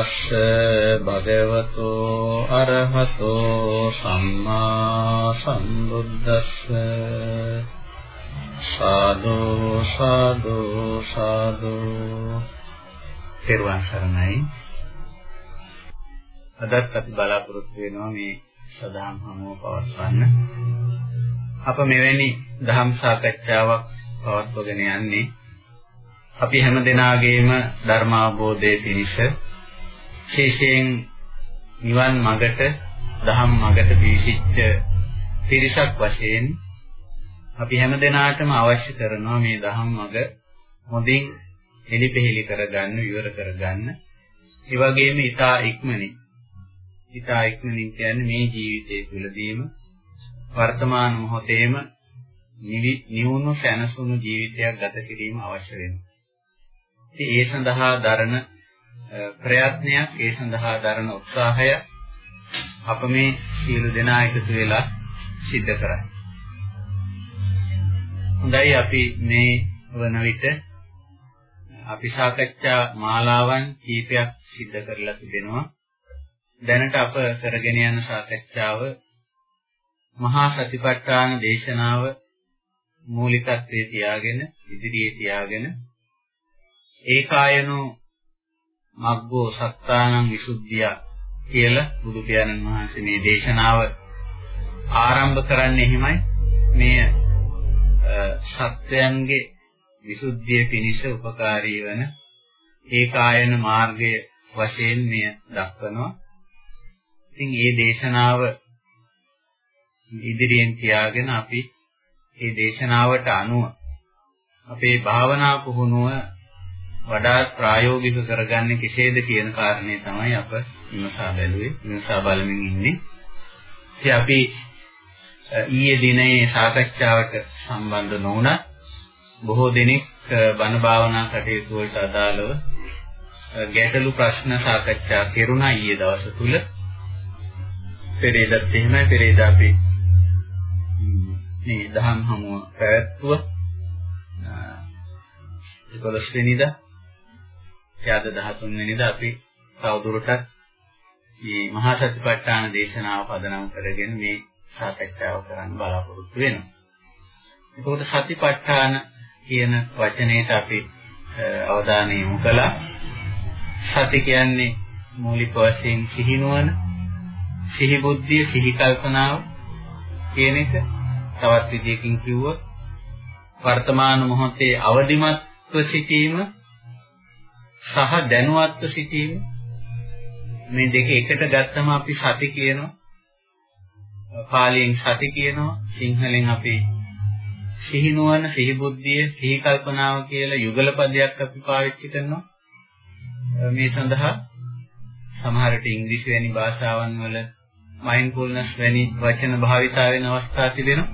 තස්ස භගවතෝ අරහතෝ සම්මා සම්බුද්දස්ස. සාදු සාදු සාදු. පෙරවන් සරණයි. අදත් අපි බලාපොරොත්තු වෙනවා මේ සදාම් හමුව පවත්වන්න. අප මෙවැනි දහම් සාකච්ඡාවක් පවත්වගෙන යන්නේ අපි හැම දිනාගේම ධර්මාබෝධයේ පිණිස. විශේෂයෙන් නිවන් මඟට දහම් මඟට පිවිසිච්ච පිරිසක් වශයෙන් අපි හැම දිනාටම අවශ්‍ය කරනවා මේ දහම් මඟ හොඳින් එලිපෙහෙලි කරගන්න, විවර කරගන්න. ඒ වගේම ඊටා ඉක්මනින් ඊටා ඉක්මනින් කියන්නේ මේ ජීවිතයේ තුලදීම වර්තමාන මොහොතේම නිවුණු සැනසුණු ජීවිතයක් ගත කිරීම අවශ්‍ය වෙනවා. ඉතින් ඒ සඳහා දරන ප්‍රයත්නයක්, ඒ සඳහා දරන උත්සාහය අප මේ සියලු දෙනා එකතු වෙලා සිද්ධ කරන්නේ. හොඳයි අපි මේ වන විට අපි සාකච්ඡා මාලාවන් කීපයක් සිද්ධ කරලා තිබෙනවා. දැනට අප කරගෙන යන සාකච්ඡාව මහා සතිපට්ඨාන දේශනාව මූලිකත්වයේ තියාගෙන ඉදිරියේ තියාගෙන ඒකායනෝ මග්ගෝ සත්තානං විසුද්ධිය කියලා බුදු පියාණන් වහන්සේ මේ දේශනාව ආරම්භ කරන්නේ එහෙමයි මේ සත්‍යයන්ගේ විසුද්ධිය පිණිස උපකාරී වන ඒකායන මාර්ගය වශයෙන් මෙය දක්වනවා. ඉතින් මේ දේශනාව ඉදිරියෙන් තියාගෙන අපි මේ දේශනාවට අනුව අපේ භාවනා පුහුණුව වඩාත් ප්‍රායෝගික කරගන්නේ කෙසේද කියන කාරණේ තමයි අප විමසා බැලුවේ විමසා බලමින් ඉන්නේ. ඉතින් අපි ඊයේ දිනේ සාකච්ඡාවට සම්බන්ධ නොවුණත් බොහෝ දෙනෙක් බණ භාවනා කටයුතු වලට අදාළව ගැටලු ප්‍රශ්න සාකච්ඡා කෙරුණා ඊයේ දවස තුල. පෙරේදත් එහෙමයි පෙරේද අපි මේ දහම් හමුව පැවැත්වුවා. 11 වෙනිදා එයාද 13 වෙනිදා අපි තවදුරටත් මේ මහා සතිපට්ඨාන දේශනාව පදනම් කරගෙන මේ සාකච්ඡාව කරන්න බලාපොරොත්තු වෙනවා. එතකොට සතිපට්ඨාන කියන වචනයට අපි අවධානය යොමු කළා. සති කියන්නේ මූලික වශයෙන් සිහිනුවන, සිහි බුද්ධිය, සිහි කල්පනාව කියන එක. තවත් විදියකින් කිව්වොත් වර්තමාන මොහොතේ අවදිමත්ව සිටීම සහ දැනුවත්ව සිටීම. මේ දෙක එකට ගත්තම අපි සති කියනවා. පාලියෙන් සති කියනවා. සිංහලෙන් අපි සිහිනුවන සිහි බුද්ධිය සිහි කල්පනාව කියලා යුගල පදයක් අපි පාවිච්චි කරනවා. මේ සඳහා සමහර විට ඉංග්‍රීසි වැනි භාෂාවන් වල මයින්ඩ්ෆුල්නස් වැනි වචන භාවිතා වෙන අවස්ථා තිබෙනවා.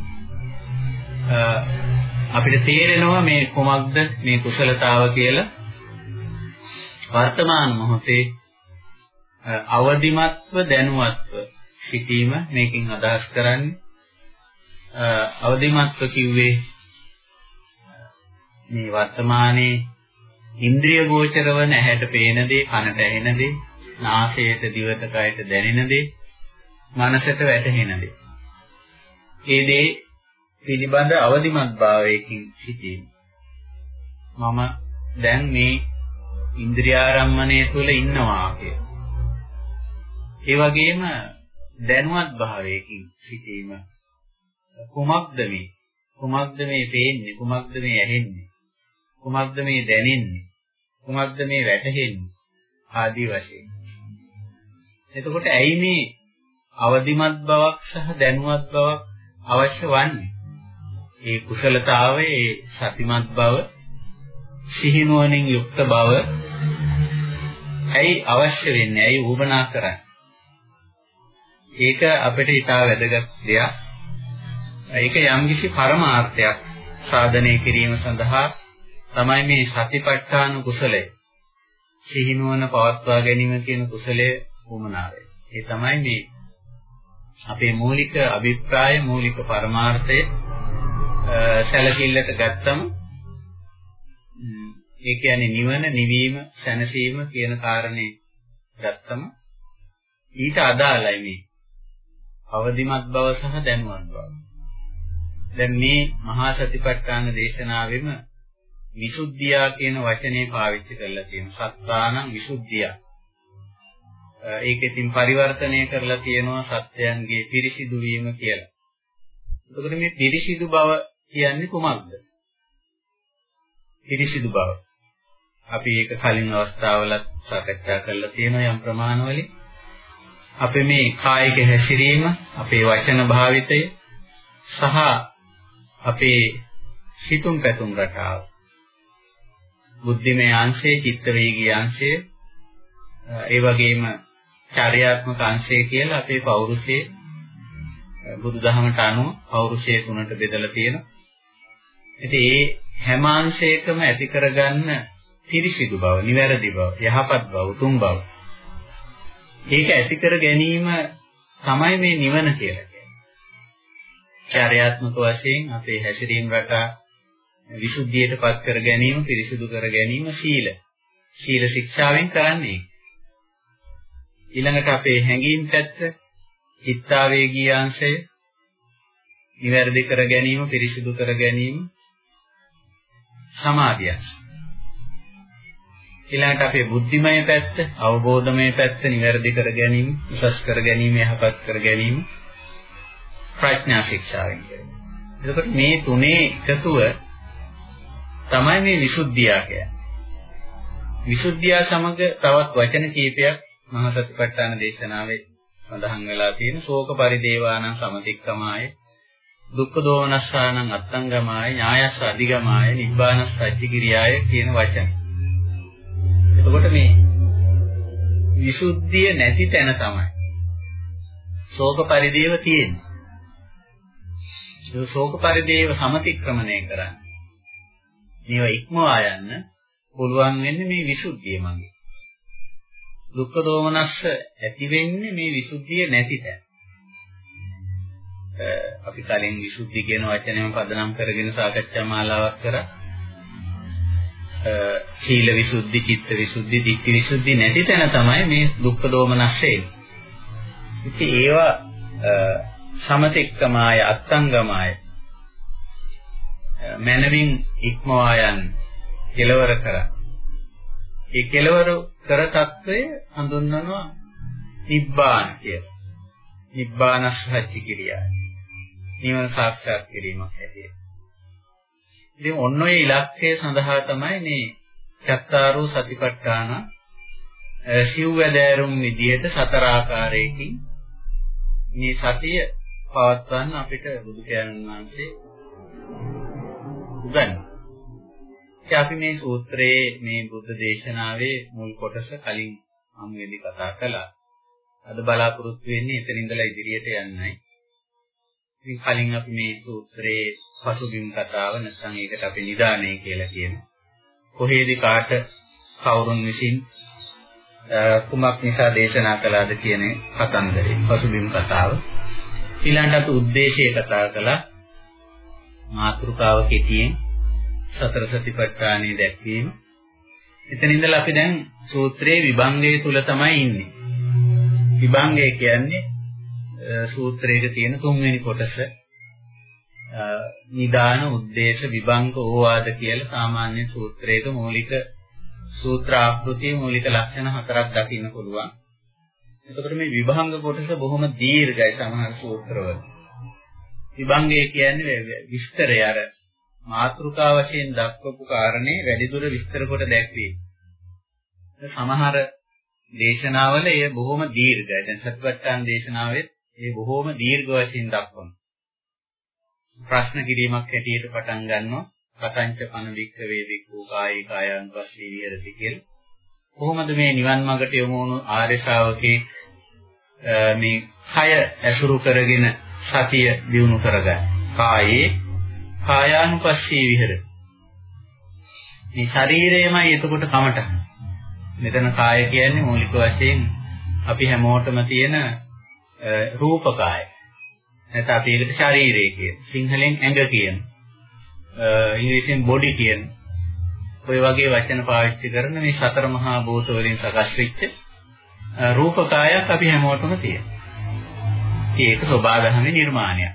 අපිට තේරෙනවා මේ කොමක්ද මේ කුසලතාව කියලා. වර්තමාන මොහොතේ අවදිමත්ව දැනුවත්ව සිටීම මේකෙන් අදහස් කරන්නේ අවදිමත්ව කිව්වේ මේ වර්තමානයේ ඉන්ද්‍රිය ගෝචර වන ඇහැට පේන දේ, කනට ඇහෙන දේ, නාසයට, දිවට, කයට දැනෙන දේ, මනසට වැටහෙන දේ. ඒ දේ පිළිබඳ අවදිමත් භාවයකින් සිටීම. මම දැන් මේ ඉන්ද්‍රියාරම්මණය තුළ ඉන්නවා කියලා. ඒ වගේම දැනුවත් භාවයකින් සිටීම කුමක්ද මේ? කුමක්ද මේ පේන්නේ? කුමක්ද මේ ඇහෙන්නේ? කුමක්ද මේ දැනෙන්නේ? කුමක්ද මේ වැටහෙන්නේ? ආදී වශයෙන්. එතකොට ඇයි මේ අවදිමත් බවක් සහ දැනුවත් බවක් අවශ්‍ය වන්නේ? ඒ කුසලතාවය ඒ සතිමත් බව සිහිනුවණින් යුක්ත බව ඇයි අවශ්‍ය වෙන්නේ ඇයි උවමනා කරන්නේ ඒක අපිට ඉතා වැදගත් දෙයක්. ඒක යම්කිසි පරමාර්ථයක් සාධනය කිරීම සඳහා තමයි මේ සතිපට්ඨාන කුසලය. සිහිනුවන පවත්වා ගැනීම කියන කුසලයේ වුමනාවය. ඒ තමයි මේ අපේ මූලික අභිප්‍රාය මූලික පරමාර්ථය සැලකිල්ලට ගත්තම ඒ කියන්නේ නිවන නිවීම සැනසීම කියන කාරණේ ගත්තම ඊට අදාළයි මේ අවදිමත් බව සහ දැනුවත් බව. දැන් මේ මහා සතිපට්ඨාන දේශනාවෙම විසුද්ධියා කියන වචනේ පාවිච්චි කරලා තියෙනවා. සත්තානං විසුද්ධිය. ඒකෙතින් පරිවර්තනය කරලා තියෙනවා සත්‍යයන්ගේ පිරිසිදු වීම කියලා. එතකොට මේ පිරිසිදු බව කියන්නේ කුමක්ද? පිරිසිදු බව. අපි ඒක කලින් අවස්ථාවලත් සාකච්ඡා කරලා තියෙනවා යම් ප්‍රමාණවලින්. අපේ මේ කායික හැසිරීම, අපේ වචන භාවිතය සහ අපේ සිතුම් පැතුම් රටාව. බුද්ධිමය අංශය, චිත්ත වේගී අංශය, ඒ වගේම චර්යාත්මක අංශය කියලා අපේ පෞරුෂයේ බුදුදහමට අනුව පෞරුෂය තුනට බෙදලා තියෙනවා. ඉතින් ඒ හැම අංශයකම ඇති කරගන්න පිරිසිදු බව, නිවැරදි බව, යහපත් බව, උතුම් බව. ඒක ඇති කර ගැනීම තමයි මේ නිවන කියලා කියන්නේ. චර්යාත්මක වශයෙන් අපේ හැසිරීම රටා විසුද්ධියටපත් කර ගැනීම, පිරිසිදු කර ගැනීම සීල. සීල ශික්ෂාවෙන් කරන්නේ. ඊළඟට අපේ හැඟීම් පැත්ත, චිත්තාවේගී අංශය නිවැරදි කර ගැනීම, පිරිසිදු කර ගැනීම සමාධිය. ඊළඟට අපේ බුද්ධිමය පැත්ත, අවබෝධමය පැත්ත නිවැරදි කර ගැනීම, උසස් කර ගැනීම, යහපත් කර ගැනීම ප්‍රඥා ශික්ෂාවෙන් කරන්නේ. එතකොට මේ තුනේ එකතුව තමයි මේ විසුද්ධිය කියන්නේ. විසුද්ධිය සමග තවත් වචන කීපයක් මහා සතිපට්ඨාන දේශනාවේ සඳහන් වෙලා තියෙන ශෝක පරිදේවානං සමතික්කමාය දුක්ඛ දෝමනස්සානං අත්තංගමාය ඥායස්ස අධිගමාය නිබ්බානස්ස අච්චිකිරියාය කියන වචන. එතකොට මේ විසුද්ධිය නැති තැන තමයි ශෝක පරිදේව තියෙන්නේ. ඒ ශෝක පරිදේව සමතික්‍රමණය කරන්න. මේවා ඉක්මවා යන්න පුළුවන් වෙන්නේ මේ විසුද්ධිය මගේ. දුක්ඛ දෝමනස්ස ඇති වෙන්නේ මේ විසුද්ධිය නැති තැන. අපි කලින් විසුද්ධි කියන වචනයම පදනම් කරගෙන සාකච්ඡා මාලාවක් කරා. සීල විසුද්ධි, චිත්ත විසුද්ධි, ධිට්ඨි විසුද්ධි නැති තැන තමයි මේ දුක්ඛ දෝමනස්සය එන්නේ. ඉතින් ඒවා සමතික්කමාය, අත්ංගමාය මනමින් ඉක්මවා යන කෙලවර කර. ඒ කෙලවර කර తත්වය හඳුන්වනවා නිබ්බාන කියලා. නිබ්බානස්සහච්ච කිරියයි. නිවන සාක්ෂාත් කිරීමක් හැටියට. ඉතින් ඔන්න ඔය ඉලක්කය සඳහා තමයි මේ චත්තාරෝ සතිපට්ඨාන සිව්වැදෑරුම් විදියට සතර ආකාරයකින් මේ සතිය පවත්වන්න අපිට බුදු පියාණන් වහන්සේ උගන්වනවා. ඉතින් අපි මේ සූත්‍රයේ මේ බුද්ධ දේශනාවේ මුල් කොටස කලින් අමුවේදී කතා කළා. අද බලාපොරොත්තු වෙන්නේ එතන ඉඳලා ඉදිරියට යන්නයි. ඉතින් කලින් අපි මේ සූත්‍රයේ පසුබිම් කතාව නැත්නම් ඒකට අපි නිදානේ කියලා කියනවා. කොහේද කාට කවුරුන් විසින් කුමක් නිසා දේශනා කළාද කියන කතන්දරේ පසුබිම් කතාව. ඊළඟට අපි ಉದ್ದೇಶය කතා කළා. මාතෘකාව කෙටියෙන් සතර සතිපට්ඨානෙ දැක්වීම. එතන ඉඳලා අපි දැන් සූත්‍රයේ විභංගය තුල තමයි ඉන්නේ. විභංගය කියන්නේ සූත්‍රයේ තියෙන තුන්වෙනි කොටස නිදාන උද්දේශ විභංග ඕවාද කියලා සාමාන්‍ය සූත්‍රයක මූලික සූත්‍ර ආකෘතිය මූලික ලක්ෂණ හතරක් දකින්න පුළුවන්. එතකොට මේ විභංග කොටස බොහොම දීර්ඝයි සමහර සූත්‍රවල. විභංගය කියන්නේ විස්තරය අර මාතෘකා වශයෙන් දක්වපු කාරණේ වැඩිදුර විස්තර කොට දැක්වේ. සමහර දේශනාවල එය බොහොම දීර්ඝයි. දැන් සත්‍යපට්ඨාන දේශනාවෙත් ඒ බොහොම දීර්ඝ වශයෙන් දක්වනවා. ප්‍රශ්න කිරීමක් හැටියට පටන් ගන්නවා. කතංච පන වික්ක වේදිකෝ කායේ කායං පස්සේ විහෙරති කියලා. කොහොමද මේ නිවන් මාර්ගට යොමු වුණු ආර්ය ශ්‍රාවකේ මේ කය ඇසුරු කරගෙන සතිය දිනු කරගන්න. කායේ කායානුපස්සී විහෙර. මේ ශරීරයමයි එතකොට කමටහන. මෙතන කාය කියන්නේ මූලික වශයෙන් අපි හැමෝටම තියෙන රූපකාය. නැත්නම් අපි ඒකට ශරීරය කියන. සිංහලෙන් ඇඟ කියන. ඉංග්‍රීසියෙන් බොඩි කියන. ඔය වගේ වචන පාවිච්චි කරන මේ සතර මහා භූත වලින් සකස් වෙච්ච රූපකායක් අපි හැමෝටම තියෙනවා. ඒක සෝබාදහමේ නිර්මාණයක්.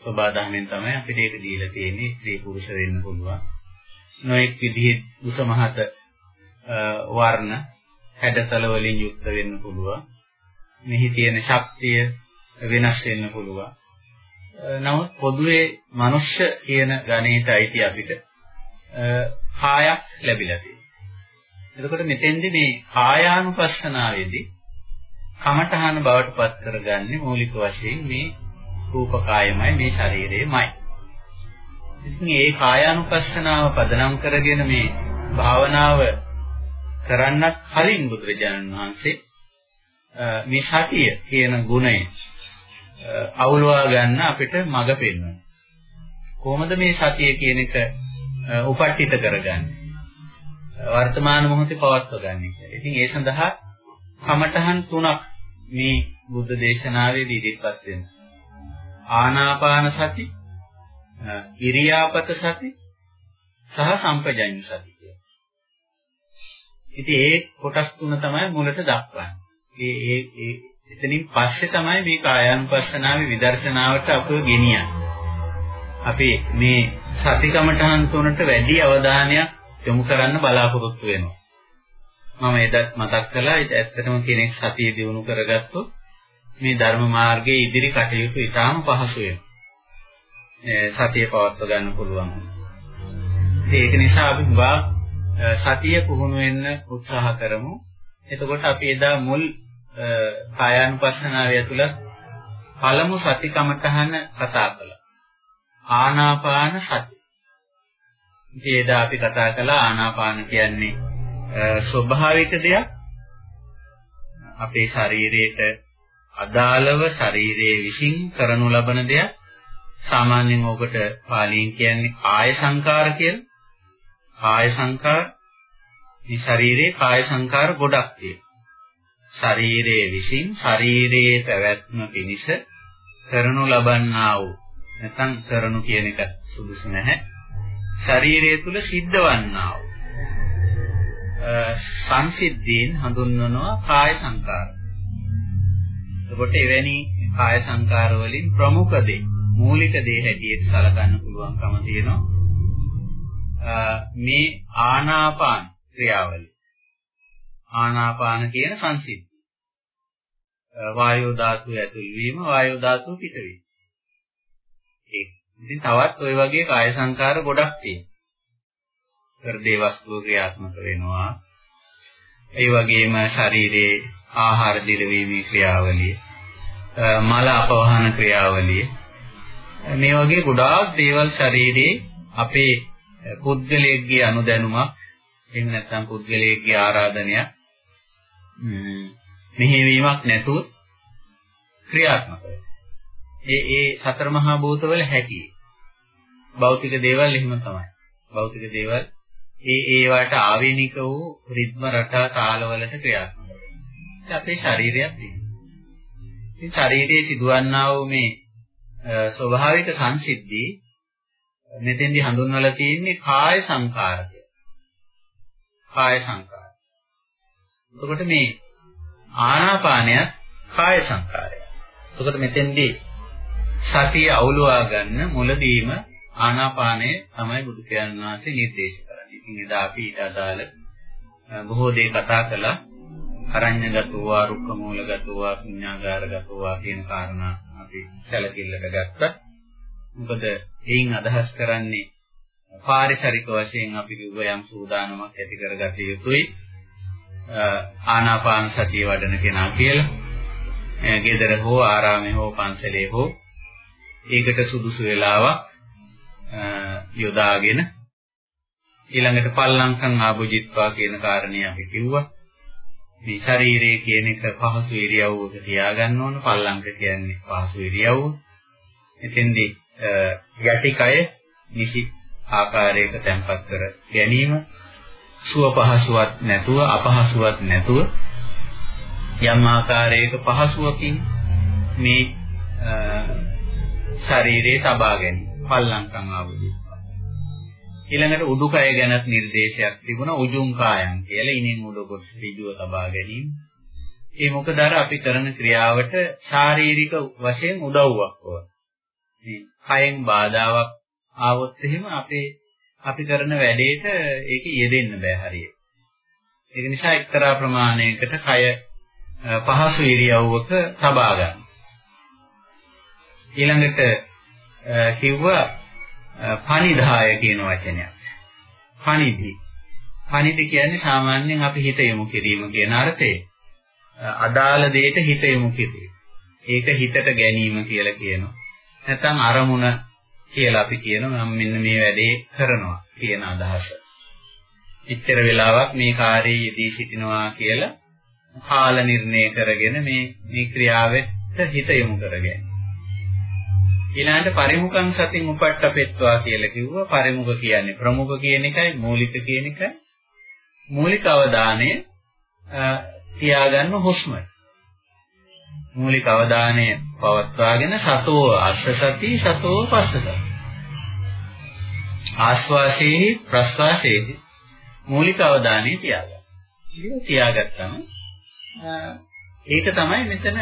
සෝබාදහමෙන් තමයි අපිට ඒක දීලා තියෙන්නේ ස්ත්‍රී පුරුෂ වෙන්න පුළුවන්. නොඑක් විදිහේ උස මහත වර්ණ හැඩතල වලින් යුක්ත වෙන්න පුළුවන්. මෙහි තියෙන ශක්තිය වෙනස් වෙන්න පුළුවන්. නමුත් පොදුවේ මනුෂ්‍ය කියන ගණේට අයිති අපිට කායක් ලැබිලා තියෙනවා. එතකොට මෙතෙන්දි මේ කායානුපස්සනාවේදී කමඨහන බවට පත් කරගන්නේ මූලික වශයෙන් මේ රූප කායමයි මේ ශරීරයමයි. ඉතින් මේ කායානුපස්සනාව පදනම් කරගෙන මේ භාවනාව කරන්නත් කලින් බුදුරජාණන් වහන්සේ මේ සතිය කියන ගුණය අවුලවා ගන්න අපිට මඟ පෙන්වනවා. කොහොමද මේ සතිය කියන එක උපට්ඨිත කරගන්නේ? වර්තමාන මොහොතේ පවත්ව ගන්න කියලා. ඉතින් ඒ සඳහා කමඨහන් තුනක් මේ බුද්ධ දේශනාවේදී ඉදිරිපත් වෙනවා. ආනාපාන සති, ඉරියාපත සති සහ සම්පජඤ්ඤ සති කියලා. ඉතින් ඒ කොටස් තුන තමයි මුලට දක්වන්නේ. ඒ ඒ ඒ එතනින් පස්සේ තමයි මේ කායානුපස්සනාවේ විදර්ශනාවට අපව ගෙනියන්නේ. අපි මේ සතිකමඨහන් තුනට වැඩි අවධානයක් යොමු කරන්න බලාපොරොත්තු වෙනවා. මම එදත් මතක් කළා ඒක ඇත්තටම කෙනෙක් සතිය දිනු කරගත්තොත් මේ ධර්ම මාර්ගයේ ඉදිරි කටයුතු ඉතාම පහසු වෙනවා. සතිය පවත්ව ගන්න පුළුවන්. ඒක නිසා අපි හුඟා සතිය පුහුණු වෙන්න උත්සාහ කරමු. එතකොට අපි එදා මුල් කායානුපස්සනාව ඇතුළත් පළමු සති කමඨහන කතා කළා. ආනාපාන සති. ඉතින් එදා අපි කතා කළා ආනාපාන කියන්නේ ස්වභාවික දෙයක්. අපේ ශරීරයට අදාළව ශරීරයේ විසින් කරනු ලබන දෙයක්. සාමාන්‍යයෙන් ඔකට පාලියෙන් කියන්නේ කාය සංකාර කියලා. කාය සංකාර මේ ශරීරයේ කාය සංකාර ගොඩක් තියෙනවා. ශරීරයේ විසින් ශරීරයේ පැවැත්ම පිණිස කරනු ලබන්නා වූ නැත්නම් කරනු කියන එක සුදුසු නැහැ. ශරීරය තුල සිද්ධවන්නා වූ සංසිද්ධීන් හඳුන්වනවා කාය සංකාර. එතකොට එවැනි කාය සංකාර වලින් ප්‍රමුඛ දේ මූලික දේ හැටියට සලකන්න පුළුවන්කම තියෙනවා. මේ ආනාපාන ක්‍රියාවලිය. ආනාපාන කියන සංසිද්ධිය. වායෝ ධාතුව ඇතුල් වීම වායෝ ධාතුව පිටවීම. ඒක. ඉතින් තවත් ওই වගේ කාය සංකාර ගොඩක් තියෙනවා. හෘදේ වස්තුව ක්‍රියාත්මක වෙනවා. ඒ වගේම ශරීරයේ ආහාර දිරවීමේ ක්‍රියාවලිය, මල අපවහන ක්‍රියාවලිය මේ වගේ ගොඩාක් දේවල් ශරීරයේ අපේ පුද්ගලයෙක්ගේ අනුදැනුමක් එහෙම නැත්නම් පුද්ගලයෙක්ගේ ආරාධනයක් මෙහෙවීමක් නැතුව ක්‍රියාත්මක ඒ ඒ සතර මහා භූතවල හැටි. භෞතික දේවල් එහෙම තමයි. භෞතික දේවල් ඒ ඒවට ආවේනික වූ රිද්ම රටා තාලවලට ක්‍රියාත්මක වෙනවා. අපේ ශරීරයක් තියෙනවා. ඉතින් ශරීරයේ සිදුවන්නා වූ මේ ස්වභාවික සංසිද්ධි මෙතෙන්දි හඳුන්වලා තියෙන්නේ කාය සංකාරය. කාය සංකාර. එතකොට මේ ආනාපානය කාය සංකාරය. එතකොට මෙතෙන්දී සතිය අවුලවා ගන්න මුලදීම ආනාපානය තමයි බුදු පියාණන් වහන්සේ නිර්දේශ කරන්නේ. ඉතින් එදා අපි ඊට අදාළ බොහෝ දේ කතා කළා. අරඤ්‍යගතෝවා, රුක්කමූලගතෝවා, ශුඤ්ඤාගාරගතෝවා කියන කාරණා අපි සැලකිල්ලට ගත්තා. මොකද එයින් අදහස් කරන්නේ පාරිසරික වශයෙන් අපි කිව්ව යම් සූදානමක් ඇති කරගත යුතුයි. ආනාපාන සතිය වඩන කෙනා කියලා. ගෙදර හෝ ආරාමේ හෝ පන්සලේ හෝ ඒකට සුදුසු වෙලාවක් යොදාගෙන ඊළඟට පල්ලංකම් ආභුජිත්වා කියන කාරණේ අපි කිව්වා. මේ ශරීරයේ කියන එක පහසු ඉරියව්වක තියාගන්න ඕන. පල්ලංක කියන්නේ පහසු ඉරියව්ව. එතෙන්දී යටිකය නිසි ආකාරයක තැම්පත් කර ගැනීම සුව පහසුවක් නැතුව අපහසුවක් නැතුව යම් ආකාරයක පහසුවකින් මේ ශරීරයේ තබා ගැනීම පල්ලංකම් ආවදී ඊළඟට උඩුකය ගැනත් නිර්දේශයක් තිබුණා උජුං කායං කියලා ඉනින් උඩ කොට ඍජුව තබා ගැනීම ඒ මොකද අර අපි කරන ක්‍රියාවට ශාරීරික වශයෙන් උදව්වක් ඕන. මේ කයෙන් බාධාවක් ආවොත් එහෙම අපේ අපි කරන වැඩේට ඒක යෙදෙන්න බෑ හරියට. ඒක නිසා එක්තරා ප්‍රමාණයකට කය පහසු ඉරියව්වක තබා ගන්න. ඊළඟට කිව්වා පනිදාය කියන වචනයක්. පනිදි. පනිදි කියන්නේ සාමාන්‍යයෙන් අපි හිත යොමු කිරීම කියන අර්ථය. අදාළ දෙයට හිත යොමු කිරීම. ඒක හිතට ගැනීම කියලා කියනවා. නැත්නම් අරමුණ කියලා අපි කියනවා මම මෙන්න මේ වැඩේ කරනවා කියන අදහස. ඉච්ඡර වෙලාවක් මේ කාර්යයේ යෙදී සිටිනවා කියලා කාල නිර්ණය කරගෙන මේ මේ ක්‍රියාවෙත් හිත යොමු කරගන්න. ඊළඟට පරිමුඛං සතින් උපට්ඨපෙත්වා කියලා කිව්වා පරිමුඛ කියන්නේ ප්‍රමුඛ කියන එකයි මූලික කියන එකයි මූලික අවධානය තියාගන්න හුස්මට. මූලික අවධානය පවත්වාගෙන සතෝ අස්ස සති සතෝ පස්ස සති. ආස්වාසේහි ප්‍රස්වාසේහි මූලික අවධානය තියාගන්න. ඒක තියාගත්තම ඒක තමයි මෙතන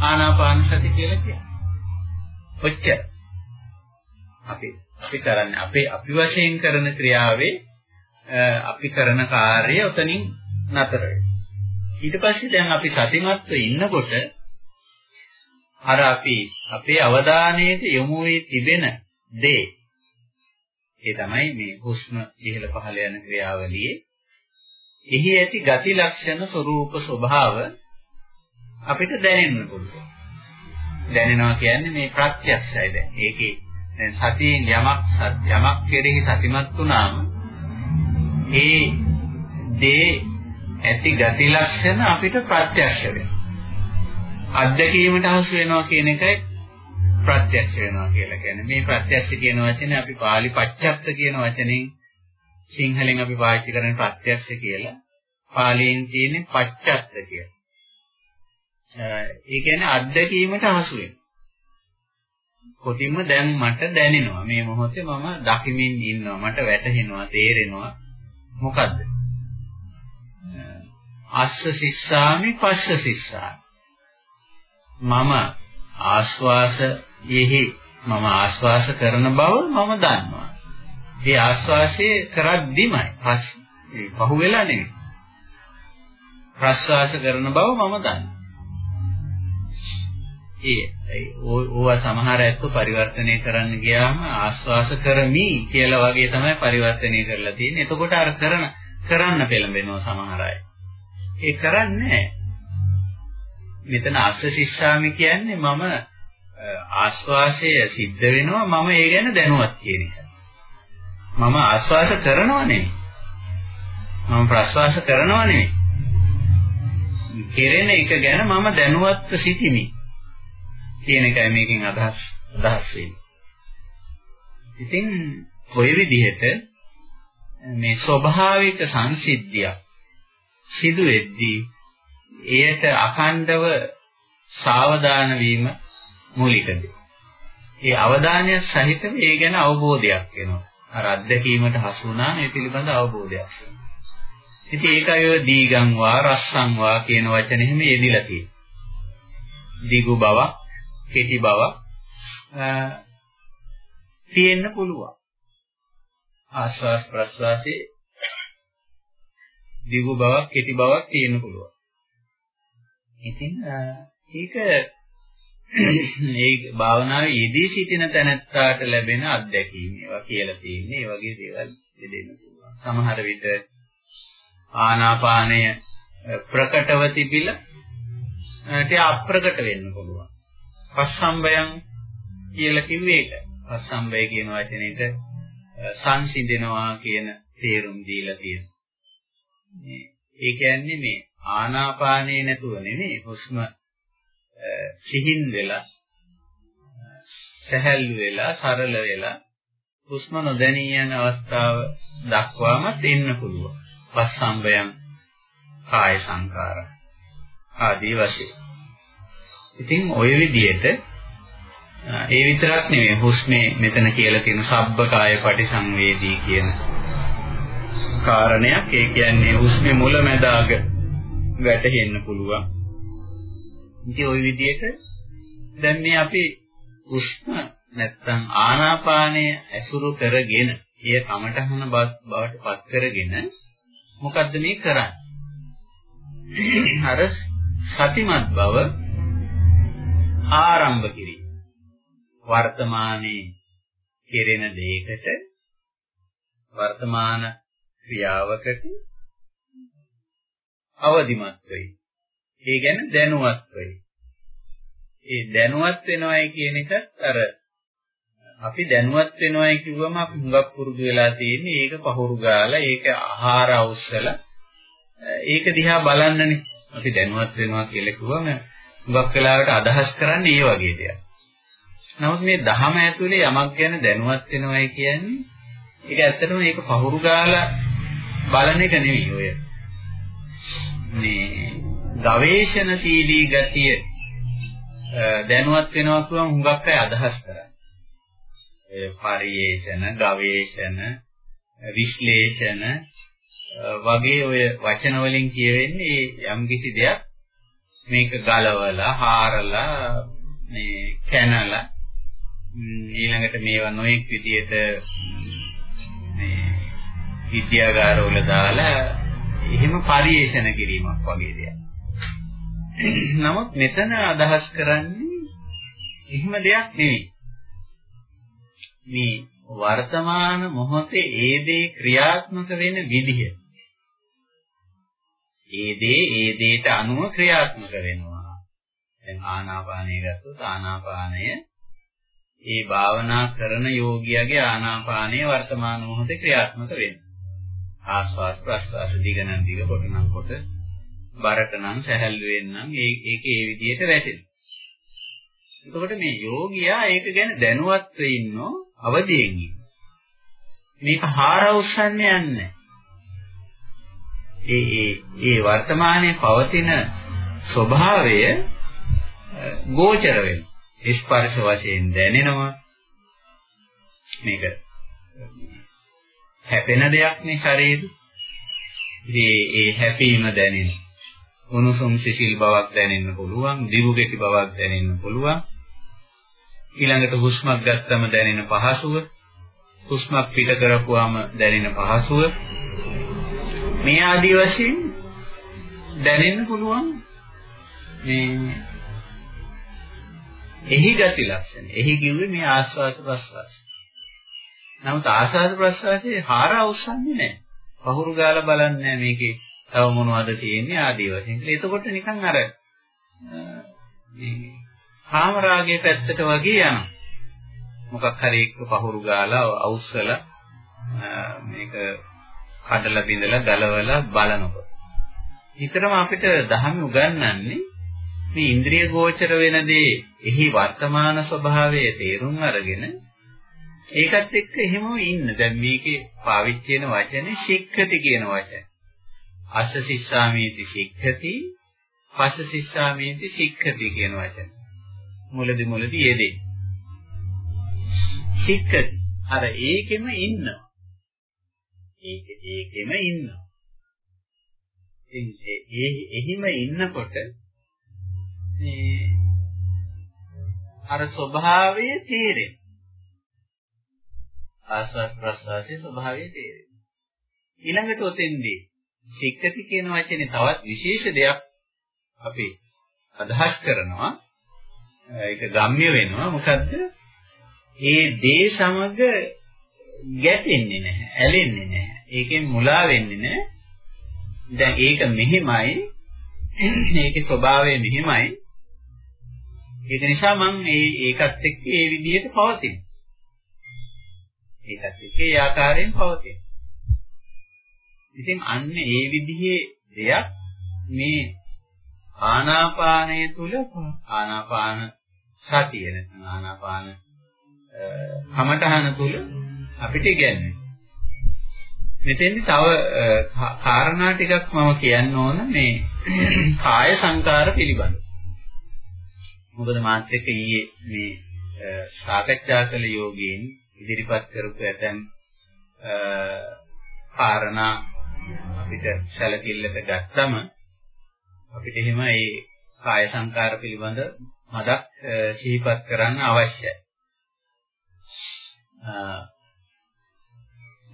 ආනාපාන සති කියලා කියන්නේ. ඔච්චර. අපි අපි කරන්නේ අපේ අපි වශයෙන් කරන ක්‍රියාවේ අපි කරන කාර්යය උතනින් නතර වෙනවා. ඊට පස්සේ දැන් අපි සතිමත්ව ඉන්නකොට අර අපි අපේ අවධානයට යොමු වී තිබෙන දේ ඒ තමයි මේ හුස්ම ඉහළ පහළ යන ක්‍රියාවලියේ එහි ඇති ගති ලක්ෂණ ස්වરૂප ස්වභාව අපිට දැනෙන්න පුළුවන්. දැනෙනවා කියන්නේ මේ ප්‍රත්‍යක්ෂයි දැන්. ඒකේ දැන් සතියෙන් යමක් යමක් කෙරෙහි සතිමත් වුණාම ඒ දේ ඇති ගති ලක්ෂණ අපිට ප්‍රත්‍යක්ෂ වෙනවා. අත්දැකීමට හසු වෙනවා කියන එකයි ප්‍රත්‍යක්ෂ වෙනවා කියලා කියන්නේ. මේ ප්‍රත්‍යක්ෂ කියන වචනේ අපි pāli පච්චත්ත කියන වචනෙන් සිංහලෙන් අපි පාවිච්චි කරන ප්‍රත්‍යක්ෂ කියලා. පාලියෙන් තියෙන්නේ පච්චත්ත කියලා. ඒ කියන්නේ අත්දැකීමට හසු වෙනවා. කොටින්ම දැන් මට දැනෙනවා මේ මොහොතේ මම දකිමින් ඉන්නවා මට වැටහෙනවා තේරෙනවා මොකද්ද අස්ස සිස්සාමි පස්ස සිස්සාමි මම ආස්වාසයෙහි මම ආස්වාස කරන බව මම දන්නවා. ඒ ආස්වාසයේ කරද්දිමයි පස් පහු වෙලා නෙමෙයි. ප්‍රස්වාස කරන බව මම දන්නවා. ඒ ඕවා සමහර ඇත්තෝ පරිවර්තනය කරන්න ගියාම ආස්වාස කරමි කියලා වගේ තමයි පරිවර්තනය කරලා තියෙන්නේ. එතකොට අර කරන කරන්න පෙළඹෙනවා සමහර අය. ඒ කරන්නේ මෙතන අස්ස ශිෂ්‍යාමි කියන්නේ මම ආස්වාසය සිද්ධ වෙනවා මම ඒ ගැන දැනුවත් කියන එක. මම ආස්වාස කරනව නෙමෙයි. මම ප්‍රස්වාස කරනව නෙමෙයි. කෙරෙන එක ගැන මම දැනුවත්ව සිටිමි. කියන එකයි මේකෙන් අදහස් අදහස් වෙන්නේ. ඉතින් කොයි විදිහට මේ ස්වභාවික සංසිද්ධිය සිදු වෙද්දී එයට අඛණ්ඩව සාවධාන වීම මූලිකද. ඒ අවධානය සහිතව ඒ ගැන අවබෝධයක් වෙනවා. අර අත්දැකීමට හසු වුණාම ඒ පිළිබඳ අවබෝධයක් වෙනවා. ඉතින් ඒකයි ඔය දීගං වා රස්සං වා කියන වචන එහෙම යෙදිලා තියෙන්නේ. දිගු බවක්, කෙටි බවක් තියෙන්න පුළුවන්. ආශ්වාස ප්‍රශ්වාසයේ දිගු බවක්, කෙටි බවක් තියෙන්න පුළුවන්. ඉතින් ඒක මේ භාවනාවේ යෙදී සිටින තැනැත්තාට ලැබෙන අත්දැකීම් ඒවා කියලා තියෙන්නේ. ඒ වගේ දේවල් දෙන්න පුළුවන්. සමහර විට ආනාපානය ප්‍රකටව තිබිලා ටික අප්‍රකට වෙන්න පුළුවන්. පස්සම්බයං කියලා කිව්වේ ඒක. පස්සම්බය කියන වචනේට සංසිඳෙනවා කියන තේරුම් දීලා තියෙනවා. ඒ කියන්නේ මේ ආනාපානේ නැතුව නෙමෙයි හුස්ම සිහින් වෙලා සැහැල්ලු වෙලා සරල වෙලා හුස්ම නොදැනී යන අවස්ථාව දක්වාමත් එන්න පුළුවන්. පස්සම්බයං කාය සංකාර ආදී වශයෙන්. ඉතින් ওই විදිහට ඒ විතරක් නෙවෙයි හුස්මේ මෙතන කියලා තියෙන සබ්බකාය පටිසංවේදී කියන කාරණයක්. ඒ කියන්නේ හුස්මේ මුලැමැදාග වැටෙන්න පුළුවන්. ඉතින් ওই විදිහට දැන් මේ අපි හුස්ම නැත්තම් ආනාපානය ඇසුරු කරගෙන එය කමඨහන බවට පත් කරගෙන මොකද්ද මේ කරන්නේ? අර සතිමත් බව ආරම්භ කිරීම. වර්තමානයේ කෙරෙන දෙයකට වර්තමාන ක්‍රියාවකට අවදිමත් වෙයි. ඒ කියන්නේ දැනුවත් වෙයි. ඒ දැනුවත් වෙනවයි කියන එකත් අර අපි දැනුවත් වෙනවයි කිව්වම අපි හුඟක් පුරුදු වෙලා තියෙන්නේ ඒක පහුරු ගාලා ඒක ආහාර අවශ්‍යලා ඒක දිහා බලන්නනේ අපි දැනුවත් වෙනවා කියලා කිව්වම හුඟක් වෙලාවට අදහස් කරන්නේ ඒ වගේ දෙයක්. නමුත් මේ දහම ඇතුලේ යමක් ගැන දැනුවත් වෙනවයි කියන්නේ ඒක ඇත්තටම ඒක පහුරු ගාලා බලන එක නෙවෙයි ඔය. මේ ගවේෂණශීලී ගතිය දැනුවත් වෙනවා කියවම හුඟක් අය අදහස් කරන්නේ. පරිේෂණ, ගවේෂණ, විශ්ලේෂණ වගේ ඔය වචන වලින් කියවෙන්නේ යම් කිසි දෙයක් මේක ගලවලා, හාරලා, මේ කැනලා ඊළඟට මේවා නොඑක් විදියට මේ විද්‍යාගාරවල දාලා එහෙම පරිේෂණ කිරීමක් වගේ දෙයක්. නමුත් මෙතන අදහස් කරන්නේ එහෙම දෙයක් නෙවෙයි. මේ වර්තමාන මොහොතේ ඒ දේ ක්‍රියාත්මක වෙන විදිහ. ඒ දේ ඒ දේට අනුව ක්‍රියාත්මක වෙනවා. දැන් ආනාපානය ගත්තොත් ආනාපානය ඒ භාවනා කරන යෝගියාගේ ආනාපානයේ වර්තමාන මොහොතේ ක්‍රියාත්මක වෙනවා. ආස්වාස් ප්‍රස්වාස දිගනම් දිග කොටනම් කොට බරටනම් සැහැල්ලුවෙන් නම් ඒකේ ඒ විදිහට වැටෙනවා. එතකොට මේ යෝගියා ඒක ගැන දැනුවත් වෙන්නෝ අවදියෙන් ඉන්න. මේක හාරවුස්සන්නේ යන්නේ. ඒ ඒ ඒ වර්තමානයේ පවතින ස්වභාවය ගෝචර වෙනවා. ස්පර්ශ වශයෙන් දැනෙනවා. මේක හැපෙන දෙයක් නේ ශරීරය. ඉතින් ඒ හැපීම දැනෙන උණුසුම් සිසිල් බවක් දැනෙන්න පුළුවන්, දිවු කෙටි බවක් දැනෙන්න පුළුවන්. ඊළඟට හුස්මක් ගත්තම දැනෙන පහසුව, හුස්මක් පිට කරපුවාම දැනෙන පහසුව මේ ආදී වශයෙන් දැනෙන්න පුළුවන් මේ එහි ගති ලක්ෂණ. එහි කිව්වේ මේ ආස්වාද ප්‍රස්වාස. නමුත් ආස්වාද ප්‍රස්වාසයේ හාර අවසන්නේ නැහැ. පහුරු ගාලා බලන්නේ මේකේ තව මොනවද තියෙන්නේ ආදී වශයෙන්. එතකොට නිකන් අර මේ කාමරාගයේ පැත්තට වගේ යනවා. මොකක් හරි එක්ක පහුරු ගාලා අවුස්සලා මේක කඩලා බිඳලා ගලවලා බලනකොට. විතරම අපිට දහම උගන්වන්නේ මේ ඉන්ද්‍රිය ගෝචර වෙන දේ එහි වර්තමාන ස්වභාවය තේරුම් අරගෙන ඒකත් එක්ක එහෙම ඉන්න. දැන් මේකේ පාවිච්චි වෙන වචනේ ශික්ඛති කියන වචනේ. අස්ස සිස්සාමීති ශික්ඛති, පස්ස සිස්සාමීති ශික්ඛති කියන වචනේ. මුලදි මුලදි යෙදේ. ශික්ඛති අර ඒකෙම ඉන්නවා. ඒක ඒකෙම ඉන්නවා. ඉතින් ඒ එහිම ඉන්නකොට මේ අර ස්වභාවය තේරෙන. ආස්වාස් ප්‍රස්වාසයේ ස්වභාවය තේරෙන. ඊළඟට ඔතෙන්දී සික්කති කියන වචනේ තවත් විශේෂ දෙයක් අපි අදහස් කරනවා. ඒක ගම්ම්‍ය වෙනවා. මොකද්ද? ඒ දේ සමග ගැටෙන්නේ නැහැ, ඇලෙන්නේ නැහැ. ඒකෙන් මුලා වෙන්නේ නැහැ. දැන් ඒක මෙහිමයි. ඒකේ ස්වභාවය මෙහිමයි. ඒක නිසා මම මේ ඒකත් එක්ක ඒ විදිහට පවතින. ඒකත් එක්ක ඒ ආකාරයෙන් පවතින. ඉතින් අන්න ඒ විදිහේ දෙයක් මේ ආනාපානය තුල ආනාපාන සතිය නැත්නම් ආනාපාන කමඨහන තුල අපිට ඉගැන්වෙන්නේ. මෙතෙන්දි තව කාරණා ටිකක් මම කියන්න ඕන මේ කාය සංකාර පිළිබඳ. මොකද මාත් එක්ක ඊයේ මේ සාකච්ඡා කළ යෝගීන් ඉදිරිපත් කරපු ඇතැම් කාරණා අපිට සැලකිල්ලට ගත්තම අපිට එහෙම ඒ කාය සංකාර පිළිබඳ මදක් සිහිපත් කරන්න අවශ්‍යයි.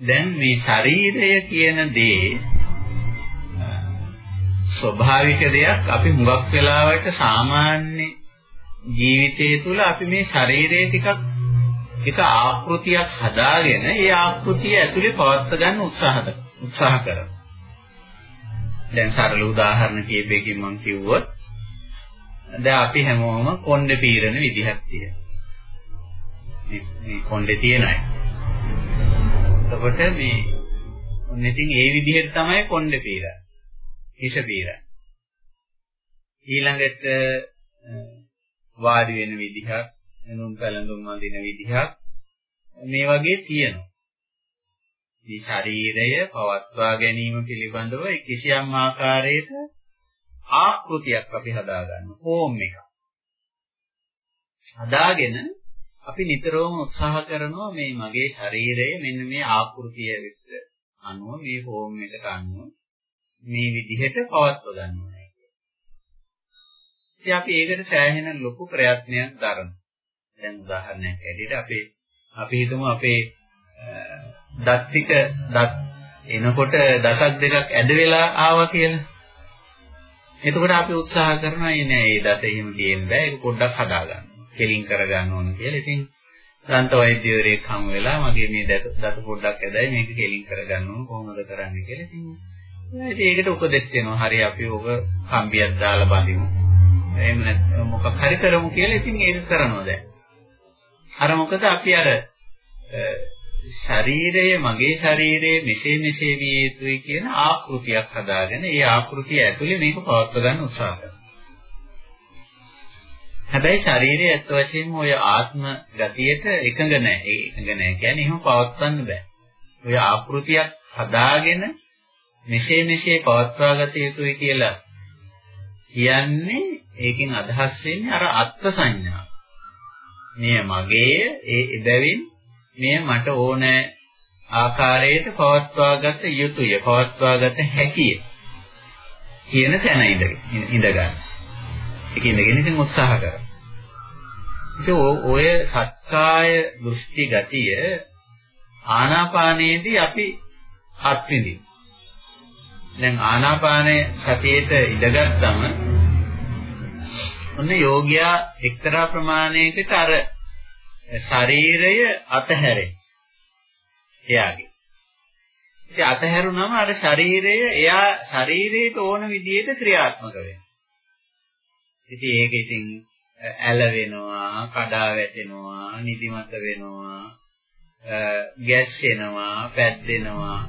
දැන් මේ ශරීරය කියන දේ ස්වභාවික දෙයක් අපි හුඟක් වෙලාවට සාමාන්‍ය ජීවිතය තුළ අපි මේ ශරීරයේ ටිකක් එක ආකෘතියක් හදාගෙන ඒ ආකෘතිය ඇතුලේ පවත්වා ගන්න උත්සාහ උත්සාහ කරනවා. දැන් සරල උදාහරණ කීපයකින් මම කිව්වොත් දැන් අපි හැමෝම කොණ්ඩේ පීරන විදිහක් තියෙනවා. මේ කොණ්ඩේ තියෙන අය. එතකොට මේ ඔන්න ඉතින් ඒ විදිහට තමයි කොණ්ඩේ පීරන්නේ. හිස පීරන්නේ. ඊළඟට වාඩි වෙන විදිහක්, එනුම් පැලඳුම් වඳින විදිහක් මේ වගේ තියෙනවා. මේ ශරීරය පවත්වා ගැනීම පිළිබඳව කිසියම් ආකාරයක ආකෘතියක් අපි හදාගන්න ඕම් එක. හදාගෙන අපි නිතරම උත්සාහ කරනවා මේ මගේ ශරීරය මෙන්න මේ ආකෘතිය විස්තර අනුව මේ ෆෝම් එකට අනුව මේ විදිහට පවත්ව ගන්න ඕනේ කියලා. ඉතින් අපි ඒකට සෑහෙන ලොකු ප්‍රයත්නයක් දරනවා. දැන් උදාහරණයක් ඇරෙන්න අපේ අපි හිතමු අපේ දත් ටික දත් එනකොට දසක් දෙකක් ඇද වෙලා ආවා කියලා. එතකොට අපි උත්සාහ කරනවා නෑ මේ දත එහෙම තියෙන්න බෑ ඒක පොඩ්ඩක් හදාගන්න. කෙලින් කරගන්න ඕන කියලා. ඉතින් දන්ත වෛද්‍යවරයෙක් හමු වෙලා මගේ මේ දත පොඩ්ඩක් ඇදයි මේක කෙලින් කරගන්න ඕන කොහොමද කරන්නේ කියලා. ඉතින් ඒකට උපදෙස් දෙනවා. හරි අපි ඔබ කම්බියක් දාලා බඳිමු. එහෙම නැත්නම් මොකක් හරි කරමු කියලා ඉතින් ඒක කරනවා දැන්. අර මොකද අපි අර ශරීරය මගේ ශරීරය මෙසේ මෙසේ විය යුතුයි කියන ආකෘතියක් හදාගෙන ඒ ආකෘතිය ඇතුලේ මේක පවත්ව ගන්න උත්සාහ කරනවා. හැබැයි ශරීරය ඇත්ත වශයෙන්ම ඔය ආත්ම ගතියට එකඟ නැහැ. ඒ එකඟ නැහැ කියන්නේ එහෙම පවත්වන්න බෑ. ඔය ආකෘතියක් හදාගෙන මෙසේ මෙසේ පවත්වා ගත යුතුයි කියලා කියන්නේ ඒකෙන් අදහස් වෙන්නේ අර අත්ත් සංඥා. මෙය මගේ ඒ එබැවින් මෙය මට ඕනෑ ආකාරයට පවත්වාගත යුතුය පවත්වාගත හැකිය කියන තැන ඉඳගන්න. ඒක ඉඳගෙන ඉතින් උත්සාහ කරා. ඉතින් ඔය සත්කාය දෘෂ්ටි ගතිය ආනාපානයේදී අපි අත්විඳින. දැන් ආනාපානය සතියේට ඉඳගත්තම ඔන්න යෝගියා එක්තරා ප්‍රමාණයකට අර ශරීරය අතහැරේ. එයාගේ. ඉතින් අතහැරුණම අර ශරීරය එයා ශරීරයට ඕන විදිහට ක්‍රියාත්මක වෙනවා. ඉතින් ඒක ඉතින් ඇල වෙනවා, කඩා වැටෙනවා, නිදිමත වෙනවා, ගැස්සෙනවා, පැද්දෙනවා.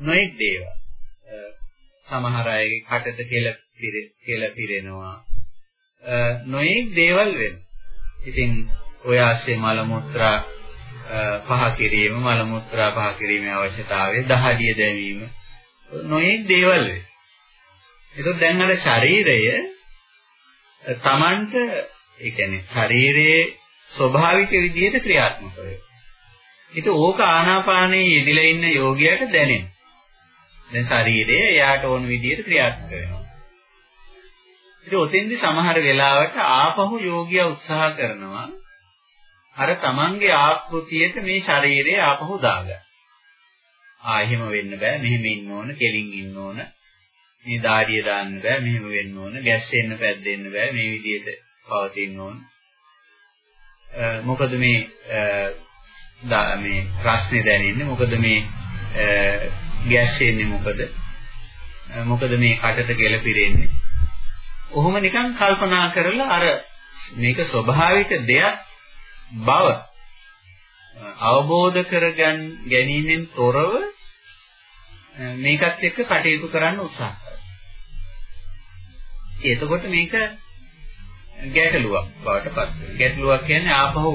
නොඑක් දේවල්. සමහර අයගේ කටට කෙල කෙල පිරෙනවා. නොඑක් දේවල් වෙනවා. ඉතින් ඔය ආශ්‍රේ මල මුත්‍රා පහ කිරීම මල මුත්‍රා පහ කිරීමේ අවශ්‍යතාවය දහඩිය දැමීම නොයෙක් දේවල් වේ. ඒක දැන් අර ශරීරය තමන්ට ඒ කියන්නේ ශරීරයේ ස්වභාවික විදිහට ක්‍රියාත්මක වෙනවා. ඒක ඕක ආනාපානයේ යෙදিলা ඉන්න යෝගියාට දැනෙනවා. දැන් ශරීරය එයාට ඕන විදිහට ක්‍රියාත්මක වෙනවා. ඉතින් ඔතෙන්දි සමහර වෙලාවට ආපහු යෝගියා උත්සාහ කරනවා අර තමන්ගේ ආකෘතියට මේ ශරීරය ආපහු දාගන්න. ආ එහෙම වෙන්න බෑ. මෙහෙම ඉන්න ඕන කෙලින් ඉන්න ඕන. මේ දාඩිය දාන්න බෑ. මෙහෙම වෙන්න ඕන. ගැස්සෙන්න පැද්දෙන්න බෑ. මේ විදිහට පවතින්න ඕන. මොකද මේ මේ ප්‍රශ්නේ දැනෙන්නේ? මොකද මේ ගැස්සෙන්නේ මොකද? මොකද මේ කටට ගැළපිරෙන්නේ ඔහොම නිකන් කල්පනා කරලා අර මේක ස්වභාවික දෙයක් බව අවබෝධ කරගන්න ගැනීමෙන් තොරව මේකත් එක්ක කටයුතු කරන්න උත්සාහ කරනවා. එතකොට මේක ගැටලුවක් බවට පත් වෙනවා. ගැටලුවක් කියන්නේ ආපහු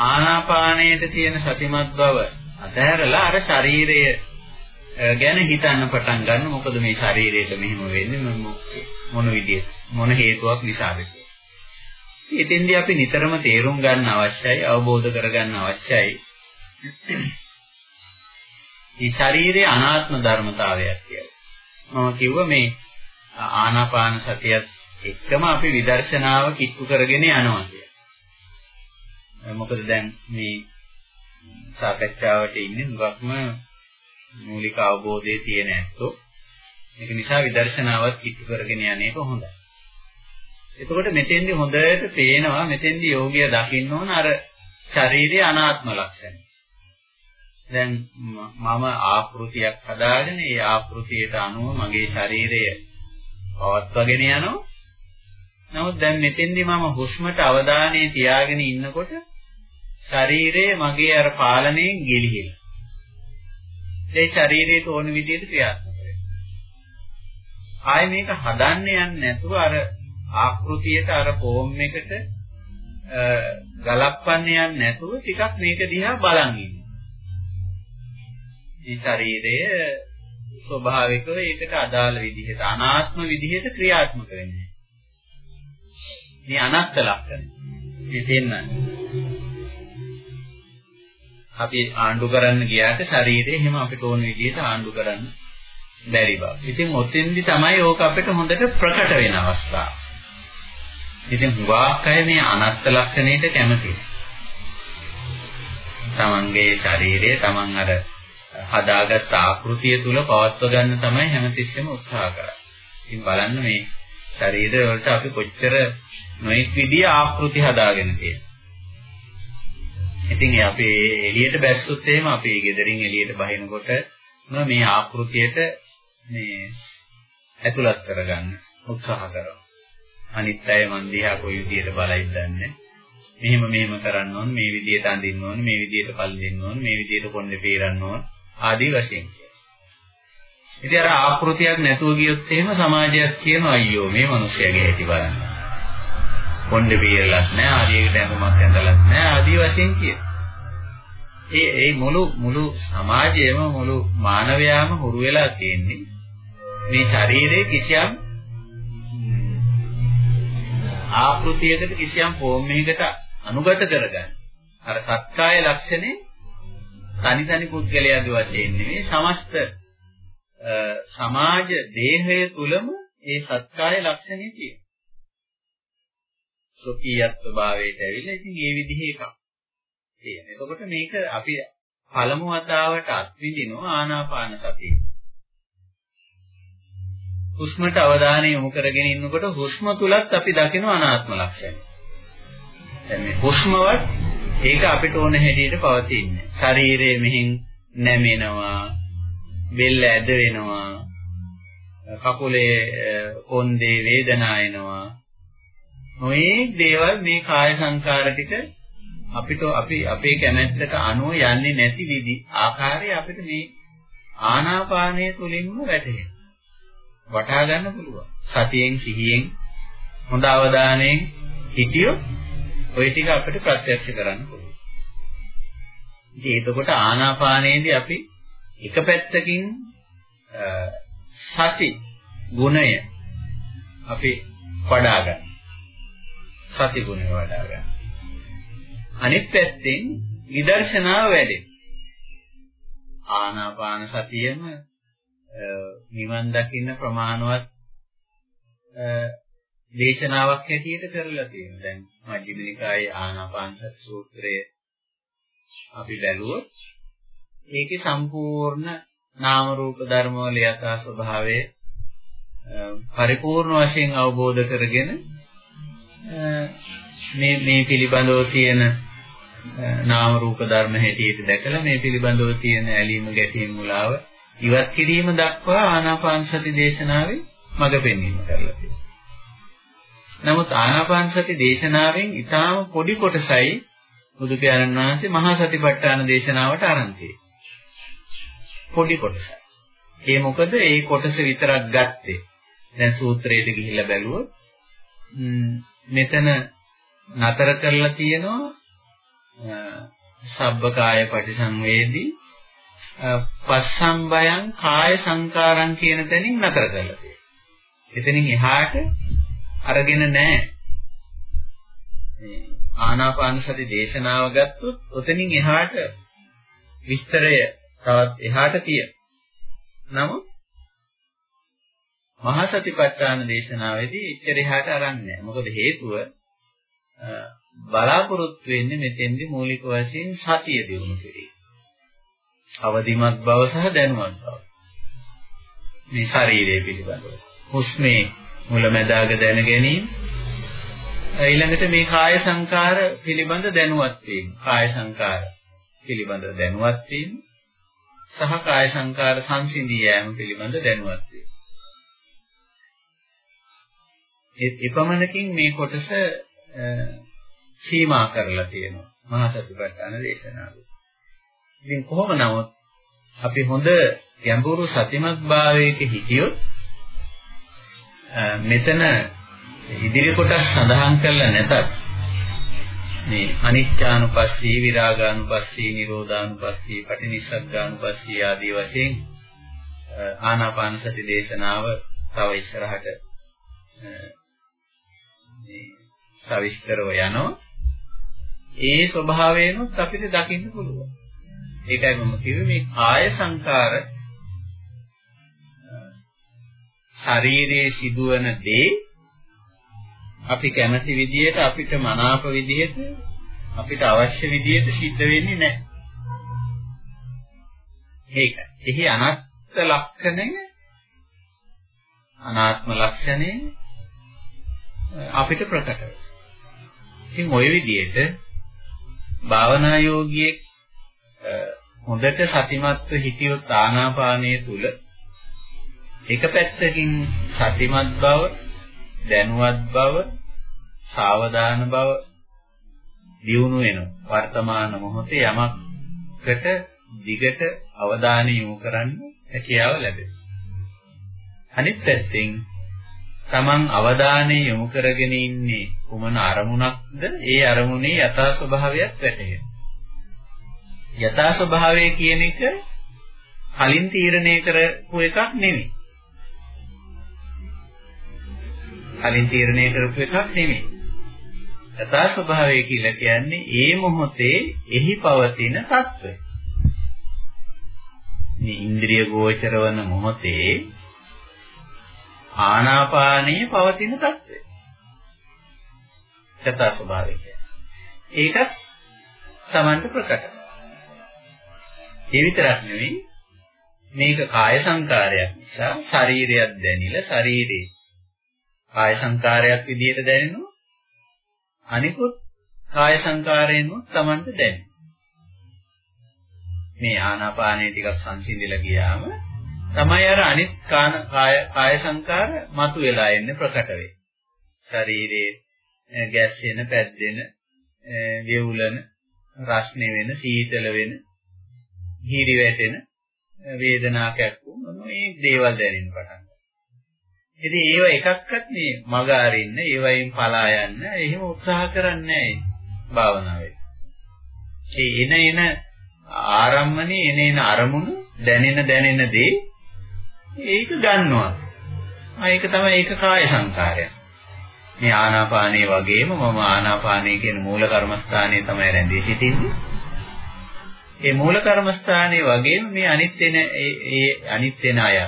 ආනාපානයේ තියෙන සතිමත් බව අතහැරලා අර ශරීරය ගැන හිතන්න පටන් ගන්න මොකද මේ ශරීරයට මෙහෙම වෙන්නේ මොන විදියට මොන හේතුවක් නිසාද එතෙන්දී අපි නිතරම තේරුම් ගන්න අවශ්‍යයි අවබෝධ කරගන්න අවශ්‍යයි මේ ශරීරයේ අනාත්ම ධර්මතාවයක් කියලා. මම කිව්ව මේ ආනාපාන සතියත් එක්කම අපි විදර්ශනාව කිට්ටු කරගෙන යනවා කියලා. මොකද දැන් මේ සාකච්ඡාවට ඉන්නේ හුඟක්ම මූලික අවබෝධයේ තියෙන ඇත්තෝ. ඒක නිසා විදර්ශනාවත් කිට්ටු කරගෙන යන්නේ කොහොමද? එතකොට මෙතෙන්දි හොඳට පේනවා මෙතෙන්දි යෝගිය දකින්න ඕන අර ශාරීරික අනාත්ම ලක්ෂණ. දැන් මම ආකෘතියක් හදාගෙන ඒ ආකෘතියට අනුව මගේ ශරීරය පවත්වාගෙන යනවා. නමුත් දැන් මෙතෙන්දි මම හුස්මට අවධානය තියාගෙන ඉන්නකොට ශරීරය මගේ අර පාලනයෙන් ගිලිහිලා. ඒ ශරීරයට ඕන විදිහට ක්‍රියාත්මක වෙනවා. ආයේ මේක හදන්න යන්නේ නැතුව අර ආකෘතියට අර ෆෝම් එකට ගලප්පන්න යන්නේ නැතුව ටිකක් මේක දිහා බලන් ඉන්න. මේ ශරීරය ස්වභාවිකව ඒකට අදාළ විදිහට අනාත්ම විදිහට ක්‍රියාත්මක වෙන්නේ. මේ අනත්ත ලක්ෂණ. මේ තේන්නන්නේ. අපි ආණ්ඩු කරන්න ගියාට ශරීරය එහෙම අපිට ඕන විදිහට ආණ්ඩු කරන්න බැරි බව. ඉතින් ඔතෙන්දි තමයි ඕක අපිට හොඳට ප්‍රකට වෙන අවස්ථාව. ඉතින් හුඟක් අය මේ අනත්ත ලක්ෂණයට කැමතියි. තමන්ගේ ශරීරය තමන් අර හදාගත් ආකෘතිය තුල පවත්ව ගන්න තමයි හැමතිස්සෙම උත්සාහ කරන්නේ. ඉතින් බලන්න මේ ශරීරය වලට අපි කොච්චර නොඑක් විදිය ආකෘති හදාගෙන තියෙනවා. ඉතින් අපි එළියට බැස්සොත් එහෙම අපි ගෙදරින් එළියට බහිනකොට මේ ආකෘතියට මේ ඇතුළත් කරගන්න උත්සාහ කරනවා. අනිත් අය මන් දිහා කොයි විදියට බලයිද දන්නේ මෙහෙම මෙහෙම කරන්න ඕන මේ විදියට අඳින්න ඕන මේ විදියට පල් දෙන්න ඕන මේ විදියට කොණ්ඩේ පීරන්න ඕන ආදී වශයෙන් ඉතින් අර ආකෘතියක් නැතුව ගියොත් එහෙම සමාජයක් කියනවා අයියෝ මේ මිනිස්සයාගේ හැටි බලන්න. කොණ්ඩේ පීරලත් නැහැ ආදියකට ඇඟමක් ඇඳලත් නැහැ ආදී වශයෙන් කියන. ඒ ඒ මුළු මුළු සමාජයේම මුළු මානවයාම හුරු වෙලා තියෙන්නේ මේ ශරීරයේ කිසියම් ආකෘතියකට කිසියම් ෆෝම් එකකට අනුගත කරගන්න. අර සත්කාය ලක්ෂණේ තනි තනි පුද්ගලයාගේ වශයෙන් නෙවෙයි සමස්ත සමාජ දේහය තුලම ඒ සත්කාය ලක්ෂණේ තියෙනවා. සොකීයත්ව භාවයට ඇවිල්ලා ඉතින් ඒ විදිහේ එකක්. තියෙන. එතකොට මේක අපි පළමු වතාවට අත්විඳිනවා ආනාපාන සතිය. හුස්මට අවධානය යොමු කරගෙන ඉන්නකොට හුස්ම තුලත් අපි දකින අනාත්ම ලක්ෂණ. දැන් මේ හුස්මවත් ඒක අපිට ඕන හැටියට පවතින්නේ. ශරීරයේ මෙහින් නැමෙනවා, බෙල්ල ඇද වෙනවා, කකුලේ කොන්දේ වේදනා එනවා. මේ දේවල් මේ කාය සංකාර ටික අපිට අපි අපේ කැමැත්තට අනුව යන්නේ නැති විදි ආකාරය අපිට මේ ආනාපානය තුලින්ම වැටහෙනවා. වටහා ගන්න පුළුවන්. සතියෙන් සිහියෙන් හොඳ අවධානයෙන් හිටියොත් ওই ටික අපිට ප්‍රත්‍යක්ෂ කරන්න පුළුවන්. ඉතින් එතකොට ආනාපානයේදී අපි එක පැත්තකින් සති ගුණය අපි වඩා ගන්න. සති ගුණය වඩා ගන්න. අනිත් පැත්තෙන් විදර්ශනාව වැඩේ. ආනාපාන සතියෙම නිවන් දකින්න ප්‍රමාණවත් දේශනාවක් හැටියට කරලා තියෙනවා. දැන් මජ්ක්‍ධිම නිකායේ ආනාපාන සති සූත්‍රය අපි බැලුවොත් ඒකේ සම්පූර්ණ නාම රූප ධර්ම වල යථා ස්වභාවය පරිපූර්ණ වශයෙන් අවබෝධ කරගෙන මේ මේ පිළිබඳව තියෙන නාම රූප ධර්ම හැටියට දැකලා මේ පිළිබඳව තියෙන ඇලීම ගැටීම් මුලාව ඉවත් කිරීම දක්වා ආනාපාන සති දේශනාවේ මඟ පෙන්වීම කරලා තියෙනවා. නමුත් ආනාපාන සති දේශනාවෙන් ඊටාම පොඩි කොටසයි බුදු පියාණන් වහන්සේ මහා සතිපට්ඨාන දේශනාවට ආරම්භ පොඩි කොටසයි. ඒ මොකද ඒ කොටස විතරක් ගත්තේ. දැන් සූත්‍රයට ගිහිල්ලා බැලුවොත් මෙතන නතර කරලා තියෙනවා සබ්බකාය පටිසංවේදී පස්සම්බයං කාය සංකාරං කියන තැනින් නතර කරලා තියෙනවා. එතනින් එහාට අරගෙන නැහැ. ආනාපාන සති දේශනාව ගත්තොත් ඔතනින් එහාට විස්තරය තවත් එහාට තියෙන. නමුත් මහා සතිපට්ඨාන දේශනාවේදී එච්චර එහාට අරන් නැහැ. මොකද හේතුව බලාපොරොත්තු වෙන්නේ මෙතෙන්දි මූලික වශයෙන් සතිය දිනු කිරීම. අවදිමත් බව සහ දැනුවත් බව. මේ ශරීරය පිළිබඳව. හුස්මේ මුලැමැදාග දැන ගැනීම ඊළඟට මේ කාය සංකාර පිළිබඳ දැනුවත් වීම. කාය සංකාර පිළිබඳ දැනුවත් වීම සහ කාය සංකාර සංසිඳී යෑම පිළිබඳ දැනුවත් වීම. එපමණකින් මේ කොටස සීමා කරලා තියෙනවා මහා සතිපට්ඨාන දේශනාවේ. ඉතින් කොහොම නමුත් අපි හොඳ ගැඹුරු සතිමත් භාවයක හිටියොත් මෙතන ඉදිරි කොටස් සඳහන් කරලා නැතත් මේ අනිත්‍යානුපස්සී විරාගානුපස්සී නිරෝධානුපස්සී පටිනිස්සග්ගානුපස්සී ආදී වශයෙන් ආනාපාන සති දේශනාව තව ඉස්සරහට මේ සවිස්තරව යනවා. ඒ ස්වභාවයෙන්ුත් අපිට දකින්න පුළුවන්. ඒකයි මම කිව්වේ මේ කාය සංකාර ශරීරයේ සිදුවන දේ අපි කැමති විදිහට අපිට මනාප විදිහට අපිට අවශ්‍ය විදිහට සිද්ධ වෙන්නේ නැහැ. ඒක. එහි අනත්ත් ලක්ෂණය අනාත්ම ලක්ෂණය අපිට ප්‍රකට වෙනවා. ඉතින් ওই විදිහට භාවනා යෝගියෙක් හොඳට සතිමත්ව හිටියොත් ආනාපානයේ තුල එක පැත්තකින් සතිමත් බව දැනුවත් බව සාවධාන බව දියුණු වෙනවා වර්තමාන මොහොතේ යමකට දිගට අවධානය යොමු කරන්න හැකියාව ලැබෙනවා. අනිත් පැත්තෙන් තමන් අවධානය යොමු කරගෙන ඉන්නේ කුමන අරමුණක්ද? ඒ අරමුණේ යථා ස්වභාවයක් වැටහෙනවා. යථා ස්වභාවය කියන එක කලින් තීරණය කරපු එකක් නෙමෙයි. කලින් තීරණය කරපු එකක් නෙමෙයි. යථා ස්වභාවය කියලා කියන්නේ ඒ මොහොතේ එහි පවතින తত্ত্বය. මේ ඉන්ද්‍රිය ගෝචර වන මොහොතේ ආනාපානයේ පවතින తত্ত্বය. යථා ස්වභාවය කියන්නේ. ඒකත් Tamanට ප්‍රකටයි. ඒ විතරක් නෙවෙයි මේක කාය සංකාරයක් නිසා ශරීරයක් දැනිලා ශරීරේ කාය සංකාරයක් විදිහට දැනෙනවා. අනිකුත් කාය සංකාරයෙන්ුත් Tamanට දැනෙනවා. මේ ආනාපානය ටිකක් සංසිඳිලා ගියාම තමයි අර අනිත් කාන කාය කාය සංකාර මතුවලා එන්නේ ප්‍රකට වෙයි ශරීරයේ ගැස්සෙන පැද්දෙන වේවුලන රස්නේ වෙන සීතල වෙන හිරි වැටෙන වේදනා කැක්කුම් මේ දේවල් දැනෙන්න පටන් ගන්නවා. ඉතින් ඒව එකක්වත් මේ මග අරින්න, ඒවයින් පලා යන්න එහෙම උත්සාහ කරන්නේ නැහැ භාවනාවේ. ඒ එන එන ආරම්මනේ එන එන අරමුණු දැනෙන දැනෙන දේ ඒක ගන්නවා. ඒක තමයි ඒක කාය සංකාරය. මේ ආනාපානයේ වගේම මම ආනාපානයේ කියන මූල කර්මස්ථානයේ තමයි රැඳී සිටින්නේ. ඒ මූල කර්මස්ථානයේ වගේම මේ අනිත් වෙන ඒ අනිත් වෙන අය.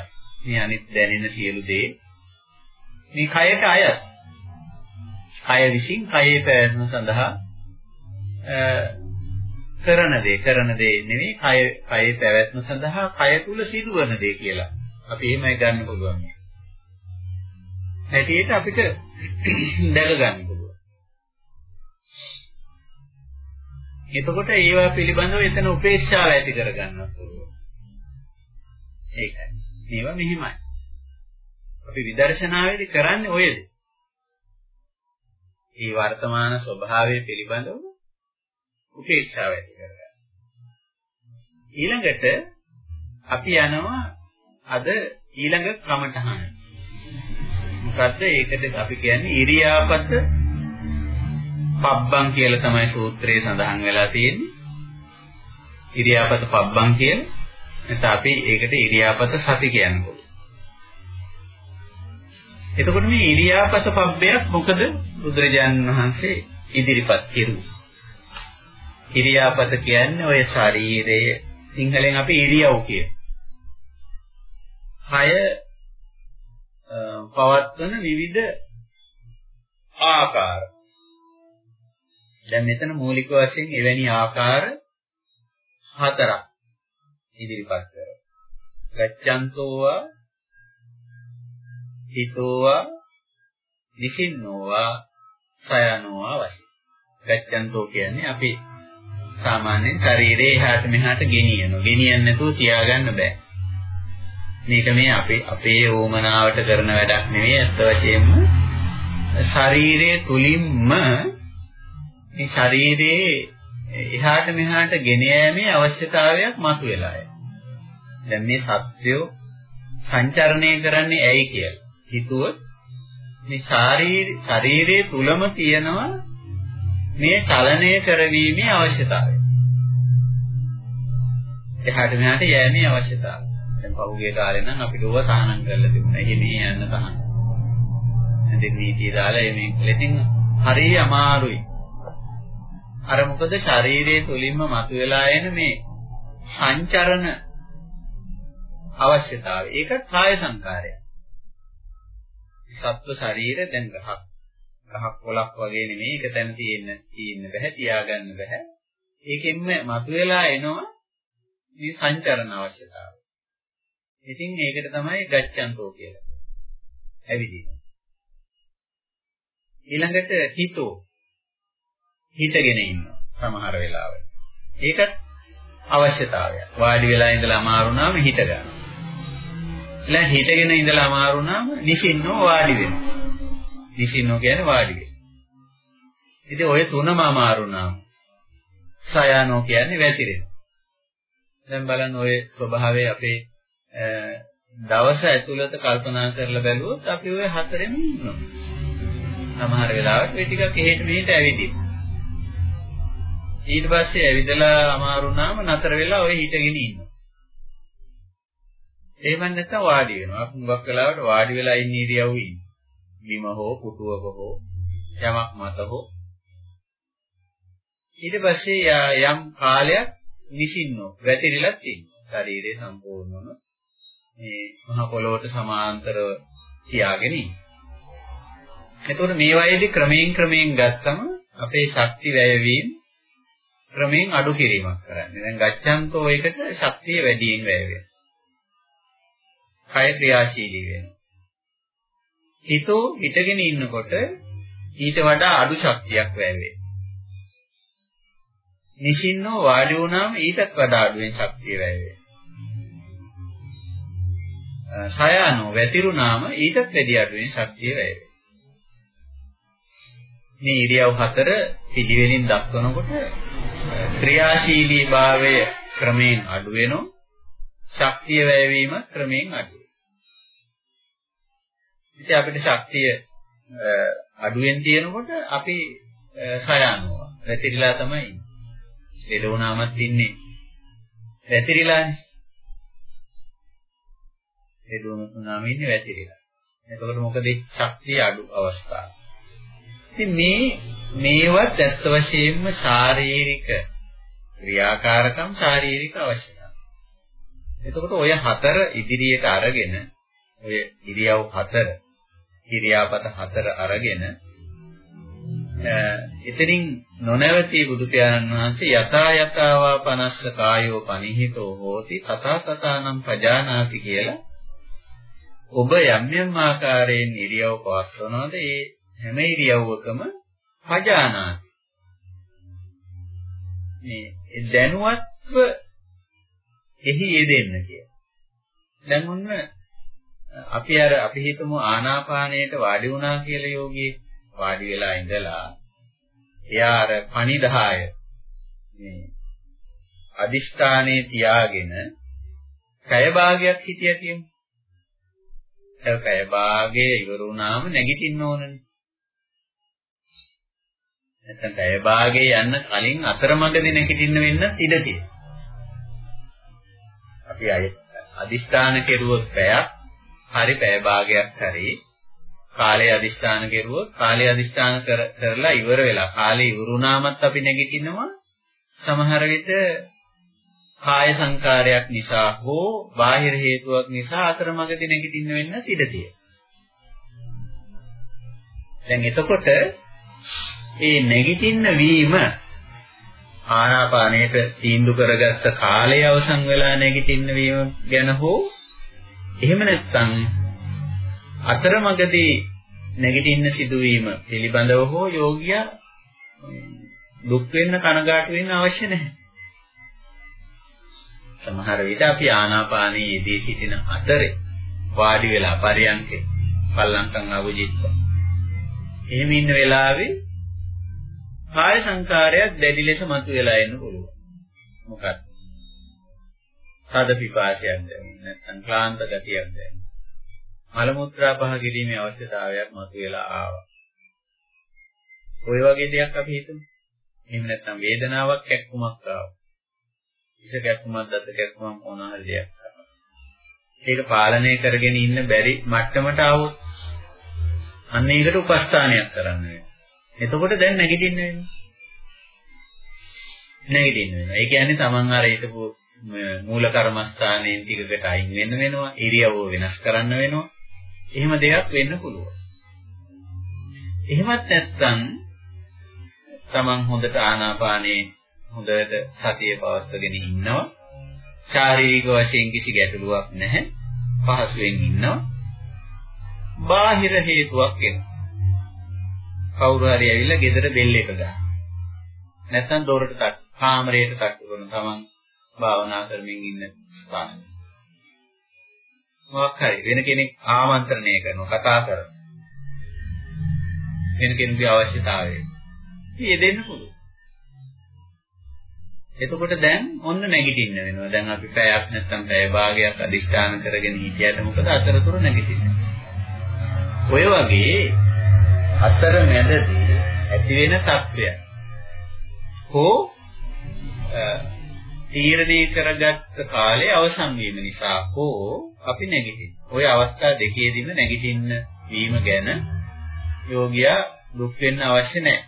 මේ අනිත් දැනෙන සියලු දේ. මේ කයට අය. කය විසින් කයේ පැවැත්ම සඳහා කරන දේ. කරන දේ නෙවෙයි කය කයේ පැවැත්ම සඳහා කය තුල සිදුවන දේ කියලා. අපි එහෙමයි ගන්න පුළුවන්. හැටියට අපිට දැක ගන්න එතකොට ඒවා පිළිබඳව එතන උපේක්ෂාව ඇති කරගන්නත් පුළුවන්. ඒකයි. මේවා මෙහිමයි. අපි විදර්ශනාවේදී කරන්නේ ඔයද? ඒ වර්තමාන ස්වභාවය පිළිබඳව උපේක්ෂාව ඇති කරගන්න. ඊළඟට අපි යනවා අද ඊළඟ කමඨහන. මොකද්ද? ඒකට අපි කියන්නේ ඉරියාපත පබ්බං කියලා තමයි සූත්‍රයේ සඳහන් වෙලා තියෙන්නේ. ඉරියාපත පබ්බං කියලා. එතකොට අපි ඒකට ඉරියාපත සති කියන්නේ. එතකොට මේ ඉරියාපත පබ්බයක් මොකද බුදුරජාණන් වහන්සේ ඉදිරිපත් කෙරුවේ? ඉරියාපත කියන්නේ ඔය ශරීරයේ සිංහලෙන් අපි ඉරියව් කිය. කය පවත්වන විවිධ ආකාර. දැන් මෙතන මූලික වශයෙන් එවැනි ආකාර හතරක් ඉදිරිපත් කරනවා. ගච්ඡන්තෝවා හිතෝවා නිසින්නෝවා සයනෝවා වශයෙන්. ගච්ඡන්තෝ කියන්නේ අපි සාමාන්‍යයෙන් ශරීරේ එහාට මෙහාට ගෙනියනවා. ගෙනියන්න නැතුව තියාගන්න බෑ. මේක මේ අපේ අපේ ඕමනාවට කරන වැඩක් නෙවෙයි අත්ත වශයෙන්ම ශරීරයේ තුලින්ම මේ ශරීරයේ එහාට මෙහාට ගෙන යෑමේ අවශ්‍යතාවයක් මතුවලා දැන් මේ සත්‍යය සංචරණය කරන්නේ ඇයි කියලා. හිතුවොත් මේ ශරීරයේ තුලම තියෙනවා මේ චලනය කරවීමේ අවශ්‍යතාවය. එහාට මෙහාට යෑමේ අවශ්‍යතාවය. දැන් පහුගිය කාලේ නම් අපිට ඕව තහනම් කරලා තිබුණා. එහෙම යන්න තහනම්. දැන් නීතිය දාලා මේ ඉතින් හරිය අමාරුයි. අර මොකද ශරීරයේ තුලින්ම මතුවලා එන මේ සංචරණ අවශ්‍යතාවය. ඒක කාය සංකාරයක්. සත්ව ශරීර දැන් ගහක් ගහක් පොලක් වගේ නෙමෙයි එක තැන තියෙන්න තියෙන්න බෑ තියාගන්න බෑ. ඒකෙන්ම මතුවලා එනවා මේ සංචරණ අවශ්‍යතාවය. ඉතින් ඒකට තමයි ගච්ඡන්තෝ කියලා. ඇවිදින. ඊළඟට හිතෝ හිතගෙන ඉන්නවා සමහර වෙලාවට. ඒකත් අවශ්‍යතාවයක්. වාඩි වෙලා ඉඳලා අමාරු නම් හිත ගන්න. ඊළඟ හිතගෙන ඉඳලා අමාරු නම් නිසින්නෝ වාඩි වෙනවා. නිසින්නෝ කියන්නේ වාඩි වෙන. ඉතින් ඔය තුනම අමාරු නම් සයනෝ කියන්නේ වැතිරෙන. දැන් බලන්න ඔය ස්වභාවය අපේ දවස ඇතුළත කල්පනා කරලා බැලුවොත් අපි ওই හතරෙම ඉන්නවා. සමහර වෙලාවට මේ ටිකක් එහෙට මෙහෙට ඇවිදින්න. ඊට පස්සේ ඇවිදලා අමාරු නම් නතර වෙලා ඔය හිටගෙන ඉන්නවා. එහෙම නැත්නම් වාඩි වෙනවා. අපි මුගක් වෙලාවට වාඩි වෙලා ඉන්න ඉරියව්ව ඉන්න. බිම හෝ පුටුවක හෝ යමක් මත හෝ ඊට පස්සේ යම් කාලයක් නිසින්නෝ වැතිරිලා තියෙනවා. ශරීරය සම්පූර්ණම මේ මහ පොළොවට සමාන්තරව තියාගෙන ඉන්න. එතකොට මේ වයේදී ක්‍රමයෙන් ක්‍රමයෙන් ගත්තම අපේ ශක්ති වැයවීම ක්‍රමයෙන් අඩු කිරීමක් කරන්නේ. දැන් ගච්ඡන්තෝ එකට ශක්තිය වැඩියෙන් වැය වෙනවා. කය ක්‍රියාශීලී වෙනවා. හිතෝ හිටගෙන ඉන්නකොට ඊට වඩා අඩු ශක්තියක් වැය වෙනවා. නිසින්නෝ වාඩි වුණාම ඊටත් වඩා අඩුවෙන් ශක්තිය වැය වෙනවා. සයano වැතිරුණාම ඊටත් වැඩි අඩුවෙන් ශක්තිය වැය වෙනවා. මේ ඉරියව් හතර පිළිවෙලින් දක්වනකොට ක්‍රියාශීලී භාවය ක්‍රමයෙන් අඩු වෙනවා. ශක්තිය වැයවීම ක්‍රමයෙන් අඩු ඉතින් අපිට ශක්තිය අඩුවෙන් තියෙනකොට අපි සයනවා. වැතිරිලා තමයි ඉන්නේ. ලෙඩ වුණාමත් ඉන්නේ වැතිරිලානේ. ලෙඩ වුණාම ඉන්නේ වැතිරිලා. එතකොට මොකද ශක්තිය අඩු අවස්ථාව. ඉතින් මේ මේවත් ඇත්ත වශයෙන්ම ශාරීරික ක්‍රියාකාරකම් ශාරීරික අවශ්‍යතාව. එතකොට ඔය හතර ඉදිරියට අරගෙන ඔය ඉරියව් හතර ඉරියාපත හතර අරගෙන එතනින් නොනවතී බුදු පියාණන් වහන්සේ යතා යතාවා පනස්ස කායෝ පනිහිතෝ හෝති තථා තථානම් පජානාති කියලා ඔබ යම් යම් ආකාරයෙන් ඉරියව් පවත්වනවාද ඒ හැම ඉරියව්වකම පජානාති මේ දැනුවත්ව එහි යෙදෙන්න කියලා දැන් ඔන්න අපි අර අපි හිතමු ආනාපානයට වාඩි වුණා කියලා යෝගී වාඩි වෙලා ඉඳලා එයා අර පණිදාය මේ අදිෂ්ඨානේ තියාගෙන කය භාගයක් හිටියා කියමු. ඒ කය භාගයේ ඉවර වුණාම නැගිටින්න ඕනනේ. නැත්නම් පැය භාගයේ යන්න කලින් අතරමඟදී නැගිටින්න වෙන්න ඉඩ තියෙනවා. අපි අය අදිස්ථාන කෙරුවොත් පැයක් හරි පැය භාගයක් හරි කාලය අදිස්ථාන කෙරුවොත් කාලය අදිස්ථාන කරලා ඉවර වෙලා කාලය ඉවරුනාමත් අපි නැගිටිනවා සමහර විට කාය සංකාරයක් නිසා හෝ බාහිර හේතුවක් නිසා අතරමඟදී නැගිටින්න වෙන්න ඉඩ තියෙනවා. දැන් එතකොට මේ නැගිටින්න වීම ආනාපානයට තීන්දු කරගත්ත කාලය අවසන් වෙලා නැගිටින්න වීම ගැන හෝ එහෙම නැත්නම් අතරමඟදී නැගිටින්න සිදුවීම පිළිබඳව හෝ යෝගියා දුක් වෙන්න කනගාටු වෙන්න අවශ්‍ය නැහැ. සමහර විට අපි ආනාපානයේ යෙදී සිටින අතරේ වාඩි වෙලා පරියන්කේ පල්ලංකම් අවජිත්ව. එහෙම ඉන්න වෙලාවේ කාය සංකාරයක් දැඩි ලෙස මතුවලා එන්න පුළුවන්. මොකක්ද? තද පිපාසයක් දැනෙන නැත්නම් ක්ලාන්ත ගතියක් දැනෙන. මල මුත්‍රා පහ ගැනීමේ අවශ්‍යතාවයක් මතුවලා ආවා. ওই වගේ දෙයක් අපි හිතමු. එහෙම නැත්නම් වේදනාවක් කැක්කුමක් ආවා. ඉෂ කැක්කුමක් දත කැක්කුමක් මොන හරි දෙයක්. ඒක පාලනය කරගෙන ඉන්න බැරි මට්ටමට આવොත් අන්න ඒකට උපස්ථානයක් කරන්න වෙනවා. එතකොට දැන් නැගිටින්න වෙනවා. නැගිටින්න වෙනවා. ඒ කියන්නේ Taman අර හිටපු මූල කර්මස්ථානයෙන් ටිකකට අයින් වෙන්න වෙනවා. ඉරියව්ව වෙනස් කරන්න වෙනවා. එහෙම දෙයක් වෙන්න පුළුවන්. එහෙමත් නැත්නම් Taman හොඳට ආනාපානේ හොඳට සතිය පවත්වාගෙන ඉන්නවා. ශාරීරික වශයෙන් කිසි ගැටලුවක් නැහැ. පහසුවෙන් ඉන්නවා. බාහිර හේතුවක් එනවා. කවුරු හරි ඇවිල්ලා ගෙදර බෙල් එක ගන්න. නැත්නම් දොරට තට්ටු, කාමරයට තට්ටු කරන තමන් භාවනා කරමින් ඉන්න ස්ථානය. මොකක් හරි වෙන කෙනෙක් ආමන්ත්‍රණය කරනවා, කතා කරනවා. වෙන කෙනෙකුගේ අවශ්‍යතාවය. ඉතින් දෙන්න පුළුවන්. එතකොට දැන් ඔන්න නැගිටින්න වෙනවා. දැන් අපි පැයක් නැත්නම් පැය භාගයක් අදිෂ්ඨාන කරගෙන හිටියට මොකද අතරතුර නැගිටින්නේ. ඔය වගේ අතර මැදදී ඇති වෙන තත්ත්වයක්. හෝ තීරණය කරගත්ත කාලය අවසන් වීම නිසා හෝ අපි නැගිටින. ওই අවස්ථා දෙකේදීම නැගිටින්න වීම ගැන යෝගියා දුක් වෙන්න අවශ්‍ය නැහැ.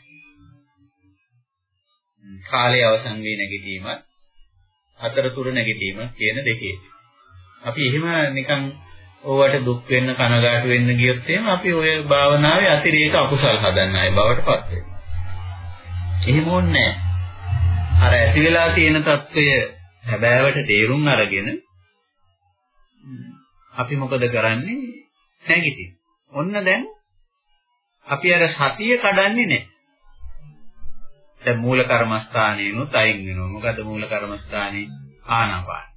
කාලය අවසන් වී නැගිටීමත් අතරතුර නැගිටීම කියන දෙකේ. අපි එහෙම නිකන් ඕවට දුක් වෙන්න කනගාටු වෙන්න ගියොත් එහෙම අපි ওই භාවනාවේ අතිරේක අකුසල් හදන්න ආයි බවට පත් වෙනවා. එහෙම ඕනේ අර ඇති වෙලා තියෙන తත්වය හැබෑවට තේරුම් අරගෙන අපි මොකද කරන්නේ? නැගිටින්. ඔන්න දැන් අපි අර සතිය කඩන්නේ නැහැ. දැන් මූල කර්මස්ථානේනොත් අයින් වෙනවා. මොකද මූල කර්මස්ථානේ ආනාපාන.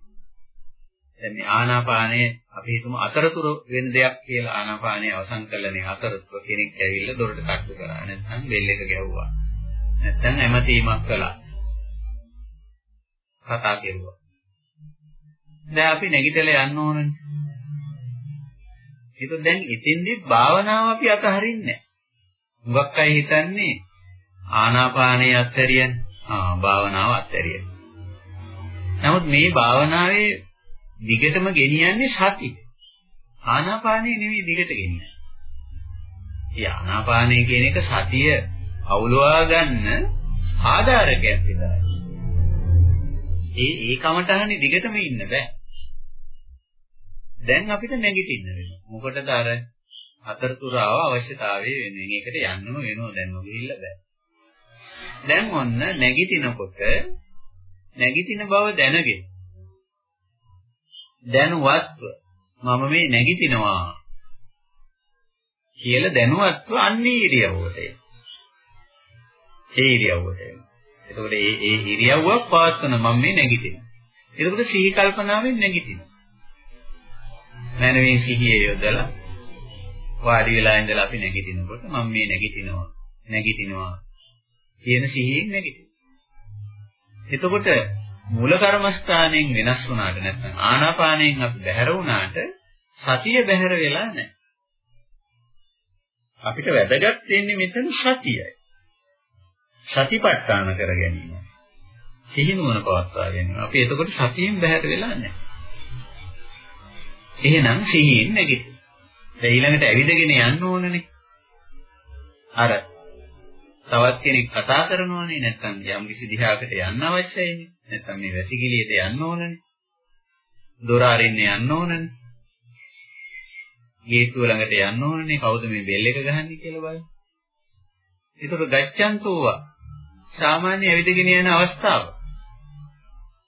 දැන් මේ ආනාපානයේ අපි හිතමු අතරතුර වෙන දෙයක් කියලා ආනාපානයේ අවසන් කළනේ අතරතුර කෙනෙක් ඇවිල්ලා දොරට තට්ටු කරා නැත්නම් බෙල් එක ගැහුවා. නැත්නම් ඇමතීමක් කළා. කතා කෙරුවා. දැන් අපි නැගිටලා යන්න ඕනනේ. ඒක දැන් ඉතින්දි භාවනාව අපි අතහරින්නේ නැහැ. හුඟක් අය හිතන්නේ ආනාපානයේ අත්හැරියන්නේ. ආ භාවනාව අත්හැරියන්නේ. නමුත් මේ භාවනාවේ දිගටම ගෙනියන්නේ සතිය. ආනාපානයේ නෙවෙයි දිගට ගෙනියන්නේ. ඒ ආනාපානය කියන එක සතිය අවුලවා ගන්න ආධාරකයක් විතරයි. ඒ ඒ කමටහනේ දිගටම ඉන්න බෑ. දැන් අපිට නැගිටින්න වෙනවා. මොකටද අර අතරතුරාව අවශ්‍යතාවය වෙන්නේ. ඒකට යන්නම වෙනවා දැන් නොගිහිල්ලා බෑ. දැන් ඔන්න නැගිටිනකොට නැගිටින බව දැනගෙන දැනුවත්ව මම මේ නැගිටිනවා කියලා දැනුවත්ව අන්නේ ඉරියව්වට එන. ඒ ඉරියව්වට එන. එතකොට ඒ ඒ ඉරියව්වක් පවත්වන මම මේ නැගිටිනවා. එතකොට සිහි කල්පනාවෙන් නැගිටිනවා. මනමින් සිහිය යොදලා වාඩි වෙලා ඉඳලා අපි නැගිටිනකොට මම මේ නැගිටිනවා. නැගිටිනවා කියන සිහියෙන් නැගිටිනවා. එතකොට මූල කර්මස්ථානයෙන් වෙනස් වුණාට නැත්නම් ආනාපානයෙන් අපි බැහැර වුණාට සතිය බැහැර වෙලා නැහැ. අපිට වැදගත් වෙන්නේ මෙතන සතියයි. සතිපට්ඨාන කර ගැනීම. සිහිනුවන පවත්වා ගැනීම. අපි එතකොට සතියෙන් බැහැර වෙලා නැහැ. එහෙනම් සිහියෙන් නැගිටින්න. දැන් ඊළඟට ඇවිදගෙන යන්න ඕනනේ. අර තවත් කෙනෙක් කතා කරනවානේ නැත්නම් යම් කිසි දිහාකට යන්න අවශ්‍යයිනේ. නැත්නම් මේ වැසිකිළියට යන්න ඕනනේ. දොර අරින්න යන්න ඕනනේ. ගේට්ටුව ළඟට යන්න ඕනනේ. කවුද මේ බෙල් එක ගහන්නේ කියලා බලන්න. ඒතර ගච්ඡන්තෝවා සාමාන්‍ය ඇවිදගෙන යන අවස්ථාව.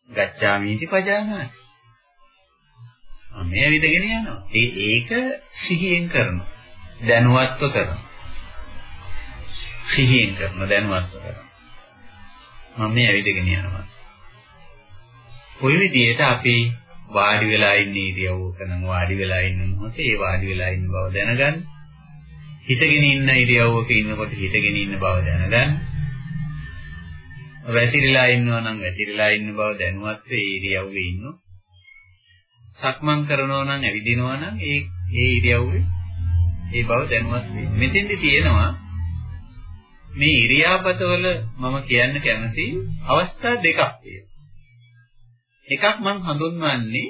ගච්ඡාමීති පජානාති. මේ ඇවිදගෙන යනවා. ඒ ඒක සිහියෙන් කරනවා. දැනුවත්ව කරනවා. සිහියෙන් කරනවා දැනුවත්ව කරනවා. මම මේ ඇවිදගෙන යනවා. ওই විදිහට අපි වාඩි වෙලා ඉන්න ඉරියව්වක නම් වාඩි වෙලා ඉන්න මොහොතේ ඒ වාඩි වෙලා ඉන්න බව දැනගන්න. හිතගෙන ඉන්න ඉරියව්වක ඉන්නකොට හිතගෙන ඉන්න බව දැනගන්න. වැතිරිලා ඉන්නවා නම් වැතිරිලා ඉන්න බව දැනුවත් වේ ඉරියව්වේ ඉන්නෝ. සක්මන් කරනවා නම් ඇවිදිනවා නම් ඒ ඒ ඉරියව්වේ ඒ බව දැනුවත් වේ. මෙතෙන්දි තියෙනවා මේ ඉරියාපතවල මම කියන්න කැමති අවස්ථා දෙකක් තියෙනවා. එකක් මම හඳුන්වන්නේ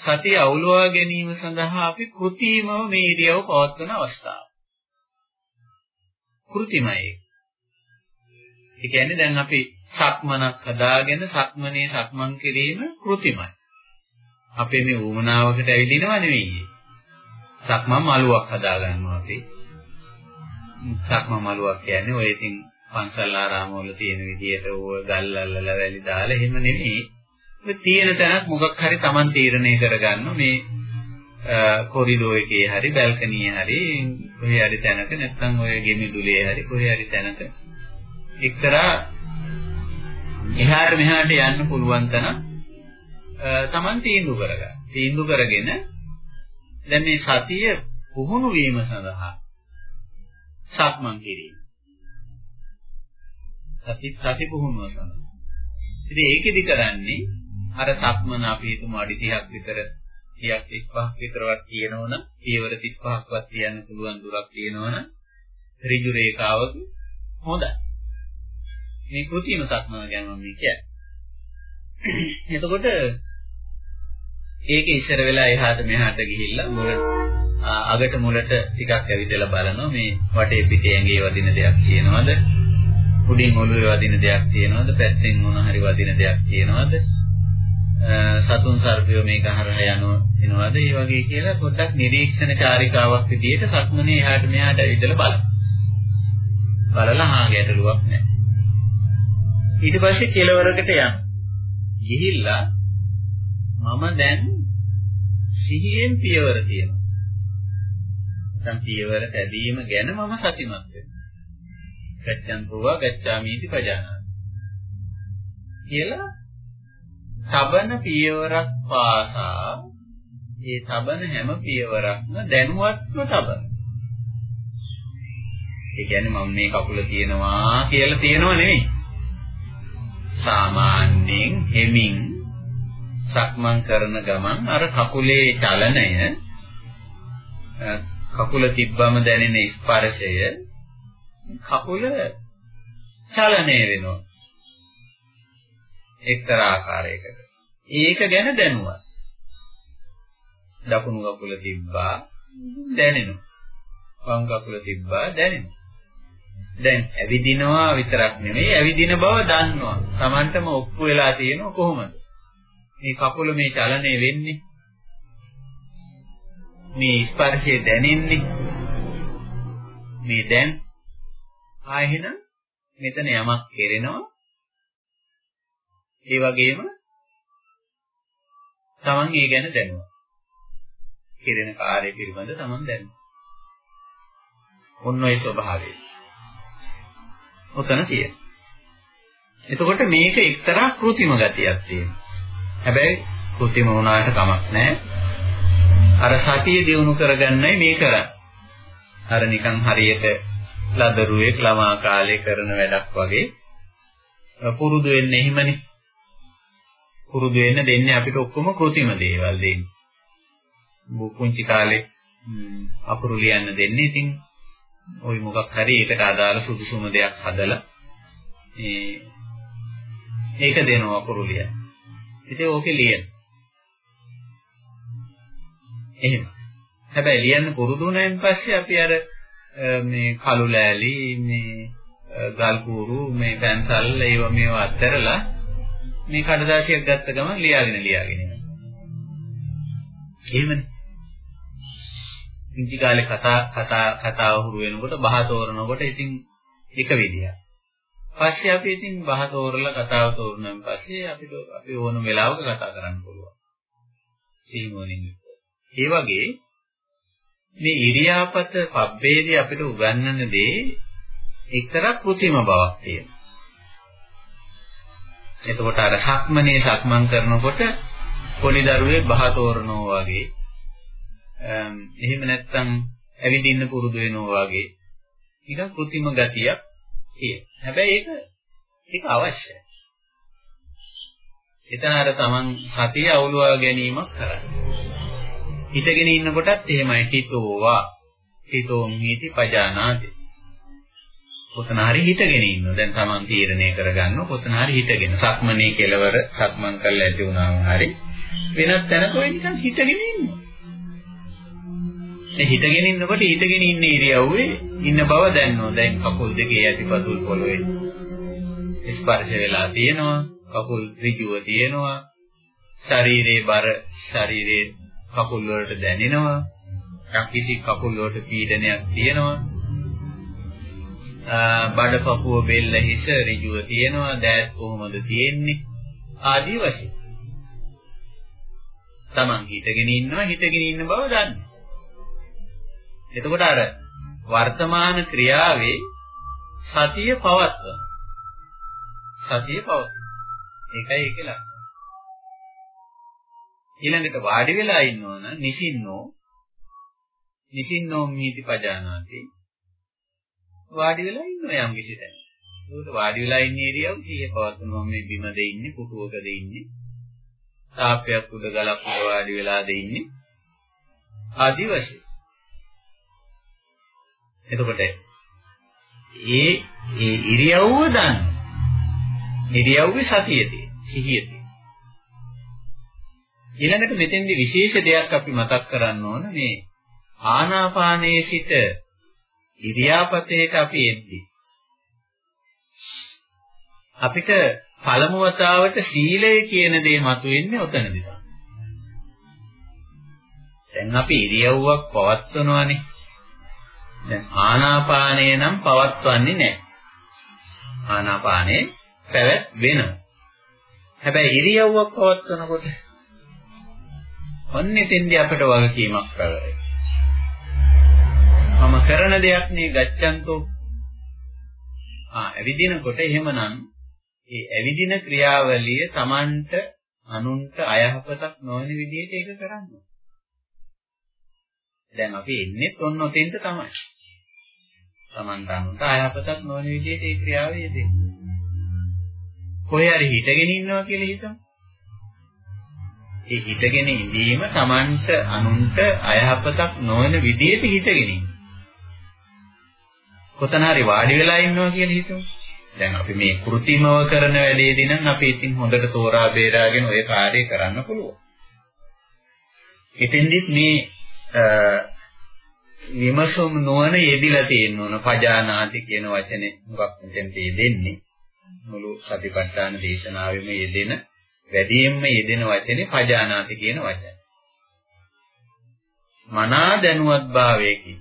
සතිය අවුලවා ගැනීම සඳහා අපි කෘතිමව මේ ඉරියව් පවත්වන අවස්ථාව. කෘතිමයි. ඒ කියන්නේ දැන් අපි සක්මනක් හදාගෙන සක්මනේ සක්මන් කිරීම කෘතිමයි. අපේ මේ ඌමනාවකට ඇවිදිනව නෙවෙයි. සක්මන් මළුවක් හදා ගන්නවා අපි. සක්මන් මළුවක් කියන්නේ ඔය ඉතින් පන්සල් ආරාමවල තියෙන විදිහට ඕව ගල් අල්ලලා වැලි දාලා එහෙම නෙවෙයි. මේ තියෙන තැනක් මොකක් හරි Taman තීරණය කරගන්න මේ කොරිඩෝ එකේ හරි බල්කනියේ හරි කොහේ හරි තැනක නැත්නම් ඔය ගෙමිදුලේ හරි කොහේ හරි තැනක එක්තරා එහාට මෙහාට යන්න පුළුවන් තැන Taman තීන්දුව කරගන්න. තීන්දුව කරගෙන දැන් මේ සතිය පුහුණු වීම සඳහා සක්මන් කිරීම. සති සති පුහුණුව සඳහා. ඉතින් ඒකෙදි කරන්නේ අර සක්මන අපි හිතමු අඩි 30ක් විතර 30ක් 35ක් විතරවත් තියෙනවනම් පියවර 35ක්වත් තියන්න පුළුවන් දුරක් තියෙනවනම් ඍජු රේඛාවක හොඳයි. මේ කෘතිම සක්මන ගැන මම කියන්නේ. එතකොට ඒක ඉස්සර වෙලා එහාට මෙහාට ගිහිල්ලා මුල අගට මුලට ටිකක් ඇවිදලා බලනවා මේ වටේ පිටේ ඇඟේ වදින දෙයක් තියෙනවද? උඩින් ඔළුවේ වදින දෙයක් තියෙනවද? පැත්තෙන් මොන හරි වදින දෙයක් තියෙනවද? සතුන් සර්පයෝ මේක හරහා යනවා එනවාද? ඒ වගේ කියලා පොඩ්ඩක් නිරීක්ෂණ චාරිකාවක් විදිහට සක්මනේ එහාට මෙහාට ඇවිදලා බලන්න. බලලා හා ගැටලුවක් නැහැ. ඊට පස්සේ කෙලවරකට යන්න. ගිහිල්ලා මම දැන් සිහියෙන් පියවර තියෙනවා. දැන් පියවර තැබීම ගැන මම සතිමත් වෙනවා. ගච්ඡන් පොවා ගච්ඡාමීති පජානාති. කියලා තබන පියවරක් පාසා ඒ තබන හැම පියවරක්ම දැනුවත්ව තබන. ඒ කියන්නේ මම මේ කකුල තියනවා කියලා තියනව නෙමෙයි. සාමාන්‍යයෙන් හෙමින් සක්මන් කරන ගමන් අර කකුලේ චලනය කකුල තිබ්බම දැනෙන ස්පර්ශය කකුල චලනය වෙනවා එක්තරා ආකාරයකට ඒක ගැන දැනුවා දකුණු කකුල තිබ්බා දැනෙනවා වම් කකුල තිබ්බා දැනෙනවා දැන් ඇවිදිනවා විතරක් නෙමෙයි ඇවිදින බව දන්නවා. Tamanටම ඔප්පු වෙලා තියෙනවා කොහොමද? මේ කකුල මේ චලනය වෙන්නේ. මේ ස්පර්ශය දැනෙන්නේ. මේ දැන් ආයෙහෙන මෙතන යමක් කෙරෙනවා. ඒ වගේම Taman ඒ ගැන දැනුවා. කෙරෙන කාර්ය පිළිබඳ Taman දැනුවා. ඔන්න ඔය ස්වභාවය. ඔතන තියෙනවා. එතකොට මේක එක්තරා કૃතිම ගතියක් තියෙනවා. හැබැයි કૃතිම වුණාට කමක් නැහැ. අර සතිය දිනු කරගන්නයි මේ කරන්නේ. අර නිකන් හරියට ලදරුවේ ළමා කාලේ කරන වැඩක් වගේ පුරුදු වෙන්න එහෙමනේ. පුරුදු වෙන්න දෙන්නේ අපිට ඔක්කොම કૃතිම දේවල් දෙන්නේ. පුංචි කාලේ අකුරු ලියන්න දෙන්නේ. ඉතින් ওই මොකක් හරි ඒකට අදාළ සුදුසුම දෙයක් හදලා ඒ ඒක දෙනවා අකුරු ලියන්න. ඉතින් ඕකේ ලියන. එහෙම. හැබැයි ලියන්න පුරුදු වුණාන් පස්සේ අපි අර මේ කළු ලෑලි මේ ගල් කූරු මේ පැන්සල් ඒව මේවා අත්හැරලා මේ කඩදාසියක් ගත්ත ගමන් ලියාගෙන ලියාගෙන යනවා. එහෙමනේ. ඉංචි කාලේ කතා කතා කතාව හුරු වෙනකොට බහ තෝරනකොට ඉතින් එක විදියක්. පස්සේ අපි ඉතින් බහ තෝරලා කතාව තෝරනන් පස්සේ අපිට අපි ඕන වෙලාවක කතා කරන්න පුළුවන්. සීමුවනින්. ඒ වගේ මේ ඉරියාපත පබ්බේදී අපිට උගන්වන දේ එක්තරා કૃතිම බවක් තියෙනවා. එතකොට අර සක්මනේ සක්මන් කරනකොට පොඩි දරුවේ බහ තෝරනවා වගේ එහෙම නැත්නම් ඇවිදින්න පුරුදු වෙනවා වගේ ටිකක් કૃතිම ගතියක් තියෙනවා. හැබැයි ඒක ඒක අවශ්‍යයි. එතන අර Taman සතිය අවුලවා ගැනීමක් කරන්නේ. හිතගෙන ඉන්නකොටත් එහෙමයි හිතෝවා හිතෝම් හීති පජානාති. කොතන හරි හිතගෙන ඉන්නවා. දැන් Taman තීරණය කරගන්න කොතන හරි හිතගෙන. සක්මනේ කෙලවර සක්මන් කරලා ඇති වුණාම හරි වෙනත් තැනක ඔය නිකන් හිතගෙන ඉන්නවා. ඒ හිතගෙන ඉන්නකොට හිතගෙන ඉන්න ඉරියව්වේ ඉන්න බව දැනනවා. දැන් කකුල් දෙකේ යටිපතුල් පොළවේ ස්පර්ශ වෙලා තියෙනවා. කකුල් ඍජුව තියෙනවා. ශරීරයේ බර ශරීරයේ කකුල් වලට දැනෙනවා. යම්කිසි කකුල් වලට පීඩනයක් තියෙනවා. බඩ පපුව බෙල්ල හිස ඍජුව තියෙනවා. දෑත් කොහොමද තියෙන්නේ? ආදී වශයෙන්. Taman හිතගෙන ඉන්නවා හිතගෙන ඉන්න බව දන්නවා. එතකොට අර වර්තමාන ක්‍රියාවේ සතිය පවත්වන. සතිය පවත්වන. ඒකයි ඒකේ ලක්ෂණ. ඊළඟට වාඩි වෙලා ඉන්නවනම් නිසින්නෝ නිසින්නෝ මීති පජානාති වාඩි වෙලා ඉන්නවා යම් කිසි තැනක. ඒකට වාඩි වෙලා ඉන්න ඉරියව් සිහිය පවත්වනවා මේ බිමද ඉන්නේ කුටුවකද ඉන්නේ තාප්පයක් උඩ ගලක් උඩ වාඩි වෙලාද ඉන්නේ ආදි වශයෙන්. එතකොට ඒ ඒ ඉරියව්ව දන්න. ඉරියව්වේ සතිය තියෙන, සිහිය තියෙන. ඊළඟට මෙතෙන්දි විශේෂ දෙයක් අපි මතක් කරන්න ඕන මේ ආනාපානයේ සිට ඉරියාපතේට අපි එද්දී අපිට පළමු වතාවට සීලය කියන දේ මතුවෙන්නේ ඔතනදී තමයි. දැන් අපි ඉරියව්වක් පවත්වනවානේ. දැන් ආනාපානය නම් පවත්වන්නේ නැහැ. ආනාපානේ පැවැත් වෙනවා. හැබැයි ඉරියව්වක් පවත්වනකොට ඔන්න එතෙන්දී අපිට වගකීමක් කරගන්න. මම කරන දෙයක් නේ ගච්ඡන්තෝ. ආ ඇවිදිනකොට එහෙමනම් ඒ ඇවිදින ක්‍රියාවලිය Tamanට අනුන්ට අයහපතක් නොවන විදිහට ඒක කරන්න. දැන් අපි එන්නේ ඔන්න ඔතෙන්ට තමයි. Tamanට අනුන්ට අයහපතක් නොවන විදිහට ඒ ක්‍රියාව යෙදෙන්නේ. කොහේ හරි හිටගෙන ඉන්නවා කියලා හිතමු. ඒ හිතගෙන ඉඳීම Tamanට අනුන්ට අයහපතක් නොවන විදිහට හිතගෙන ඉන්න. කොතන හරි වාඩි වෙලා ඉන්නවා කියලා හිතමු. දැන් අපි මේ කෘතිමව කරන වැඩේදී නම් අපි ඉතින් හොඳට තෝරා බේරාගෙන ওই කාර්යය කරන්න පුළුවන්. ඉතින්දිත් මේ විමසුම් නොවන යෙදිලා තියෙන්න ඕන පජානාති කියන වචනේ මොකක්ද මෙතෙන් තේදෙන්නේ මුළු සතිපට්ඨාන දේශනාවෙම යෙදෙන වැඩියෙන්ම යෙදෙන වචනේ පජානාති කියන වචනේ. මනා දැනුවත් භාවයකින්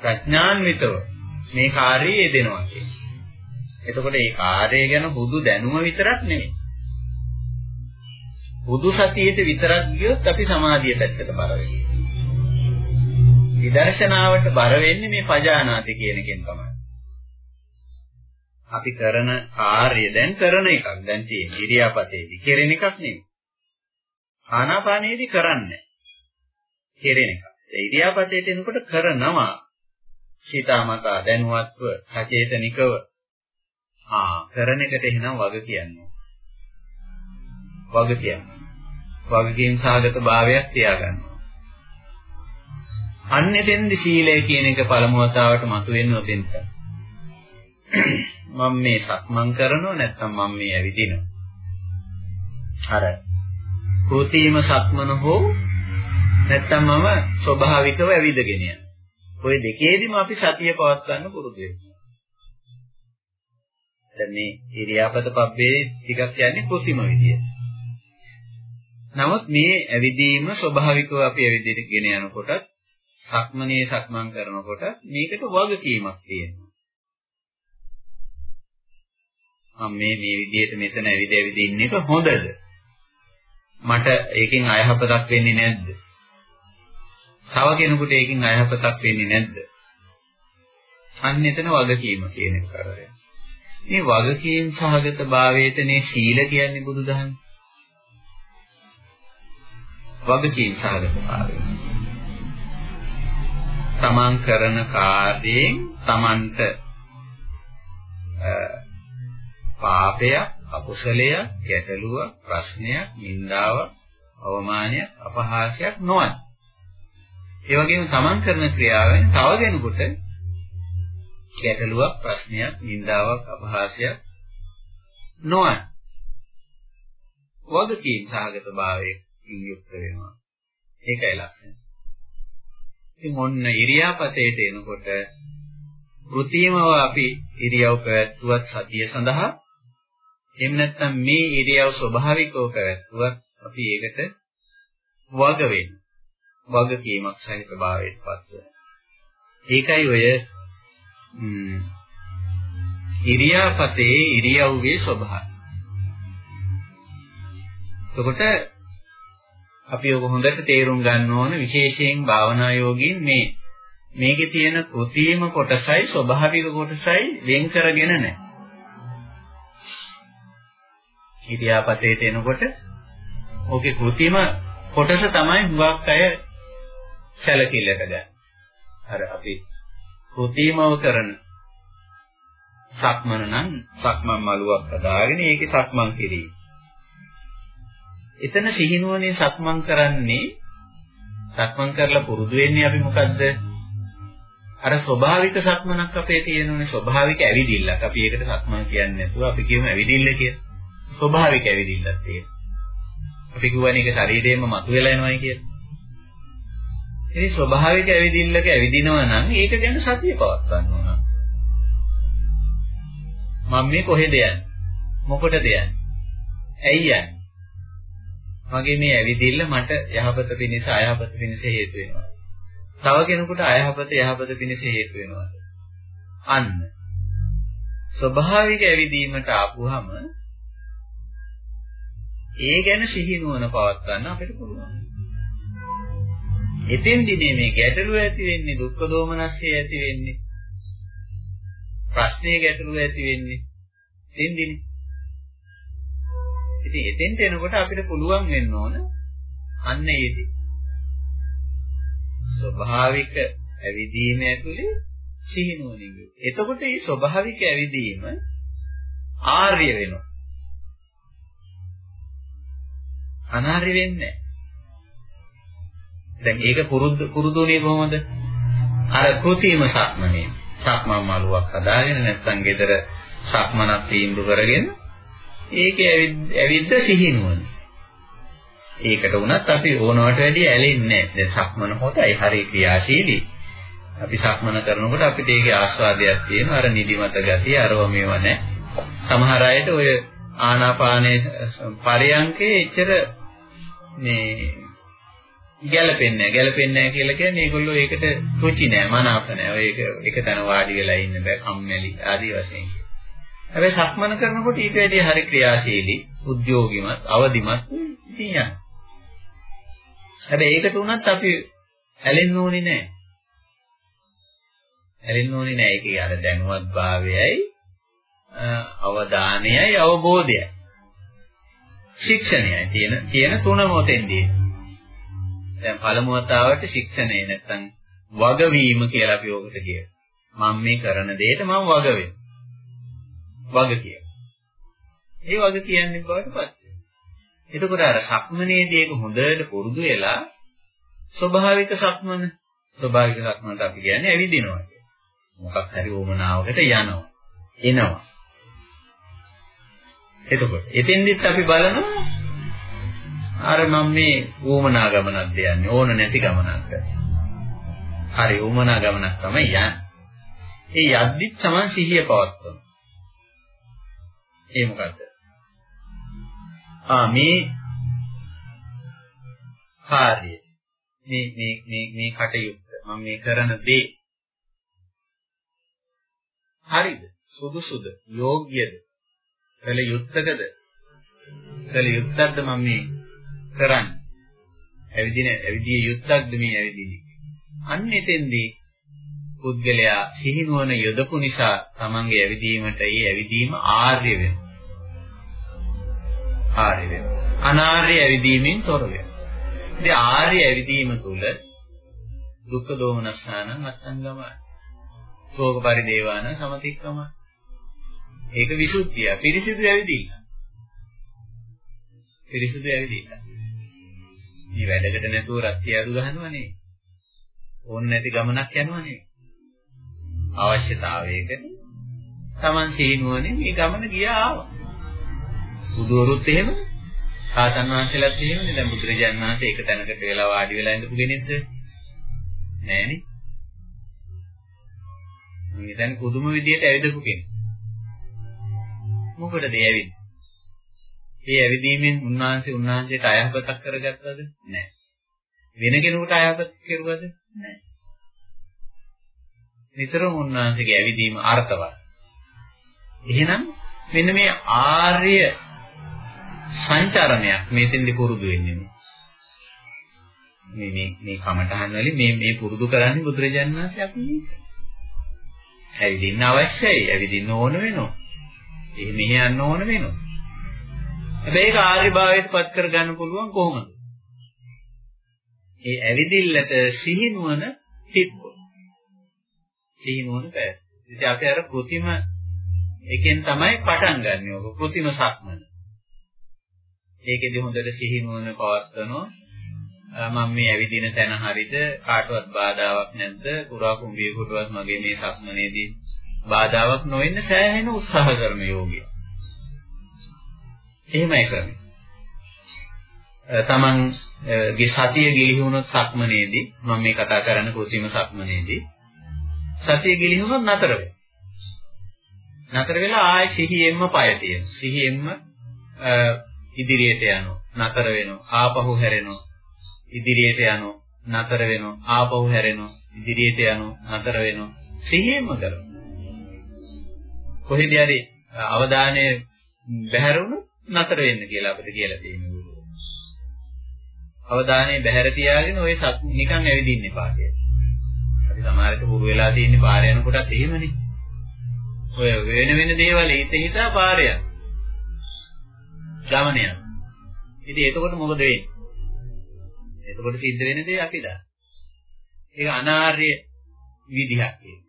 ප්‍රඥාන්විතව මේ කාර්යය යෙදෙනවා කියන්නේ. එතකොට මේ කාර්යය ගැන බුදු දැනුම විතරක් නෙමෙයි. බුදු සතියේට විතරක් ගියොත් අපි සමාධිය පැත්තට බර වෙනවා. විදර්ශනාවට බර වෙන්නේ මේ පජානාති කියන එකෙන් තමයි. අපි කරන කාර්ය දැන් කරන එකක්. දැන් තියෙන ඉරියාපතේදී කෙරෙන එකක් නෙමෙයි. ආනාපානයේදී කරන්නේ. කෙරෙන එකක්. ඒ ඉරියාපතේට එනකොට කරනවා. සීතාමතා දැනුවත්ව සචේතනිකව ආ කරන එකට එහෙනම් වග කියන්නේ. වග කියන්නේ. වගකීම් සාගත භාවයක් තියාගන්නවා. අන්න එතෙන්ද සීලය කියන එක පළමු වතාවට මතුවෙන්නේ ඔතෙන්ට. මම මේ සක්මන් කරනව නැත්නම් මම මේ ඇවිදිනව. අර කෘතිම සක්මන හෝ නැත්නම් මම ස්වභාවිකව ඇවිදගෙන යන. ওই දෙකේදීම අපි සතිය පවත් ගන්න පුරුදු වෙනවා. දැන් මේ ඉරියාපත පබ්බේ ටිකක් කියන්නේ කුසිම විදිය. නමුත් මේ ඇවිදීම ස්වභාවිකව අපි ඇවිදගෙන යනකොට සක්මනේ සක්මන් කරනකොට මේකට වගකීමක් තියෙනවා. මම මේ මේ විදිහට මෙතන ඇවිද ඇවිද ඉන්න එක හොඳද? මට ඒකෙන් අයහපතක් වෙන්නේ නැද්ද? තව කෙනෙකුට ඒකෙන් අයහපතක් වෙන්නේ නැද්ද? අන්න එතන වගකීම කියන එක කරගෙන. මේ වගකීම් සහගත භාවයටනේ සීල කියන්නේ බුදුදහම. වගකීම් සහගත භාවය. තමන් කරන කාර්යයෙන් තමන්ට පාපයක්, අකුසලයක්, ගැටලුවක්, ප්‍රශ්නයක්, නින්දාවක්, අවමානයක්, අපහාසයක් නොවන. ඒ වගේම තමන් කරන ක්‍රියාවෙන් තව කෙනෙකුට ගැටලුවක්, ප්‍රශ්නයක්, නින්දාවක්, අපහාසයක් නොවන. වගකීම් සහගත භාවයකින් යුක්ත වෙනවා. ඒකයි ලක්ෂණය. ඉතින් ඔන්න ඉරියාපතේට එනකොට කෘතිමව අපි ඉරියව් පැවැත්වුවත් සතිය සඳහා එහෙම නැත්නම් මේ ඉරියව් ස්වභාවිකව පැවැත්වුවත් අපි ඒකට වග වෙන්න. වගකීමක් සහිත භාවයට පත් වෙනවා. ඒකයි ඔය ඉරියාපතේ ඉරියව්වේ ස්වභාවය. එතකොට අපි ඔබ හොඳට තේරුම් ගන්න ඕන විශේෂයෙන් භාවනා යෝගීන් මේ මේකේ තියෙන කෘතිම කොටසයි ස්වභාවික කොටසයි වෙන් කරගෙන නැහැ. ඉරියාපතේට එනකොට ඕකේ කෘතිම කොටස තමයි හුඟක් අය සැලකිල්ලට ගන්න. අර අපි කෘතිමව කරන සක්මන නම් සක්මන් මළුවක් හදාගෙන ඒකේ සක්මන් කිරීම. එතන සිහිනුවනේ සක්මන් කරන්නේ සක්මන් කරලා පුරුදු වෙන්නේ අපි මොකද්ද? අර ස්වභාවික සක්මනක් අපේ තියෙනුනේ ස්වභාවික ඇවිදිල්ලක්. අපි ඒකට සක්මන් කියන්නේ නැතුව අපි කියමු ඇවිදිල්ල කියලා. ස්වභාවික ඇවිදිල්ලක් තියෙනවා. අපි කියවනේ ඒක ශරීරයෙන්ම මතුවලා එනවායි කියලා. ඉතින් ස්වභාවික ඇවිදිල්ලක ඇවිදිනවා නම් ඒක ගැන සතිය පවත්වන්න ඕන. මම මේ කොහෙද යන්නේ? මොකටද යන්නේ? ඇයි යන්නේ? මගේ මේ ඇවිදිල්ල මට යහපත පිණිස අයහපත පිණිස හේතු වෙනවා. තව කෙනෙකුට අයහපත යහපත පිණිස හේතු වෙනවා. අන්න. ස්වභාවික ඇවිදීමට ආපුවම ඒ ගැන සිහිනුවන පවත්වන්න අපිට පුළුවන්. එතෙන්දී මේ ගැටලුව ඇති වෙන්නේ දුක්ඛ දෝමනස්සේ ඇති වෙන්නේ. ප්‍රශ්නේ ගැටලුව ඇති වෙන්නේ. එතෙන්දීනේ. ඉතින් එතෙන්ට එනකොට අපිට පුළුවන් වෙන්න ඕන අන්න ඒදී. ස්වභාවික ඇවිදීම ඇතුලේ සිහිනුවණින්. එතකොට මේ ස්වභාවික ඇවිදීම ආර්ය වෙනවා. අනාර්ය වෙන්නේ දැන් ඒක පුරුදු පුරුදුනේ කොහොමද? අර කෘතිම සක්මනේ. සක්මන් මළුවක් හදාගෙන නැත්නම් ගෙදර සක්මනක් තීන්දුව කරගෙන ඒකේ ඇවිද්ද සිහිනුවන. ඒකට වුණත් අපි ඕනවට වැඩිය ඇලෙන්නේ නැහැ. දැන් සක්මන හොතයි හරි ක්‍රියාශීලී. අපි සක්මන කරනකොට අපිට ඒකේ ආස්වාදයක් තියෙනවා. අර නිදිමත ගතිය අරව මේව නැහැ. සමහර අයට ඔය ආනාපානයේ පරයන්කේ එච්චර මේ ගැළපෙන්නේ නැහැ. ගැළපෙන්නේ නැහැ කියලා කියන්නේ මේගොල්ලෝ ඒකට රුචි නැහැ, මනාප නැහැ. ඔය ඒක එක තැන වාඩි වෙලා ඉන්න බෑ, කම්මැලි ආදී වශයෙන්. හැබැයි සක්මන කරනකොට ඊට වැඩිය හරි ක්‍රියාශීලී, උද්‍යෝගිමත්, අවදිමත් ඉතින් යනවා. හැබැයි ඒකට උනත් අපි ඇලෙන්න ඕනේ නැහැ. ඇලෙන්න ඕනේ නැහැ. ඒකේ අර දැනුවත් භාවයයි අවධානයයි අවබෝධයයි ශික්ෂණයයි තියෙන තියෙන තුනම ඔතෙන්දී. දැන් පළමු වතාවට ශික්ෂණය නැත්තම් වගවීම කියලා අපි ඔකට කියනවා. මම මේ කරන දෙයට මම වග වෙනවා. වග කිය. ඒ වග කියන්නේ බවට පත් එතකොට අර සක්මනේදී ඒක හොඳට පුරුදු වෙලා ස්වභාවික සක්මන ස්වභාවික සක්මනට අපි කියන්නේ ඇවිදිනවා කියලා. මොකක් හරි වමනාවකට යනවා. එනවා. එතකොට එතෙන්දිත් අපි බලනවා අර මම මේ වමනා ගමනක්ද යන්නේ ඕන නැති ගමනක්ද. හරි වමනා ගමනක් තමයි යන්නේ. ඒ යද්දිත් තමයි සිහිය පවත්වනවා. ඒ මොකද්ද? ආ මේ කාර්යය මේ මේ මේ මේ කටයුත්ත මම මේ කරන දේ හරිද සුදුසුද යෝග්‍යද කළ යුත්තකද? කළ යුත්තක්ද මම මේ කරන්නේ? ඇවිදින ඇවිදිය යුත්තක්ද මේ ඇවිදින්නේ? අන්න එතෙන්දී පුද්ගලයා සිහිනුවන යොදපු නිසා තමන්ගේ ඇවිදීමට ඒ ඇවිදීම ආර්ය වෙනවා. ආර්ය වෙනවා. අනාර්ය ඇවිදීමෙන් තොර වෙනවා. ඉතින් ආර්ය ඇවිදීම තුළ දුක්ඛ දෝමනස්සාන මත්තංගම ශෝක පරිදේවාන සමතික්කම ඒක විසුද්ධිය. පිරිසිදු ඇවිදින්න. පිරිසිදු ඇවිදින්න. මේ වැඩකට නැතුව රත්ය අඩු ගහනවනේ ඕන නැති ගමනක් යනවනේ. අවශ්‍යතාවයකට Taman සීනුවනේ මේ ගමන ගියා ආවා. බුදුවරුත් එහෙම ආතන් වහන්සේලාත් එහෙමනේ. දැන් බුදුරජාණන් වහන්සේ එක තැනකට වෙලා වාඩි වෙලා ඉඳපු කෙනෙක්ද? නෑනේ. මේ දැන් පුදුම විදියට ඇවිදපු කෙනෙක්. මොකටද ඇවිත්? ඒ ඇවිදීමෙන් උන්වහන්සේ උන්වහන්සේට අයහපතක් කරගත්තද? නෑ. වෙන කෙනෙකුට අයහපත කෙරුවද? නෑ. නිතරම උන්වහන්සේගේ ඇවිදීම අර්ථවත්. එහෙනම් මෙන්න මේ ආර්ය සංචාරණයක් මේතෙන්දි පුරුදු වෙන්නේ මේ මේ මේ කමඨහන් වලින් මේ මේ පුරුදු කරන්නේ බුදුරජාණන් වහන්සේ අපි මේක. ඇවිදින්න අවශ්‍යයි. ඇවිදින්න ඕන වෙනවා. එහෙ මෙහෙ යන්න ඕන වෙනවා. හැබැයි ඒක ආර්ය භාවයට පත් කර ගන්න පුළුවන් කොහොමද? ඒ ඇවිදිල්ලට සිහිනුවන තිබ්බොත්. සිහිනුවන පැය. ඉතින් අපි අර කෘතිම එකෙන් තමයි පටන් ගන්නෙ. ඔක කෘතිම සක්මන. ඒකෙදි හොඳට සිහිනුවන පවත්වනවා. මම මේ ඇවිදින තැන හරිද කාටවත් බාධාවක් නැද්ද? පුරා කුඹියෙකුටවත් මගේ මේ සක්මනේදී බාධාවක් නොවෙන්න සෑහෙන උත්සාහ කරන යෝගිය. එහෙමයි කරන්නේ. තමන්ගේ සතිය ගිලිහුණොත් සක්මනේදී මම මේ කතා කරන්නේ කෘතිම සක්මනේදී සතිය ගිලිහුණොත් නතර වෙනවා. නතර වෙලා ආයෙ සිහියෙන්ම පය තියෙන. සිහියෙන්ම ඉදිරියට යනවා. නතර වෙනවා. ආපහු හැරෙනවා. ඉදිරියට යනවා. නතර වෙනවා. ආපහු හැරෙනවා. ඉදිරියට යනවා. නතර වෙනවා. සිහියෙන්ම කරනවා. කොහෙද හරි අවධානය බැහැරුණු නතර වෙන්න කියලා අපිට කියලා තියෙනවා අවධානය බැහැර තියාගෙන ඔය සත් නිකන් ඇවිදින්න එපා කියලා. අපි සමහරට හුරු වෙලා තියෙන පාර යනකොටත් එහෙමනේ. ඔය වෙන වෙන දේවල් හිත හිතා පාර යන. ගමන යන. ඉතින් එතකොට මොකද වෙන්නේ? එතකොට සිද්ධ වෙන දේ අපි දා. ඒක අනාර්ය විදිහක් ඒක.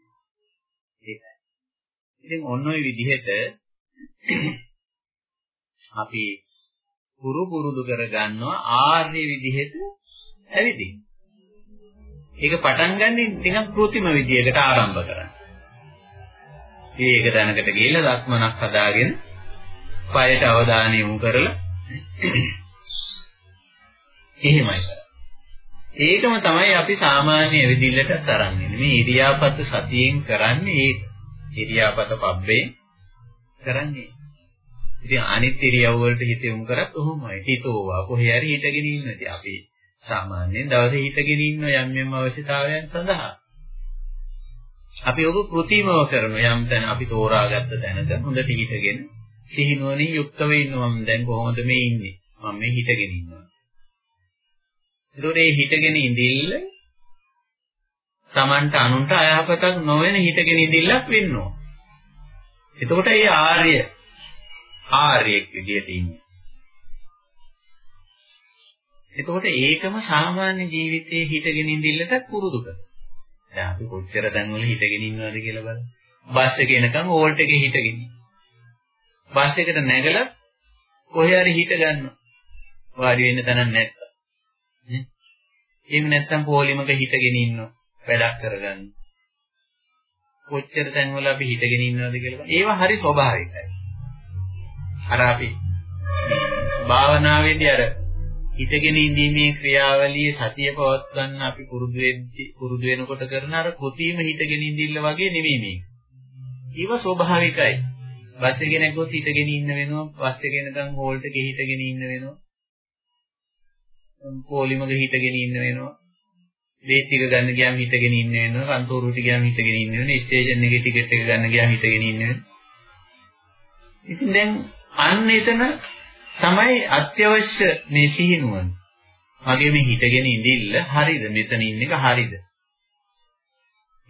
ඒකයි. ඉතින් ඔන්න ඔය විදිහට අපි පුරු පුරුදු කර ගන්නවා ආර්ය විදිහට ඇවිදින්න. ඒක පටන් ගන්න නිකන් કૃතිම විදියකට ආරම්භ කරන්න. ඒක දැනකට ගිහිල්ලා ලක්මනක් හදාගෙන පයට අවධානය යොමු කරලා එහෙමයි ඒකම තමයි අපි සාමාන්‍ය එවිදිල්ලට තරන් ඉන්නේ. මේ ඉරියාපත සතියෙන් කරන්නේ ඒක. ඉරියාපත පබ්බේ කරන්නේ. ඉතින් අනිත් ඉරියව් වලට හිත යොමු කරත් ඔහොමයි. හිතෝවා කොහේ හරි හිටගෙන ඉන්නදී අපි සාමාන්‍යයෙන් දවසේ හිටගෙන ඉන්න යම් යම් අවශ්‍යතාවයන් සඳහා. අපි ඔබ કૃතිමව කරන යම් තැන අපි තෝරාගත්ත තැනක හොඳට හිටගෙන සිහිනුවණින් යුක්තව ඉන්නවා මම දැන් කොහොමද මේ ඉන්නේ මම මේ හිටගෙන ඉන්නවා ඒතකොට මේ හිටගෙන ඉඳිල්ල Tamanට අනුන්ට අයහපතක් නොවන හිටගෙන ඉඳිල්ලක් වෙන්නවා එතකොට ඒ ආර්ය ආර්යෙක් විදියට ඉන්නේ එතකොට ඒකම සාමාන්‍ය ජීවිතයේ හිටගෙන ඉඳිල්ලට පුරුදු කරනවා දැන් අපි කොච්චර තැන්වල හිටගෙන ඉන්නවද කියලා බලන්න. බස් එකේ එනකන් ඕල්ට් එකේ හිටගෙන. බස් එකට නැගලා කොහේ හරි හිට ගන්නවා. වාඩි වෙන්න තැනක් නැත්තම්. නේ? එහෙම නැත්තම් පොලිමක හිටගෙන ඉන්නවා. වැඩක් කරගන්න. කොච්චර තැන්වල අපි හිතගෙන ඉන්නවද කියලා. ඒවා හරි ස්වභාවිකයි. අර අපි භාවනාවේදී අර හිතගෙන ඉඳීමේ ක්‍රියාවලියේ සතිය පවත්වන්න අපි පුරුදු වෙද්දී පුරුදු වෙනකොට කරන අර කෘතිම හිතගෙන ඉඳිල්ල වගේ නෙමෙයි මේක. ඊව ස්වභාවිකයි. බස් එකේ නැගොත් හිතගෙන ඉන්න වෙනවා. බස් එකේ නැත්නම් හෝල්ට් එකේ හිතගෙන ඉන්න වෙනවා. පොලිමක හිතගෙන ඉන්න වෙනවා. බේත් ටික ගන්න ගියාම හිතගෙන ඉන්න වෙනවා. කන්තෝරුවට ගියාම හිතගෙන ඉන්න වෙනවා. ස්ටේෂන් එකේ ටිකට් එක ගන්න ගියාම හිතගෙන ඉන්න වෙනවා. ඉතින් දැන් අන්න එතන තමයි අත්‍යවශ්‍ය මේ සිහිනුවන. මගේ මේ හිතගෙන ඉඳිල්ල හරිද? මෙතන ඉන්න එක හරිද?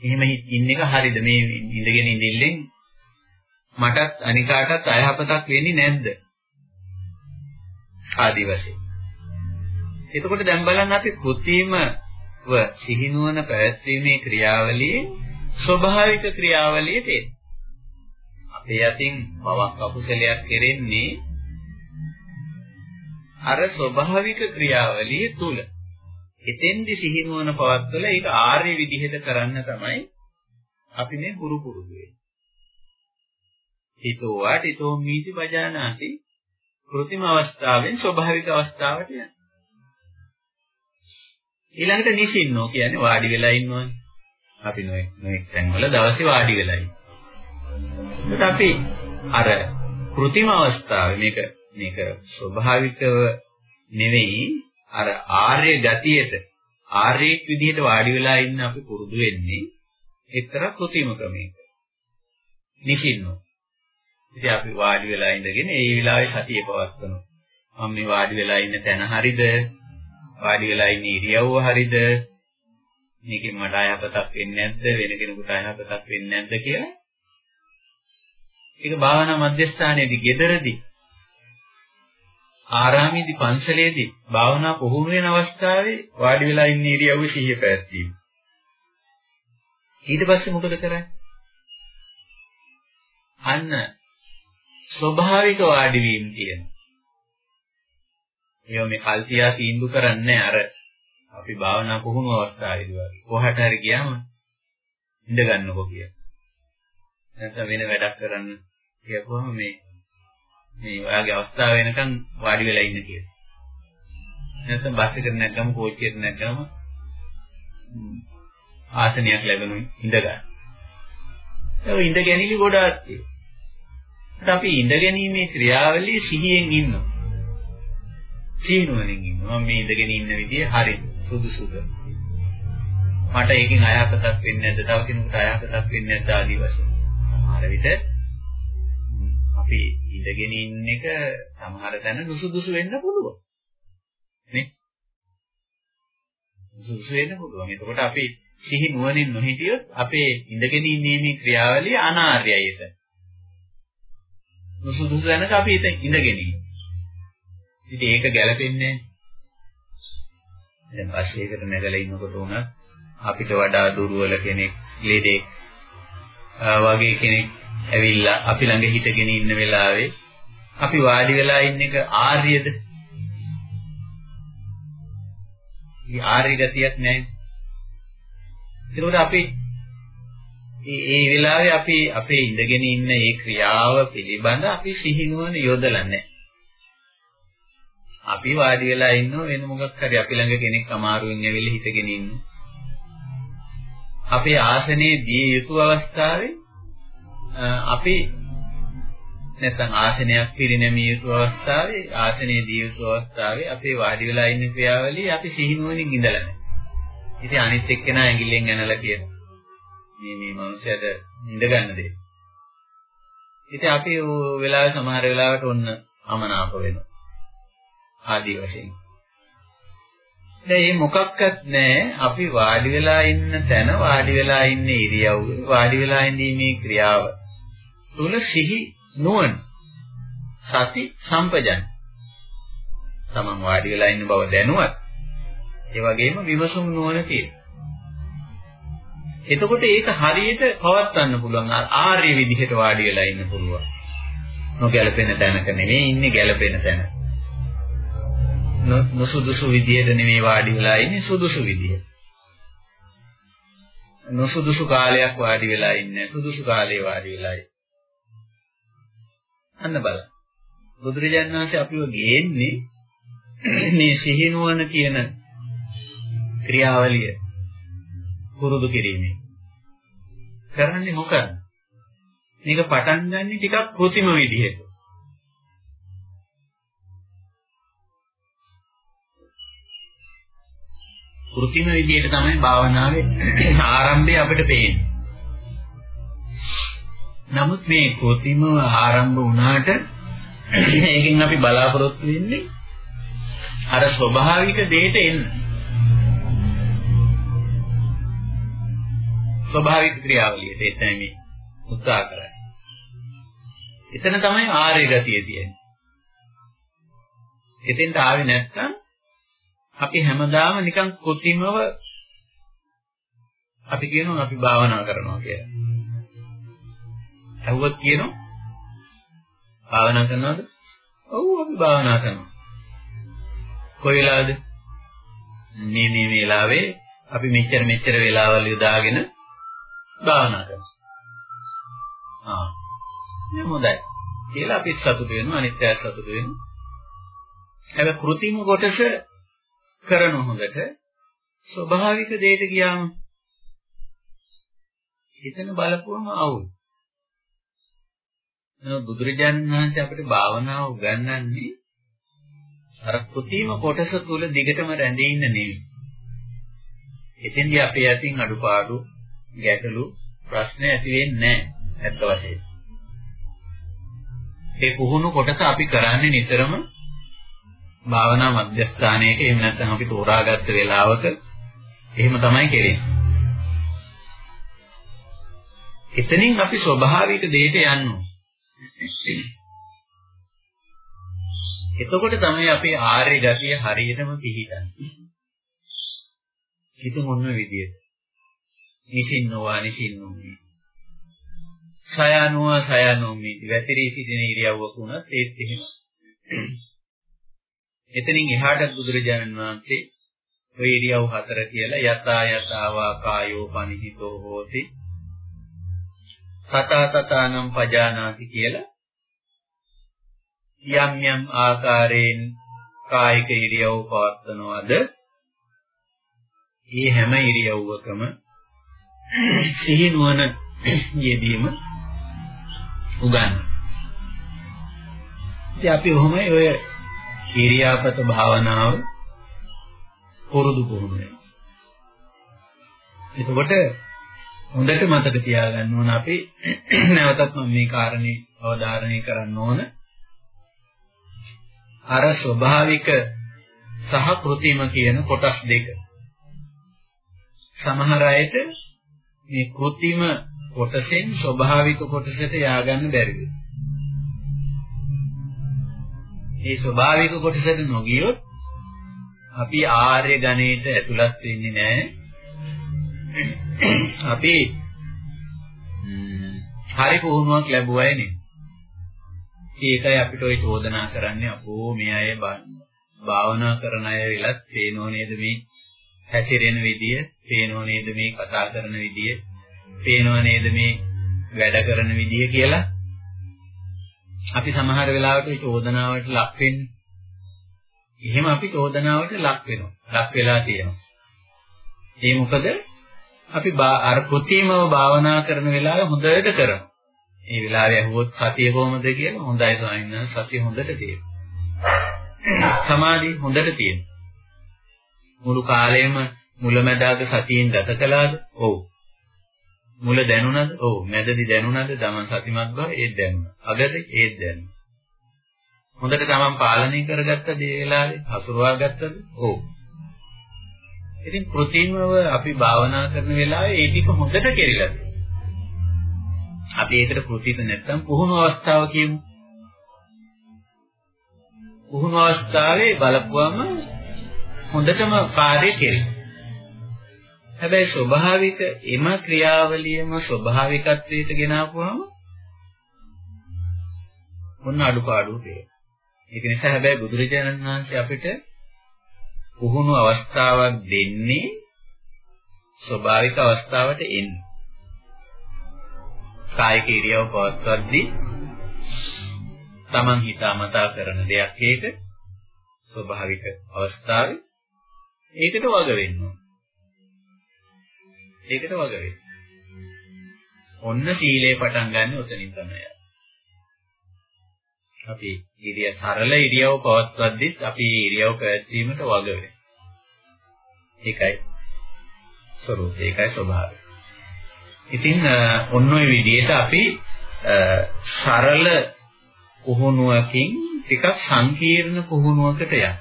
එහෙම ඉන්න එක හරිද? මේ ඉඳගෙන ඉඳිල්ලෙන් මටත් අනිකාටත් අයහපතක් වෙන්නේ නැද්ද? ආදි වශයෙන්. එතකොට දැන් බලන්න අපි කෘත්‍රිමව සිහිනුවන පැවැත්වීමේ ක්‍රියාවලියේ ස්වභාවික ක්‍රියාවලිය තියෙනවා. අපේ අතින් බවක් අකුසලයක් කෙරෙන්නේ අර ස්වභාවික ක්‍රියාවලිය තුල. එතෙන්දි සිහිනුවන පවත්වල ඒක ආර්ය විදිහට කරන්න තමයි අපි මේ ගුරු පුරුදු වෙන්නේ. හිතෝ වාටිතෝ මීති පජානාති කෘතිම අවස්ථාවෙන් ස්වභාවික අවස්ථාවට යන. ඊළඟට නිසින්නෝ කියන්නේ වාඩි වෙලා ඉන්නවනේ. අපි නොඑක් නොඑක් තැන්වල දවසේ වාඩි වෙලා ඉන්නවා. අපි අර කෘතිම අවස්ථාවේ මේක මේක ස්වභාවිකව නෙවෙයි අර ආර්ය ගතියට ආර්යෙක් විදිහට වාඩි වෙලා ඉන්න අපි පුරුදු වෙන්නේ එක්තරා කෘතිම ක්‍රමයක. නිසින්නෝ. ඉතින් අපි වාඩි වෙලා ඉඳගෙන ඒ වෙලාවේ සතිය පවත්වනවා. මම මේ වාඩි වෙලා ඉන්න තැන හරිද? වාඩි වෙලා ඉන්න ඉරියව්ව හරිද? මේකෙන් මට අයහපතක් වෙන්නේ නැද්ද? වෙන කෙනෙකුට අයහපතක් වෙන්නේ නැද්ද කියලා? ඒක භාවනා මධ්‍යස්ථානයේදී gederදී ආරාමයේදී පන්සලේදී භාවනා පුහුණු වෙන අවස්ථාවේ වාඩි වෙලා ඉන්න ඉරියව්වේ සිහිය පැවැත්වීම. ඊට පස්සේ මොකද කරන්නේ? අන්න ස්වභාවික වාඩි වීම තියෙනවා. ඒව මේ කල්තියා තීන්දුව කරන්නේ අර අපි භාවනා පුහුණු අවස්ථාවේදී වගේ. කොහට හරි ගියාම ඉඳ ගන්නකො කිය. නැත්නම් වෙන වැඩක් කරන්න කියපුවම මේ මේ ඔයාගේ අවස්ථාව වෙනකන් වාඩි වෙලා ඉන්න කියලා. නැත්නම් බස් එකට නැග්ගම කෝච්චියට නැග්ගම ආසනයක් ලැබෙනු ඉඳ ගන්න. ඒ ඉඳ ගැනීම ගොඩාක් තියෙනවා. අපි ඉඳ ගැනීමේ ක්‍රියාවලිය සිහියෙන් ඉන්නවා. සීනුවණින් ඉන්නවා. මේ ඉඳගෙන ඉන්න විදිය හරි සුදුසුද? මට ඒකෙන් අයහපතක් වෙන්නේ නැද්ද? තව කෙනෙකුට අයහපතක් වෙන්නේ නැද්ද ආදී වශයෙන්. සමහර විට අපි ඉඳගෙන ඉන්න එක සමහර තැන නුසුදුසු වෙන්න පුළුවන්. නේ? නුසුදුසු වෙන්න පුළුවන්. එතකොට අපි සිහි නුවණින් නොහිටියොත් අපේ ඉඳගෙන ඉන්නීමේ ක්‍රියාවලිය අනාර්යයි එතන. නුසුදුසු තැනක අපි එතන ඉඳගෙන ඉන්නේ. ඉතින් ඒක ගැලපෙන්නේ දැන් පස්සේකට නැගලා ඉන්නකොට උනත් අපිට වඩා දුර්වල කෙනෙක්, ලෙඩෙක් වගේ කෙනෙක් ඇවිල්ලා අපි ළඟ හිටගෙන ඉන්න වෙලාවේ අපි වාඩි වෙලා ඉන්න එක ආර්යද? ඒ ආර්ය ගතියක් නැහැ. ඒකෝට අපි ඒ වෙලාවේ අපි අපේ ඉඳගෙන ඉන්න ඒ ක්‍රියාව පිළිබඳ අපි සිහිනුවන යොදලා නැහැ. අපි වාඩි වෙලා ඉන්නව වෙන මොකක් හරි අපි ළඟ කෙනෙක් අමාරුවෙන් ඇවිල්ලා හිටගෙන ඉන්න. අපේ ආසනයේ දී යුතු අවස්ථාවේ අපි නැත්නම් ආසනයක් පිරිනැමිය යුතු අවස්ථාවේ ආසනයේ දී යුතු අවස්ථාවේ අපේ වාඩි වෙලා ඉන්න ක්‍රියාවලිය අපි සිහිනුවණින් ඉඳලා නැහැ. ඉතින් අනිත් එක්කෙනා ඇඟිල්ලෙන් ඇනලා කියනවා. මේ මේ මනුස්සයාට ඉඳ ගන්න දෙන්න. ඉතින් අපි වෙලාවේ සමහර වෙලාවට ඔන්න අමනාප වෙනවා. ආදී වශයෙන්. දැන් මේ මොකක්වත් නැහැ. අපි වාඩි වෙලා ඉන්න තැන වාඩි වෙලා ඉන්න ඉරියව්ව වාඩි වෙලා ඉඳීමේ ක්‍රියාව තුල සිහි නුවණ සති සම්පජන්. තමන් වාඩි වෙලා ඉන්න බව දැනුවත් ඒ වගේම විමසුම් නුවණ තියෙනවා. එතකොට ඒක හරියට පවත්වන්න පුළුවන්. ආර්ය විදිහට වාඩි වෙලා ඉන්න පුළුවන්. නොගැලපෙන තැනක නෙමෙයි ඉන්නේ ගැලපෙන තැන. නොසුදුසු විදිහට නෙමෙයි වාඩි වෙලා ඉන්නේ සුදුසු විදිහට නොසුදුසු කාලයක් වාඩි වෙලා ඉන්නේ සුදුසු කාලේ වාඩි වෙලායි. අන්න බලන්න. බුදුරජාණන් වහන්සේ අපිව ගේන්නේ මේ සිහිනුවන කියන ක්‍රියාවලිය පුරුදු කිරීමේ. කරන්නේ මොකක්ද? මේක පටන් ගන්න ටිකක් કૃතිම විදිහට. કૃතිම විදිහට තමයි භාවනාවේ ආරම්භය අපිට පේන්නේ. නමුත් මේ කෘතිම ආරම්භ වුණාට ඒකෙන් අපි බලාපොරොත්තු වෙන්නේ අර ස්වභාවික දෙයට එන්න. ස්වභාවික ක්‍රියාවලියට එතන මේ උත්සාහ කරන්නේ. එතන තමයි ආර්ය ගතිය තියෙන්නේ. එතෙන්ට ආවේ නැත්නම් අපි හැමදාම නිකන් කෘතිමව අපි කියනවා අපි භාවනා කරනවා කියලා. ඇහුවත් කියනවා භාවනා කරනවද? ඔව් අපි භාවනා කරනවා. කොයි වෙලාවද? මේ මේ වෙලාවේ අපි මෙච්චර මෙච්චර වෙලාවල් යොදාගෙන භාවනා කරනවා. ආ. මේ හොඳයි. කියලා අපි සතුටු වෙනවා අනිත් අය සතුටු වෙනවා. හැබැයි કૃතිම කොටස කරන හොඳට ස්වභාවික දෙයට ගියාම හිතන බලපුවම අවුල්. බුදුරජාණන් වහන්සේ අපිට භාවනාව උගන්වන්නේ අර කෘතිම කොටස තුල දිගටම රැඳී ඉන්න නෙවෙයි. එතෙන්දී අපේ අතින් අඩුපාඩු, ගැටලු, ප්‍රශ්න ඇති වෙන්නේ නැහැ ඇත්ත වශයෙන්ම. ඒ පුහුණු කොටස අපි කරන්නේ නිතරම භාවනා මධ්‍යස්ථානයක එහෙම නැත්නම් අපි තෝරාගත්ත වෙලාවක එහෙම තමයි කෙරෙන්නේ. එතනින් අපි ස්වභාවික දෙයට යන්නේ. එතකොට තමයි අපේ ආර්ය ගතිය හරියටම පිහිටන්නේ. හිත මොන විදියට? නිසින්නෝවා නිසින්නෝමි. සයනෝවා සයනෝමි. වැතිරී සිටින ඉරියව්වක උනත් ඒත් එහෙම. එතනින් එහාට බුදුරජාණන් වහන්සේ ඔය ඉරියව් හතර කියලා යතා යතාවා කායෝ පනිහිතෝ හෝති තථා තථානම් පජානාති කියලා යම් යම් ආකාරයෙන් කායික ඉරියව් පවත්වනවද මේ හැම ඉරියව්වකම සිහි නුවණ යෙදීම උගන්වනවා. ඉතින් අපි ඔහොමයි ඔය ඉරියාපත භාවනාව පුරුදු පුරුදුයි. එතකොට හොඳට මතක තියාගන්න ඕන අපි නැවතත් මම මේ කාරණේ අවධාරණය කරන්න ඕන. අර ස්වභාවික සහ කෘතිම කියන කොටස් දෙක. සමහර අයට මේ කෘතිම කොටසෙන් ස්වභාවික කොටසට ය아가න්න බැරි වෙනවා. මේ ස්වභාවික කොටසට නොගියොත් අපි ආර්ය ගණයට ඇතුළත් වෙන්නේ නැහැ. අපි හරි පුහුණුවක් ලැබුවයි නේ. ඒකයි අපිට ওই චෝදනා කරන්නේ අපෝ මේ අය භාවනා කරන අය වෙලත් පේනෝ නේද මේ හැසිරෙන විදිය, පේනෝ නේද මේ කතා කරන විදිය, පේනෝ නේද මේ වැඩ කරන විදිය කියලා අපි සමහර වෙලාවට ඒ චෝදනාවට ලක් වෙන්නේ. එහෙම අපි චෝදනාවට ලක් වෙනවා. ලක් වෙලා තියෙනවා. ඒ මොකද අපි අර කෘතිමව භාවනා කරන වෙලාවේ හොඳට කරනවා. මේ වෙලාවේ අහුවොත් සතිය කොහොමද කියලා හොඳයි ස්වාමීන් වහන්සේ සතිය හොඳට තියෙනවා. සමාධිය හොඳට තියෙනවා. මුළු කාලෙම මුලැමැදාක සතියෙන් ගත කළාද? ඔව්. මුල දැනුණාද? ඔව්. මැදදි දැනුණාද? තමන් සතිමත් බව ඒත් දැනුණා. අගද ඒත් දැනුණා. හොඳට තමන් පාලනය කරගත්තද ඒ වෙලාවේ? හසුරුවා ගත්තද? ඔව්. ඉතින් කෘතිමව අපි භාවනා කරන වෙලාවේ ඒ ටික හොඳට කෙරිලා අපි ඒකට කෘතිත නැත්තම් පුහුණු අවස්ථාව කියමු. පුහුණු අවස්ථාවේ බලපුවම හොඳටම කාර්ය කෙරේ. හැබැයි ස්වභාවික එම ක්‍රියාවලියම ස්වභාවිකත්වයට ගෙනාවුවම මොන අඩුපාඩු තියෙනවා. ඒක නිසා හැබැයි බුදුරජාණන් වහන්සේ අපිට පුහුණු අවස්ථාවක් දෙන්නේ ස්වභාවික අවස්ථාවට එන්නේ. කායික ඉරියව් පවත්වද්දී Taman හිතාමතා කරන දෙයක් ඒක ස්වභාවික අවස්ථාවේ ඒකට වග වෙන්න ඒකට වග වෙන්න. ඔන්න සීලේ පටන් ගන්න උතනින් තමයි. අපි ඉරිය සරල ඉරියව් පවත්වද්දිත් අපි ඉරියව් පැවැත්වීමට වග වෙනවා. ඒකයි ස්වરૂපය ඒකයි ස්වභාවය. ඉතින් ඔන්න ඔය විදිහට අපි සරල පුහුණුවකින් ටිකක් සංකීර්ණ පුහුණුවකට යනවා.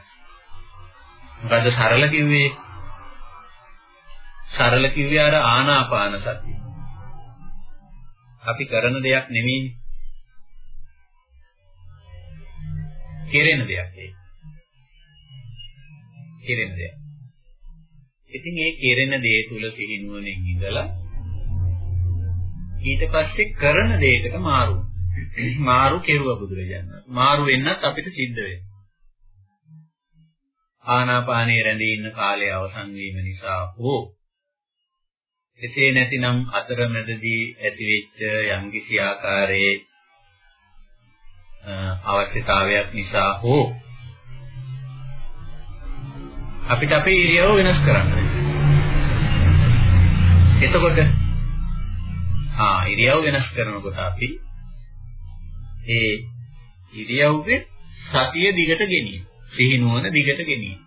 මොකද සරල කිව්වේ සරල කිව්වේ අර ආනාපාන සතිය. අපි කරන දෙයක් නෙමෙයි. කෙරෙන දෙයක් ඒක. කෙරෙන දෙයක්. ඉතින් ඒ කෙරෙන දේ තුල සිහිනුවණින් ඉඳලා ඊට පස්සේ කරන දෙයකට මාරු. මාරු කෙරුවා බුදුරජාණන්. මාරු වෙන්නත් අපිට සිද්ධ වෙනවා. ආනාපානයේ රැඳී ඉන්න කාලය අවසන් වීම නිසා හෝ එසේ නැතිනම් අතරමැදදී ඇතිවෙච්ච යම්කිසි ආකාරයේ අවශ්‍යතාවයක් නිසා හෝ අපිට අපේ ඉරියව්ව වෙනස් කරන්න එතකොට ආ ඉරියව් වෙනස් කරනකොට අපි ඒ ඉරියව්වේ සතිය දිගට ගෙනියන සිහිනුවන දිගට ගෙනියන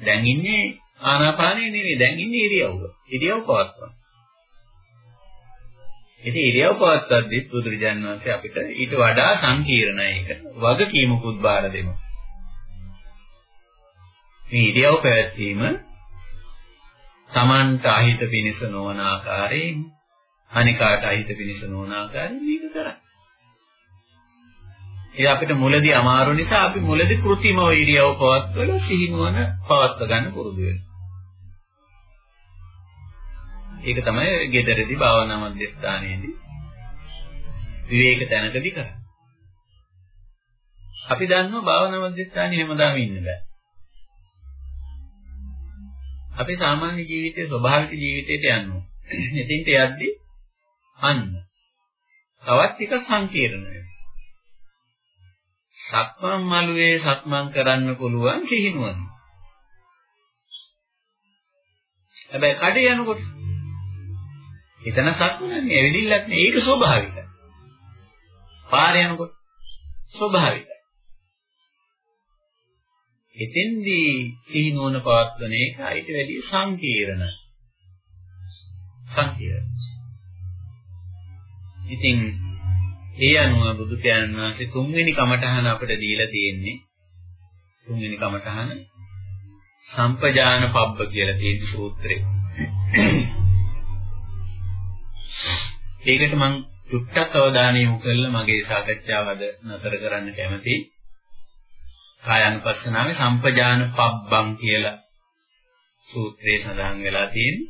දැන් ඉන්නේ ආනාපානේ නෙවෙයි. දැන් ඉන්නේ ඉරියව්ව. ඉරියව් පවත්වන. ඉතින් ඉරියව් පවත්වද්දී බුදුරජාණන් වහන්සේ අපිට ඊට වඩා සංකීර්ණ එක වගකීමකුත් බාර දෙනවා. මේ ඉරියව් පැවැත්වීම Tamanට අහිත පිනිස නොවන ආකාරයෙන් අනිකාට අහිත පිනිස නොවන ආකාරයෙන් මේක කරා. ඒ අපිට මුලදී අමාරු නිසා අපි මුලදී કૃතිම ඉරියව් පවත්වල සිහිනුවන පවත්ව ගන්න පුරුදු වෙනවා. ඒක තමයි gederedi භාවනා මධ්‍යස්ථානයේදී විවේක තැනකදී කරන්නේ. අපි දන්නවා භාවනා මධ්‍යස්ථානයේ හැමදාම ඉන්න බෑ. අපි සාමාන්‍ය ජීවිතයේ ස්වභාවික ජීවිතයට යනවා. එතින්ට යද්දී අන්න තවත් ටික සංකීර්ණ වෙනවා. සක්මන් මළුවේ සක්මන් කරන්න පුළුවන් සිහිනුවන. හැබැයි කඩේ යනකොට එතන සක්මනන්නේ ඇවිදිල්ලක් නේ ඒක ස්වභාවිකයි. පාරේ යනකොට ස්වභාවිකයි. එතෙන්දී සිහි නුවණ පවත්වන එක ඊට වැඩිය සංකීර්ණ. සංකීර්ණ. ඉතින් ඒ අනුව බුදු පියාණන් වහන්සේ තුන්වෙනි කමඨහන අපිට දීලා තියෙන්නේ තුන්වෙනි කමඨහන සම්පජාන පබ්බ කියලා තියෙන සූත්‍රේ. ඒකට මම චුට්ටක් අවධානය යොමු කරලා මගේ සාකච්ඡාව අද නතර කරන්න කැමතියි. කායानुපස්සනාවේ සම්පජාන පබ්බං කියලා සූත්‍රයේ සඳහන් වෙලා තියෙන්නේ.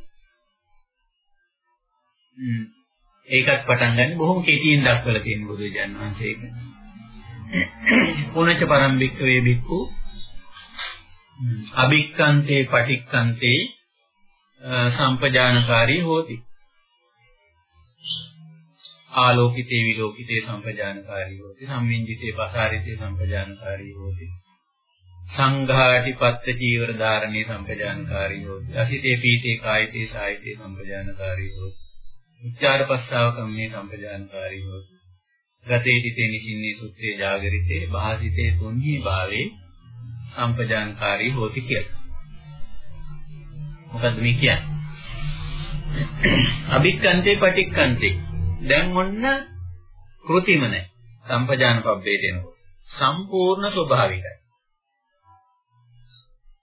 ඒකත් පටන් ගන්න බොහොම කෙටියෙන් දක්වලා තියෙන බුදුරජාණන් වහන්සේ ඒක. පුනච පරම්පික වේ බික්කු අභික්කන්තේ පටික්කන්තේ සම්පජානකාරී හෝති. ආලෝකිතේ විලෝකිතේ සම්පජානකාරී හෝති. සම්මින්ජිතේ පසාරිතේ සම්පජානකාරී හෝති. සංඝාටි පත්ත චීවර ධාරණේ සම්පජානකාරී හොති. අසිතේ පීතේ කායිතේ සායිතේ සම්පජානකාරී හොති. උච්චාර පස්සාව කම්මේ සම්පජානකාරී හොති. ගතේ තිතේ නිසින්නේ සුත්තේ ජාගරිතේ භාසිතේ තුන්හි භාවේ සම්පජානකාරී හොති කියලා. මොකද්ද මේ කියන්නේ? අභික්කන්තේ පටික්කන්තේ. දැන් ඔන්න කෘතිම නැහැ. සම්පජාන පබ්බේට එනකොට. සම්පූර්ණ ස්වභාවිකයි.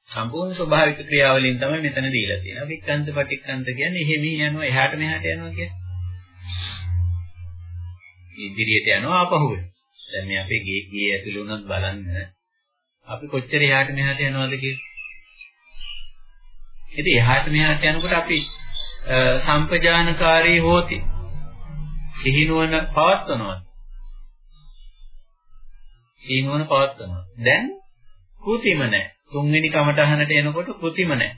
සම්පූර්ණ ස්වභාවික ක්‍රියාවලින් තමයි මෙතන දීලා තියෙන්නේ. වික්කන්ත පටික්කන්ත කියන්නේ එහෙ මෙහි යනවා එහාට මෙහාට යනවා කියන්නේ. ඉදිරියට යනවා ආපහු වෙනවා. දැන් මේ අපේ ගේ ගේ ඇතුළේ උනත් බලන්න අපි කොච්චර එහාට මෙහාට යනවද කියලා. ඉතින් එහාට මෙහාට යනකොට අපි සම්පජානකාරී හෝති. සිහිනුවන පවත්වනවා. සිහිනුවන පවත්වනවා. දැන් කෘතිම නැහැ. තුන්වෙනි කමටහනට එනකොට කෘතිම නැහැ.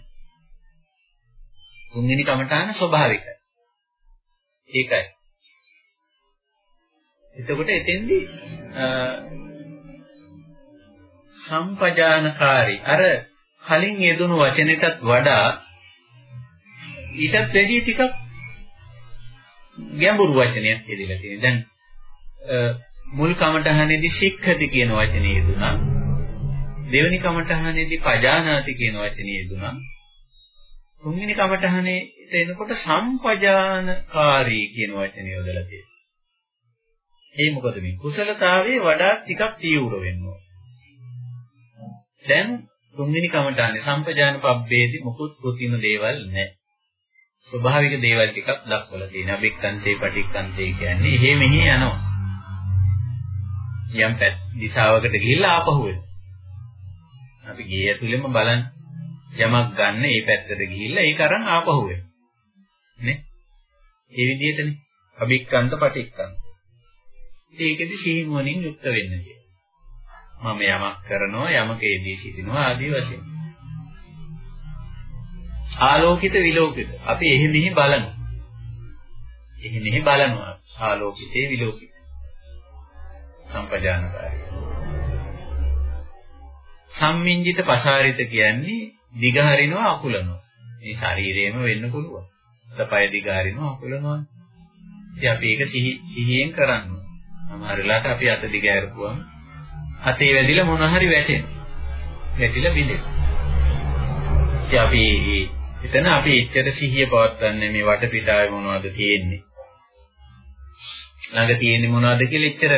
තුන්වෙනි කමඨාන ස්වභාවිකයි. ඒකයි. එතකොට එතෙන්දී සම්පජානකාරී අර කලින් යෙදුණු වචනෙටත් වඩා ඊටත් වැඩි ටිකක් ගැඹුරු වචනයක් යෙදලා තියෙනවා. දැන් මුල් කමඨහනේදී ශික්ඛති කියන වචනේ යෙදුණා. දෙවෙනි කමඨහනේදී පජානාති කියන වචනේ යෙදුණා. තුන්වෙනි කමඨහනේ එනකොට සම්පජානකාරී කියන වචනේ යොදලා තියෙනවා. ඒ මොකද මේ කුසලතාවයේ වඩා ටිකක් තීව්‍ර වෙන්න ඕන. දැන් තුන්වෙනි කමඨානේ සම්පජාන පබ්බේදී මොකුත් කෘතිම දේවල් නැහැ. ස්වභාවික දේවල් ටිකක් දක්වලා තියෙනවා. අභික්කන්තේ පටික්කන්තේ කියන්නේ එහෙ මෙහෙ යනවා. යම් පැත් දිශාවකට ගිහිල්ලා ආපහු එනවා. අපි ගේ ඇතුළෙම බලන්න යමක් ගන්න ඒ පැත්තට ගිහිල්ලා ඒක අරන් ආපහු එනවා. නේ? ඒ විදිහටනේ. අභික්කන්ත පටික්කන්ත. ඒකෙදි සිහිනුවණින් යුක්ත වෙන්න කියනවා. මම යමක් කරනවා යමකේදී සිටිනවා ආදී වශයෙන්. ආලෝකිත විලෝකිත. අපි එහෙ මෙහෙ බලනවා. එහෙ මෙහෙ බලනවා. ආලෝකිතේ විලෝකිත. සම්පජානකාරී. සම්මිංජිත පසාරිත කියන්නේ දිගහරිනවා අකුලනවා. මේ ශරීරේම වෙන්න පුළුවන්. තපය දිගහරිනවා අකුලනවා. ඉතින් අපි ඒක සිහි සිහියෙන් කරන්න. සමහර වෙලාවට අපි අත දිගහැරපුවම අතේ වැදිලා මොන හරි වැටෙනවා. වැටිලා බිඳෙනවා. ඉතින් අපි එතන අපි එච්චර සිහිය පවත්වන්නේ මේ වටපිටාවේ මොනවද තියෙන්නේ. ළඟ තියෙන්නේ මොනවද කියලා එච්චර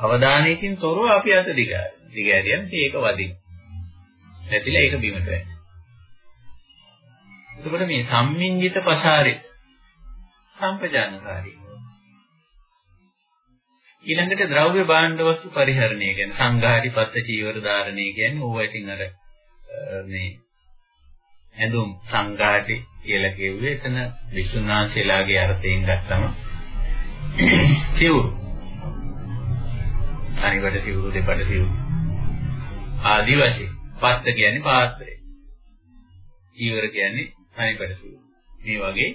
අවධානයකින් තොරව අපි අත දිගහැර. දිගහැරියන් ඒක වදින. නැතිලා ඒක බිමට වැටෙනවා. එතකොට මේ සම්මිංජිත පසාරේ සම්පජානකාරී ඊළඟට ද්‍රව්‍ය භාණ්ඩ වස්තු පරිහරණය කියන්නේ සංඝාරි පත්ත චීවර ධාරණය කියන්නේ ඕවා ඉතින් අර මේ ඇඳුම් සංඝාටි කියලා කිව්වේ එතන විසුණුනාංශලාගේ අර්ථයෙන් ගත්තම සිවුරු. අනිවට සිවුරු දෙපඩ සිවුරු. ආදි වශයෙන් පත්ත කියන්නේ පාත්‍රය. චීවර කියන්නේ අනිවට සිවුරු. මේ වගේ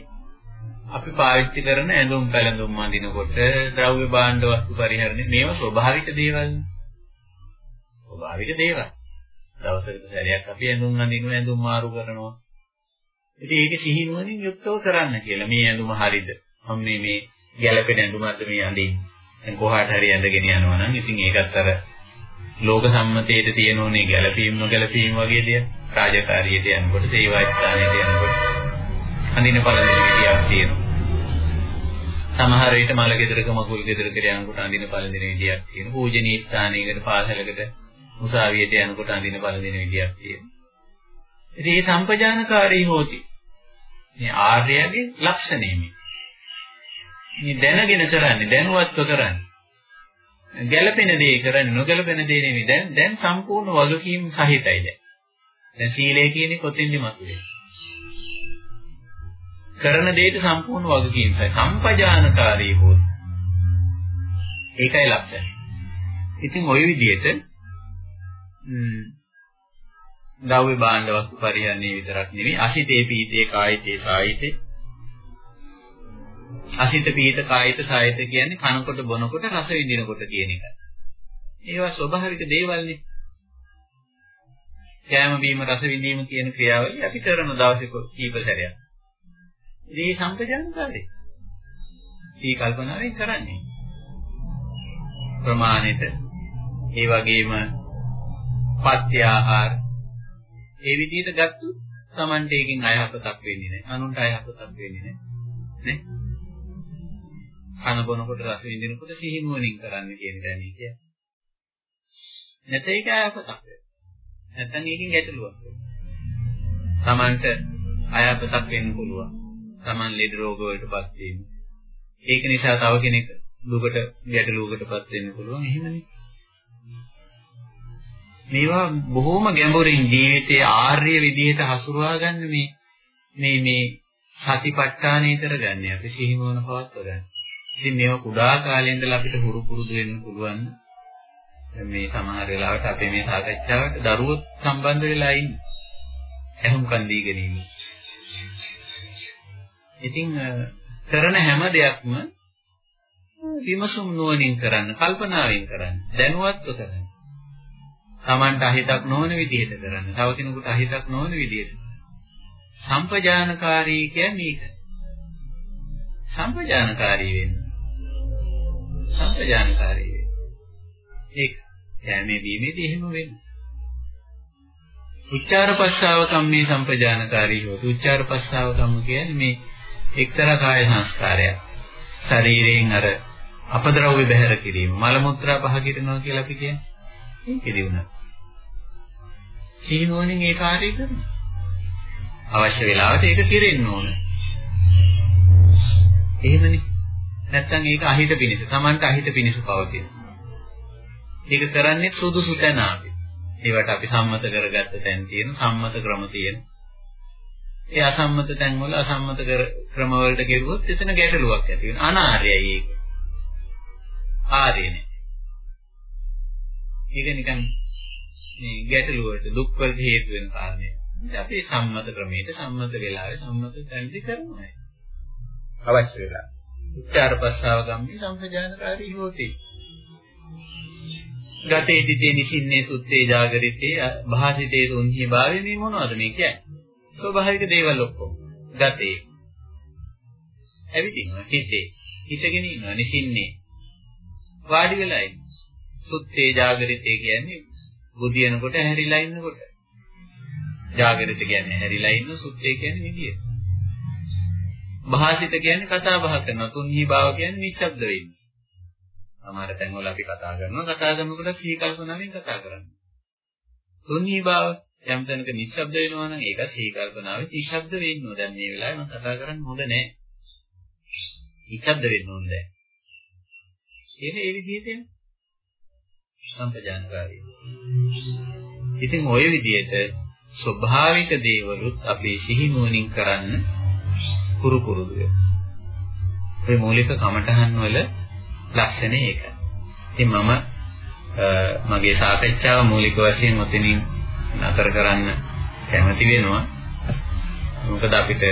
අපි පාවිච්චි කරන ඇඳුම් පැළඳුම් අඳිනකොට ද්‍රව්‍ය භාණ්ඩ වස්තු පරිහරණය මේවා ස්වභාවික දේවල්. ස්වභාවික දේවල්. දවසකට සැරයක් අපි ඇඳුම් අඳිනවා ඇඳුම් මාරු කරනවා. ඉතින් ඒක සිහිනුවණින් යුක්තව කරන්න කියලා. මේ ඇඳුම හරිද? මම මේ මේ ගැළපෙන ඇඳුමක්ද මේ අඳින්නේ? දැන් කොහාට හරි ඇඳගෙන යනවා නම් ඉතින් ඒකත් අර ලෝක සම්මතයේද තියෙනෝනේ ගැළපීම් නොගැළපීම් වගේ දේවල්. රාජකාරියට යනකොට සේවා ස්ථානයට යනකොට අඳින පළඳින විදියක් තියෙනවා. සමහර විට මල ගෙදරක මකුල් ගෙදරකට යනකොට අඳින පළඳින විදියක් තියෙනවා. පූජනීය ස්ථානයකට පාසලකට උසාවියට යනකොට අඳින පළඳින විදියක් තියෙනවා. ඉතින් මේ සම්පජානකාරී හෝති. මේ ආර්යයගේ ලක්ෂණය මේ. මේ දැනගෙන කරන්නේ දැනුවත්ව කරන්නේ. ගැළපෙන දේ කරන්නේ නොගැළපෙන දේ නෙමෙයි. දැන් දැන් සම්පූර්ණ වගකීම් සහිතයි දැන්. දැන් සීලය කියන්නේ කොතෙන්ද මතුවේ? කරන දෙයට සම්පූර්ණ වගකීමයි සම්පජානකාරී හොත් ඒකයි ලක්ෂණය. ඉතින් ওই විදිහට ද්‍රව්‍ය භාණ්ඩ වස්තු පරිහරණය විතරක් නෙවෙයි අසිතේ පීතේ කායිතේ සායිතේ අසිත පීත කායිත සායිත කියන්නේ කනකොට බොනකොට රස විඳිනකොට කියන එකයි. ඒවා ස්වභාවික දේවල්නේ. කෑම බීම රස විඳීම කියන ක්‍රියාවලිය අපි කරන දවසේ කීප සැරයක්. ඉතින් මේ සම්පජානකාරී. සී කල්පනාවෙන් කරන්නේ. ප්‍රමාණයට ඒ වගේම පත්‍ය ආහාර ඒ විදිහට ගත්තොත් Tamante එකකින් අයහපතක් වෙන්නේ නැහැ. අනුන්ට අයහපතක් වෙන්නේ නැහැ. නේ? කන බොනකොට රස විඳිනකොට සිහිනුවණින් කරන්න කියන දැනී කියන්නේ. නැත්නම් ඒක අයහපතක් වෙනවා. නැත්නම් ඒකෙන් ගැටලුවක් වෙනවා. Tamante අයහපතක් වෙන්න පුළුවන්. Taman ලෙඩ රෝග වලටපත් වීම. ඒක නිසා තව කෙනෙක් දුකට ගැටලුවකටපත් වෙන්න පුළුවන් එහෙමනේ. මේවා බොහොම ගැඹුරින් ජීවිතයේ ආර්ය විදිහට හසුරවා ගන්න මේ මේ මේ සතිපට්ඨානය කරගන්නේ අපි සිහිමවන පවත්ව ගන්න. ඉතින් මේවා කුඩා කාලේ ඉඳලා අපිට හුරු පුරුදු වෙන්න පුළුවන්. මේ සමහර වෙලාවට අපේ මේ සාකච්ඡාවට දරුවෝ සම්බන්ධ වෙලා ඉන්නේ. එහෙම කන් දීගෙන ඉන්නේ. ඉතින් කරන හැම දෙයක්ම විමසුම් නුවණින් කරන්න, කල්පනාවෙන් කරන්න, දැනුවත්ව කරන්න. Tamanට අහිතක් නොවන විදිහට කරන්න. තව කෙනෙකුට අහිතක් නොවන විදිහට. සම්පජානකාරී කියන්නේ ඒක. සම්පජානකාරී වෙන්න. සම්පජානකාරී වෙන්න. ඒක. යෑමේ දීමේදී එහෙම වෙන්නේ. උච්චාර පස්සාව කම්මේ සම්පජානකාරී හොතු. උච්චාර පස්සාව කම්ම කියන්නේ මේ එක්තරා කාය සංස්කාරයක්. ශරීරයෙන් අර අපද්‍රව්‍ය බැහැර කිරීම, මල මුත්‍රා පහ කිරනවා කියලා අපි කියන්නේ. ඒකෙදි උනා. සීනුවණින් ඒ කාර්යය කරනවා. අවශ්‍ය වෙලාවට ඒක කිරෙන්න ඕන. එහෙමනේ. නැත්තම් ඒක අහිත පිණිස, Tamanට අහිත පිණිස පවතින. ඒක කරන්නේ සුදුසු තැන අපි. ඒවට අපි සම්මත කරගත්ත තැන් තියෙන සම්මත ක්‍රම තියෙන. ඒ අසම්මත තැන් වල අසම්මත ක්‍රම වලට ගෙරුවොත් එතන ගැටලුවක් ඇති වෙනවා. අනාර්යයි ඒක. ආර්ය නෑ. ඒක නිකන් මේ ගැටලුවට දුක් වලට හේතු වෙන කාරණයක්. ඉතින් අපි සම්මත ක්‍රමයට සම්මත වෙලාවේ සම්මත තැන්දි කරනවා. අවශ්‍ය වෙලා. උච්චාර ප්‍රස්තාව ගම්මේ සම්පජානකාරී හොති. ගතේ දිතේ නිසින්නේ සුත්තේ ජාගරිතේ භාසිතේ තුන්හි භාවයේ මේ මොනවද මේ කියන්නේ? ස්වභාවික දේවල් ඔක්කොම. ගතේ. ඇවිදිනවා හිතේ. හිතගෙන ඉන්නවා නිසින්නේ. වාඩි වෙලා ඉන්න. සුත්තේ ජාගරිතේ කියන්නේ බුදියනකොට ඇහැරිලා ඉන්නකොට. ජාගරිත කියන්නේ ඇහැරිලා ඉන්න සුත්තේ කියන්නේ නිදිය. භාෂිත කියන්නේ කතා බහ කරනවා. තුන්හි භාව කියන්නේ නිශ්ශබ්ද වෙන්නේ. සමහර තැන්වල අපි කතා කරනවා කතා කරනකොට සිහි කල්පනාවෙන් කතා කරනවා. තුන්හි භාව යම් තැනක නිශ්ශබ්ද වෙනවා නම් ඒක සිහි කල්පනාවේ නිශ්ශබ්ද වෙන්න ඕන. දැන් මේ වෙලාවේ මම කතා කරන්න හොඳ නැහැ. නිශ්ශබ්ද වෙන්න ඕනේ. ඒක ඒ විදිහට සම්පජානකාරී. ඉතින් ওই විදිහට ස්වභාවික දේවලුත් අපේ සිහි නුවණින් කරන්න පුරු පුරුදු වෙනවා. ඒ මූලික කමඨහන් වල ලක්ෂණය ඒකයි. ඉතින් මම මගේ සාකච්ඡාව මූලික වශයෙන් ඔතනින් නතර කරන්න කැමති වෙනවා. මොකද අපිට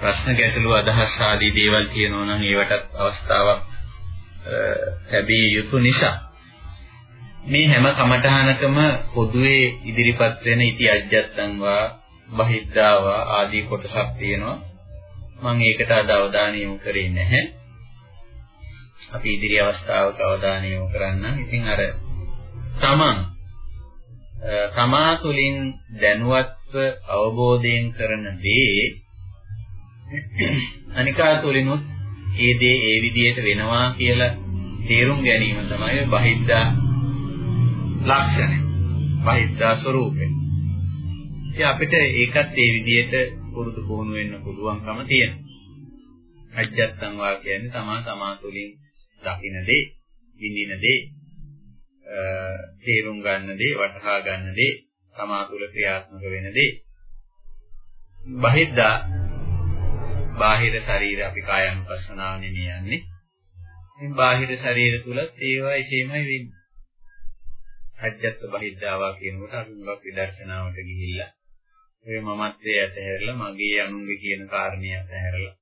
ප්‍රශ්න ගැටළු අදහස් ආදී දේවල් තියෙනවා නම් ඒවටත් අවස්ථාවක් ලැබිය යුතු නිසා මේ හැම කමඨහනකම පොදුවේ ඉදිරිපත් වෙන ඉති අජ්ජත්තංවා බහිද්ධාවා ආදී කොටසක් තියෙනවා. මම ඒකට අද අවධානය යොමු කරේ නැහැ. අපි ඉදිරි අවස්ථාවක අවධානය යොමු කරන්නම්. ඉතින් අර තමන් තමා තුළින් දැනුවත්ව අවබෝධයෙන් කරන දේ අනිකා තුළිනුත් ඒ දේ ඒ විදිහට වෙනවා කියලා තේරුම් ගැනීම තමයි බහිද්දා ලක්ෂණය. බහිද්දා ස්වરૂපය. ඉතින් අපිට ඒකත් ඒ විදිහට පුරුදු පුහුණු වෙන්න පුළුවන්කම තියෙනවා. අජ්ජත්සං වා කියන්නේ තමා තමා තුළින් දකින්න දේ, විඳින දේ, තේරුම් ගන්න දේ, වටහා ගන්න දේ, තමා තුළ ක්‍රියාත්මක වෙන දේ. බහිද්දා බාහිර ශරීර අපි කායानुපස්සනාව නෙමෙයි යන්නේ. මේ බාහිර ශරීර තුලත් ඒවා එසේමයි වෙන්නේ. අජ්ජත් බහිද්ධාවා කියනකොට අපි මුලක් විදර්ශනාවට ගිහිල්ලා ඒ මමත්වයේ ඇතහැරලා මගේ අනුන්ගේ කියන කාරණේ ඇතහැරලා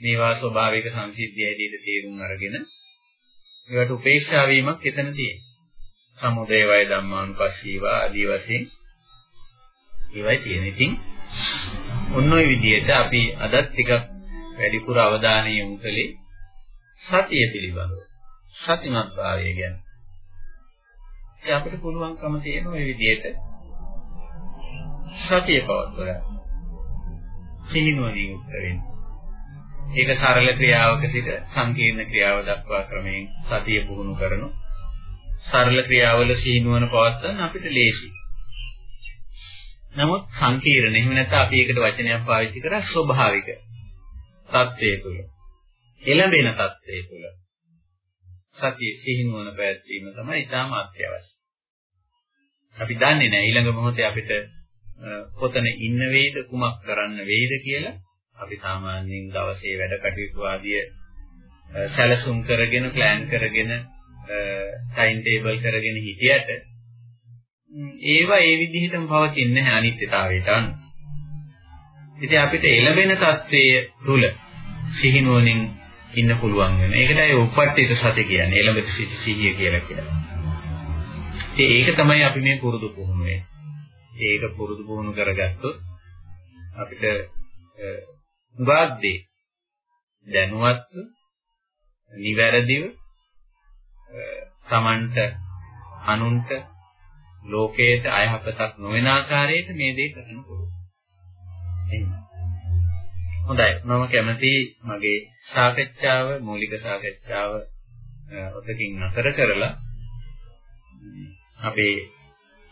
මේවා ස්වභාවික සංසිද්ධිය ඇදීද තේරුම් අරගෙන ඒවට උපේක්ෂා වීමක් එතන තියෙනවා. සමුදය වය ධම්මානුපස්සීවා ආදී වශයෙන් ඒවයි තියෙන. ඉතින් ඔන්න ඔය විදිහට අපි අදත් ටිකක් වැඩිපුර අවධානය යොමු කළේ සතිය පිළිබඳව. සතිමත් භාවය ගැන. ඒ අපිට පුළුවන්කම තියෙන මේ විදිහට සතිය පවත්වලා සිහිනුවණින් යුක්ත වෙන්න. ඒක සරල ක්‍රියාවක සිට සංකීර්ණ ක්‍රියාව දක්වා ක්‍රමයෙන් සතිය පුහුණු කරනු. සරල ක්‍රියාවල සිහිනුවණ පවත්වන්න අපිට ලේසියි. නමුත් සංකීර්ණ එහෙම නැත්නම් අපි ඒකට වචනයක් පාවිච්චි කරා ස්වභාවික தත්ත්වය තුල එළඹෙන தත්ත්වය තුල සතිය සිහිනුවන පැවැත්වීම තමයි ඊටාම අත්‍යවශ්‍ය. අපි දන්නේ නැහැ ඊළඟ මොහොතේ අපිට කොතන ඉන්න වේද කුමක් කරන්න වේද කියලා අපි සාමාන්‍යයෙන් දවසේ වැඩ කටයුතු ආදිය සැලසුම් කරගෙන ප්ලෑන් කරගෙන ටයිම් ටේබල් කරගෙන හිටියට ඒවා ඒ විදිහටම පවතින්නේ නැහැ අනිත්‍යතාවයට අනුව. ඉතින් අපිට එළඹෙන தත්වයේ තුල සිහිනුවණින් ඉන්න පුළුවන් වෙන. ඒකටයි උපට්ඨිත සති කියන්නේ. එළඹ සිටි සිහිය කියලා කියන්නේ. ඉතින් ඒක තමයි අපි මේ පුරුදු පුහුණුවේ. ඒක පුරුදු පුහුණු කරගත්තොත් අපිට උගාද්දේ දැනුවත්ව නිවැරදිව තමන්ට අනුන්ට ලෝකයට අයහපතක් නොවන ආකාරයට මේ දේ කරන්න පුළුවන්. එහෙනම් හොඳයි මම කැමති මගේ සාකච්ඡාව මූලික සාකච්ඡාව ඔතකින් නතර කරලා අපේ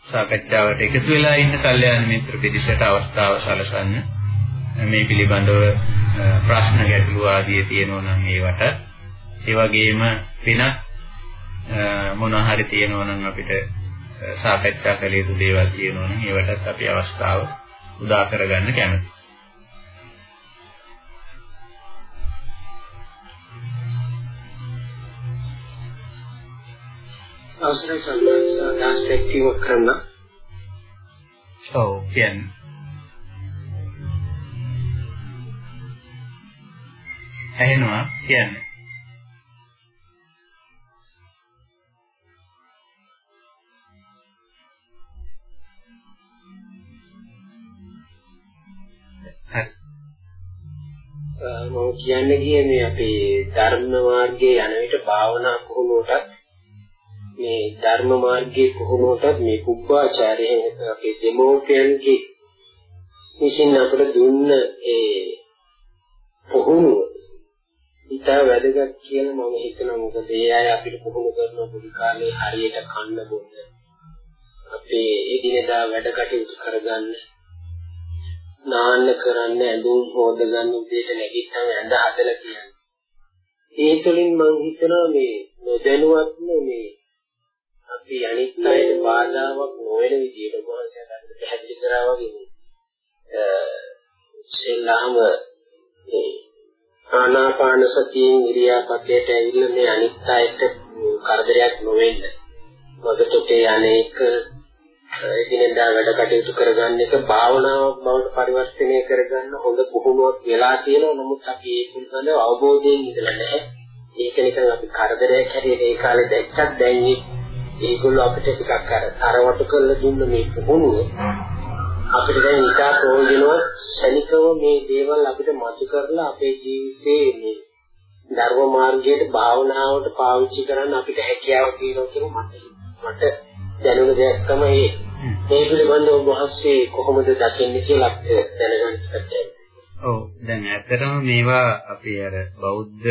සාකච්ඡාවට එකතු වෙලා ඉන්න කල්යාණ මිත්‍ර පිරිසට අවස්ථාව සලසන්න මේ පිළිබඳව ප්‍රශ්න ගැටලු ආදී තියෙනවා නම් ඒවට ඒ වගේම වෙනත් මොනවා හරි තියෙනවා නම් අපිට සාකච්ඡා කළ යුතු දේවල් තියෙනවා නම් ඒවටත් අපි අවස්ථාව උදා කරගන්න කැමතියි. අවසරයි සම්මාස දාස් පැක්ටිව කරන්න. ඔව් කියන්නේ. ඇහෙනවා කියන්නේ. මම කියන්නේ මේ අපේ ධර්ම මාර්ගයේ යන විට භාවනා පුහුණුවටත් මේ ධර්ම මාර්ගයේ කොහොමදත් මේ කුබ්බාචාරයෙන් අපේ දෙමෝපියන්ගේ විසින් අපට දුන්න ඒ පුහුණුව ඉතා වැදගත් කියලා මම හිතනවා. මොකද ඒ අය අපිට පුහුණු කරන පොඩි කාලේ හරියට කන්න බොන්න. අපේ එදිනෙදා වැඩ කටයුතු කරගන්න නාන්න කරන්න ඇඳුම් හොදගන්න උදේට නැගිට්ටම ඇඳ හදලා කියන්නේ ඒ තුලින් මම හිතනවා මේ නොදැනුවත්ම මේ අපි අනිත් අයට බාධාවක් නොවන විදිහට වහන්සේ අර පැහැදිලි කරා වගේ සෙල්ලාම ආනාපාන සතියෙන් ඉරියාපතේට ඇවිල්ලා මේ අනිත් අයට කරදරයක් නොවෙන්න. වගතොටේ අනේක එදිනෙදා වැඩ කටයුතු කරගන්න එක භාවනාවක් බවට පරිවර්තනය කරගන්න හොඳ පුහුණුවක් වෙලා තියෙනවා. නමුත් අපි ඒ පිළිබඳව අවබෝධයෙන් ඉඳලා නැහැ. ඒක නිකන් අපි කරදරයක් හැටියට ඒ කාලේ දැක්කත් දැන් ඒගොල්ලෝ අපිට ටිකක් අර තරවටු කරලා දුන්න මේ පුහුණුව. අපිට දැන් ඉතා ප්‍රයෝජනවත් ශනිකව මේ දේවල් අපිට මතු කරලා අපේ ජීවිතේ මේ ධර්ම මාර්ගයට භාවනාවට පාවිච්චි කරන්න අපිට හැකියාව තියෙනවා කියලා මට මට දැනුණ දෙයක් තමයි මේ පිළිබඳව ඔබ වහන්සේ කොහොමද දකින්නේ කියලා දැනගන්න ඉස්සෙල්ලා. ඔව්. දැන් ඇත්තටම මේවා අපි අර බෞද්ධ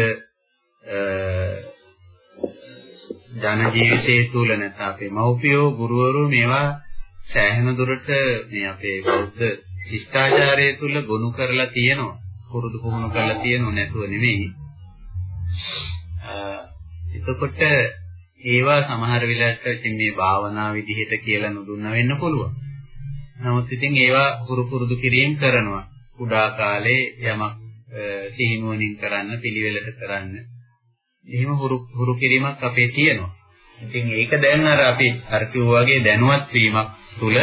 ජන ජීවිතයේ තුල නැත්නම් අපේ මව්පියෝ ගුරුවරු මේවා සෑහෙන දුරට මේ අපේ බෞද්ධ ශිෂ්ටාචාරය තුල ගොනු කරලා තියෙනවා. පුරුදු පුහුණු කරලා තියෙනව නැතුව නෙමෙයි. එතකොට ඒවා සමහර වෙලාවට ඉතින් මේ භාවනා විදිහට කියලා නුදුන්න වෙන්න පුළුවන්. නමුත් ඉතින් ඒවා හුරු පුරුදු කිරීම කරනවා. කුඩා කාලේ යමක් සිහිනුවණින් කරන්න පිළිවෙලට කරන්න. එහෙම හුරු හුරු කිරීමක් අපේ තියෙනවා. ඉතින් ඒක දැන් අර අපි අර වගේ දැනුවත් වීමක් තුල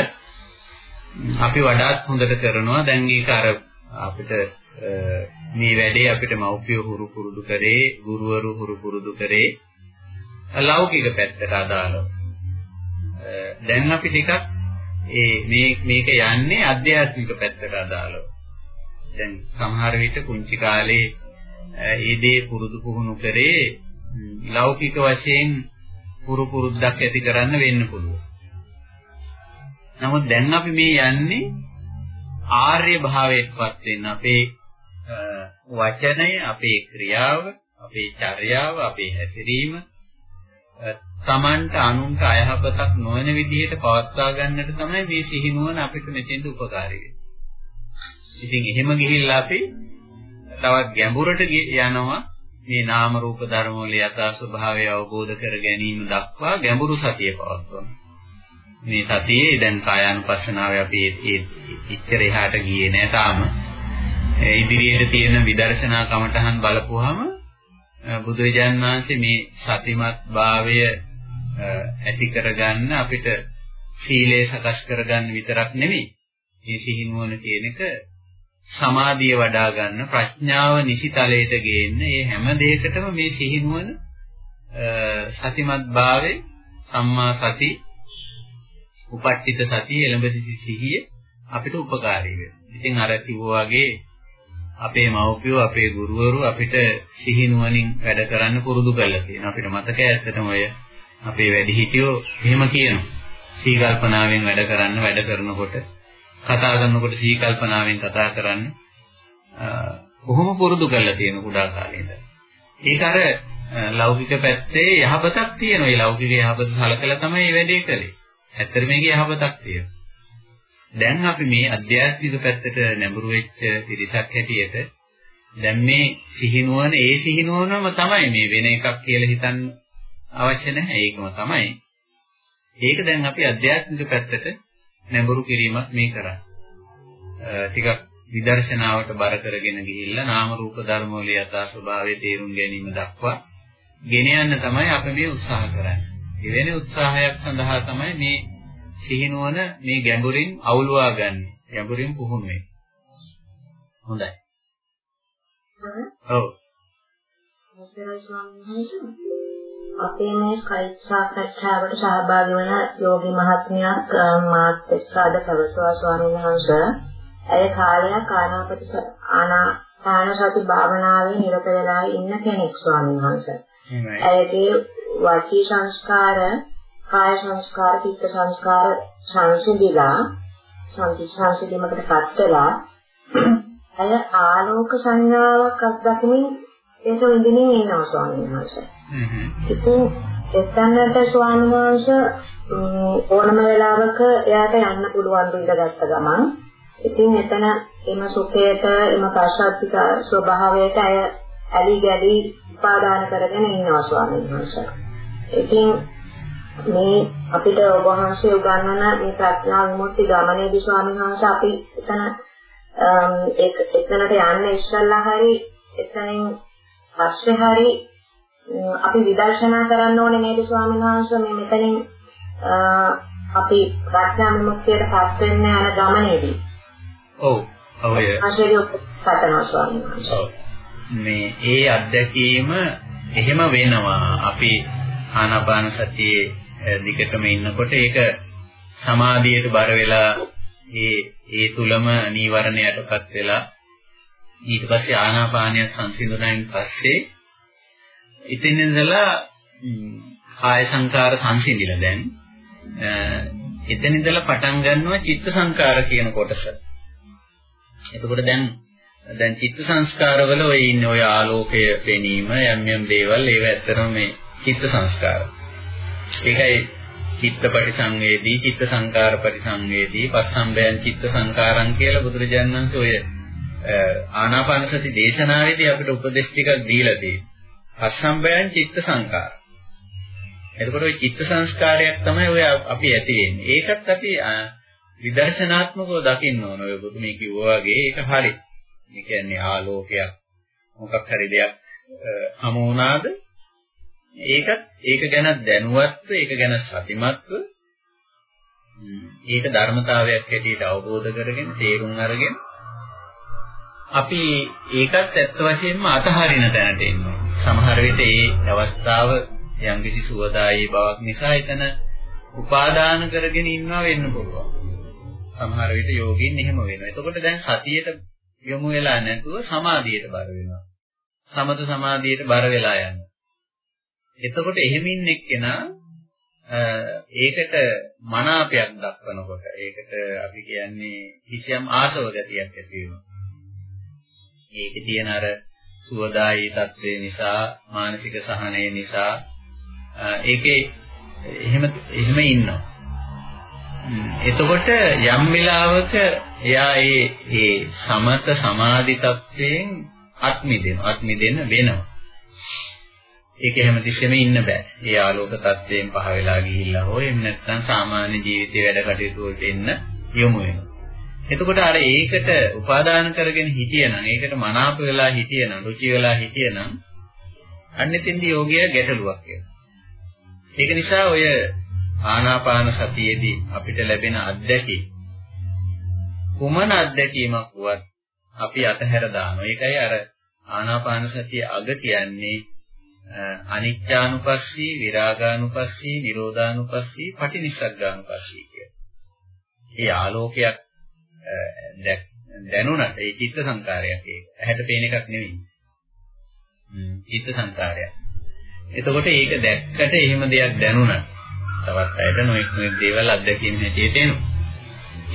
අපි වඩාත් හොඳට කරනවා. දැන් ඒක අර අපිට මේ වැඩේ අපිට මව්පිය හුරු පුරුදු කරේ, ගුරුවරු හුරු පුරුදු කරේ ලෞකික පැත්තට අදාළව. දැන් අපි ටිකක් ඒ මේ මේක යන්නේ අධ්‍යාත්මික පැත්තට අදාළව. දැන් සමහර විට කුංචි කාලේ ඒ දේ පුරුදු පුහුණු කරේ ලෞකික වශයෙන් පුරු පුරුද්දක් ඇති කරන්න වෙන්න පුළුවන්. නමුත් දැන් අපි මේ යන්නේ ආර්ය භාවයටපත් වෙන්න අපේ වචනය, අපේ ක්‍රියාව, අපේ චර්යාව, අපේ හැසිරීම තමන්ට අනුන්ට අයහපතක් නොවන විදිහට පවත්වා ගන්නට තමයි මේ සිහිනුවන අපිට මෙතෙන්ද උපකාරී වෙන්නේ. ඉතින් එහෙම ගිහිල්ලා අපි තවත් ගැඹුරට යනවා මේ නාම රූප ධර්ම වල යථා ස්වභාවය අවබෝධ කර ගැනීම දක්වා ගැඹුරු සතිය පවත්වනවා. මේ සතියේ දැන් කායානුපස්සනාවේ අපි ඒ ඉච්ඡර එහාට ගියේ නෑ තාම. ඉදිරියට තියෙන විදර්ශනා කමටහන් බලපුවාම බුදුරජාණන් වහන්සේ මේ සතිමත් භාවය ඇති කරගන්න අපිට සීලය සකස් කරගන්න විතරක් නෙමෙයි. මේ සිහිනුවන කියන එක සමාධිය වඩා ගන්න ප්‍රඥාව නිසිතලයට ගේන්න මේ හැම දෙයකටම මේ සිහිනුවන සතිමත් භාවයේ සම්මා සති උපට්ඨිත සතිය එළඹ සිහිය අපිට උපකාරී වෙනවා. ඉතින් අර කිව්වා වගේ අපේ මව්පියෝ අපේ ගුරුවරු අපිට සිහිනුවණින් වැඩ කරන්න පුරුදු කරලා තියෙනවා. අපිට මතකයි ඇත්තටම ඔය අපේ වැඩිහිටියෝ එහෙම කියනවා. සීකල්පනාවෙන් වැඩ කරන්න වැඩ කරනකොට කතා කරනකොට සීකල්පනාවෙන් කතා කරන්න කොහොම පුරුදු කරලා තියෙන කුඩා කාලේ ඉඳලා. ඒක අර ලෞකික පැත්තේ යහපතක් තියෙනවා. ඒ ලෞකික යහපත සලකලා තමයි මේ වැඩේ කළේ. ඇත්තට මේකේ යහපතක් තියෙනවා. දැන් අපි මේ අධ්‍යාත්මික පැත්තට නැඹුරු වෙච්ච පිරිසක් හැටියට දැන් මේ සිහිනුවන ඒ සිහිනුවනම තමයි මේ වෙන එකක් කියලා හිතන්න අවශ්‍ය නැහැ. ඒකම තමයි. ඒක දැන් අපි අධ්‍යාත්මික පැත්තට නැඹුරු කිරීමක් මේ කරන්නේ. ටිකක් විදර්ශනාවට බර කරගෙන ගිහිල්ලා නාම රූප ධර්ම වල යථා ස්වභාවය තේරුම් ගැනීම දක්වා ගෙන යන්න තමයි අපි මේ උත්සාහ කරන්නේ. එවැනි උත්සාහයක් සඳහා තමයි මේ සිහිනුවන මේ ගැඹුරින් අවුලවා ගන්න. ගැඹුරින් පුහුණු වෙන්නේ. හොඳයි. ඔව්. අපේ මේ සාකච්ඡාවට සහභාගී වන යෝගි මහත්මයක් මාත් එක්ක අද පැවසුවා ස්වාමීන් වහන්සේ. ඇය කාලයක් ආනාපති ආනාපාන සති භාවනාවේ නිරත වෙලා ඉන්න කෙනෙක් ස්වාමීන් වහන්සේ. ඇයගේ වාචී සංස්කාර, කාය සංස්කාර, චිත්ත සංස්කාර සංසිඳිලා සංසිඳීමකට පත් වෙලා ඇය ආලෝක සංඥාවක් අත්දැකීමින් ඒක විඳින්න ඉන්නවා ස්වාමීන් වහන්සේ. ඉතින් එතනට ස්වාමීන් වහන්සේ ඕනම වෙලාවක එයාට යන්න පුළුවන් ඉඳගත්ත ගමන් ඉතින් එතන එම සුඛයට එම පශ්චාත්තික ස්වභාවයට අය ඇලි ගැලි උපාදාන කරගෙන ඉන්නවා ස්වාමීන් වහන්සේ. ඉතින් මේ අපිට ඔබ වහන්සේ උගන්වන මේ ප්‍රඥා විමුක්ති ගමනේදී ස්වාමීන් වහන්සේ අපි එතන ඒක එතනට යන්න ඉස්සල්ලා හරි එතනින් පස්සේ හරි අපි විදර්ශනා කරන්න ඕනේ නේද ස්වාමීන් වහන්සේ මේ මෙතනින් අපි ප්‍රඥා විමුක්තියට පත් වෙන්න යන ගමනේදී. ඔව්. ස්වාමීන් වහන්සේ. මේ ඒ අත්දැකීම එහෙම වෙනවා. අපි ආනාපාන සතියේ දිගටම ඉන්නකොට ඒක සමාධියට බර වෙලා ඒ ඒ තුලම නීවරණයටපත් වෙලා ඊට පස්සේ ආනාපානය සංසිඳුණායින් පස්සේ ඉතින් ඉඳලා කාය සංකාර සංසිඳිලා දැන් එතන ඉඳලා පටන් ගන්නවා චිත්ත සංකාර කියන කොටස. එතකොට දැන් දැන් චිත්ත සංස්කාරවල ඔය ඉන්නේ ඔය ආලෝකය පෙනීම යම් යම් දේවල් ඒව ඇත්තරම මේ චිත්ත සංස්කාර. ඒකයි චිත්ත පරිසංවේදී චිත්ත සංකාර පරිසංවේදී පස්සම්බයන් චිත්ත සංකාරං කියලා බුදුරජාණන් වහන්සේ ඔය ආනාපාන සති දේශනාවේදී අපිට උපදේශ ටිකක් දීලා තියෙනවා. පස්සම්බයන් චිත්ත සංකාර. එතකොට ওই චිත්ත සංස්කාරයක් තමයි ඔය අපි ඇති වෙන්නේ. ඒකත් අපි විදර්ශනාත්මකව දකින්න ඕන. ඔය බුදු මේ කිව්වා වගේ ඒක හරි. ඒ කියන්නේ ආලෝකයක් මොකක් හරි දෙයක් හමු වුණාද ඒකත් ඒක ගැන දැනුවත්ව ඒක ගැන සතිමත්ව ඒක ධර්මතාවයක් හැටියට අවබෝධ කරගෙන තේරුම් අරගෙන අපි ඒකත් ඇත්ත වශයෙන්ම අතහරින තැනට එනවා. සමහර විට ඒ අවස්ථාව යම්කිසි සුවදායී බවක් නිසා එතන උපාදාන කරගෙන ඉන්නවා වෙන්න පුළුවන්. සමහර විට යෝගින් එහෙම වෙනවා. එතකොට දැන් සතියට යොමු වෙලා නැතුව සමාධියට බර වෙනවා. සමත සමාධියට බර වෙලා යනවා. එතකොට එහෙමින් එක්කෙනා ඒකට මනාපයක් දක්වනකොට ඒකට අපි කියන්නේ කිසියම් ආශව ගතියක් ඇති වෙනවා. ඒකේ තියෙන අර සුවදායී තත්ත්වය නිසා මානසික සහනය නිසා ඒකේ එහෙම එහෙම ඉන්නවා. එතකොට යම් වෙලාවක එයා ඒ ඒ සමත සමාධි තත්ත්වයෙන් අත් මිදෙන අත් මිදෙන්න වෙනවා. ඒක හැමතිස්සෙම ඉන්න බෑ. ඒ ආලෝක තත්ත්වයෙන් පහ වෙලා ගිහිල්ලා හෝ එහෙම නැත්නම් සාමාන්‍ය ජීවිතේ වැඩ කටයුතු වලට එන්න යොමු වෙනවා. එතකොට අර ඒකට උපාදාන කරගෙන හිටියනම් ඒකට මනාප වෙලා හිටියනම් රුචි වෙලා හිටියනම් අන්නෙතින්දී යෝගය ගැටලුවක් වෙනවා. ඒක නිසා ඔය ආනාපාන සතියේදී අපිට ලැබෙන අත්දැකීම් කුමන අත්දැකීමක් වුවත් අපි අතහැර දානවා. ඒකයි අර ආනාපාන සතිය අග කියන්නේ අනිත්‍යානුපස්සී, විරාගානුපස්සී, නිරෝධානුපස්සී, පටිනිස්සග්ගානුපස්සී කිය. ඒ ආලෝකයක් දැනුණට ඒ චිත්ත සංකාරයක් ඒක. ඇහැට පේන එකක් නෙවෙයි. චිත්ත සංකාරයක්. එතකොට ඒක දැක්කට එහෙම දෙයක් දැනුණා. තවත් අයට නොඑක් නොඑක් දේවල් අත්දැකීම් හැටියට එනවා.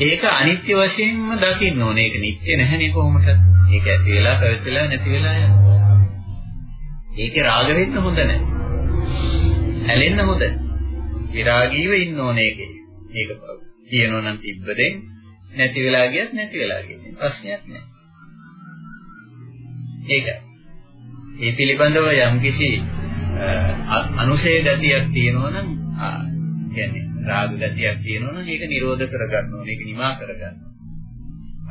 ඒක අනිත්‍ය වශයෙන්ම දකින්න ඕනේ. ඒක නිත්‍ය නැහැනේ කොහොමද? ඒක ඇති වෙලා පැවතිලා නැති වෙලා යනවා. ඒකේ රාග වෙන්න හොඳ නැහැ. ඇලෙන්න හොඳ. විරාගීව ඉන්න ඕනේ ඒකේ. මේක කියනවා නම් තිබ්බදෙන් නැති වෙලා ගියත් නැති වෙලා ගියත් ප්‍රශ්නයක් නැහැ. ඒකයි. ඒ පිළිබඳව යම්කිසි අනුශේ ගතියක් තියෙනවා නම් කියන්නේ රාග ගතියක් තියෙනවා නම් ඒක නිරෝධ කරගන්න ඕනේ. ඒක නිමා කරගන්න.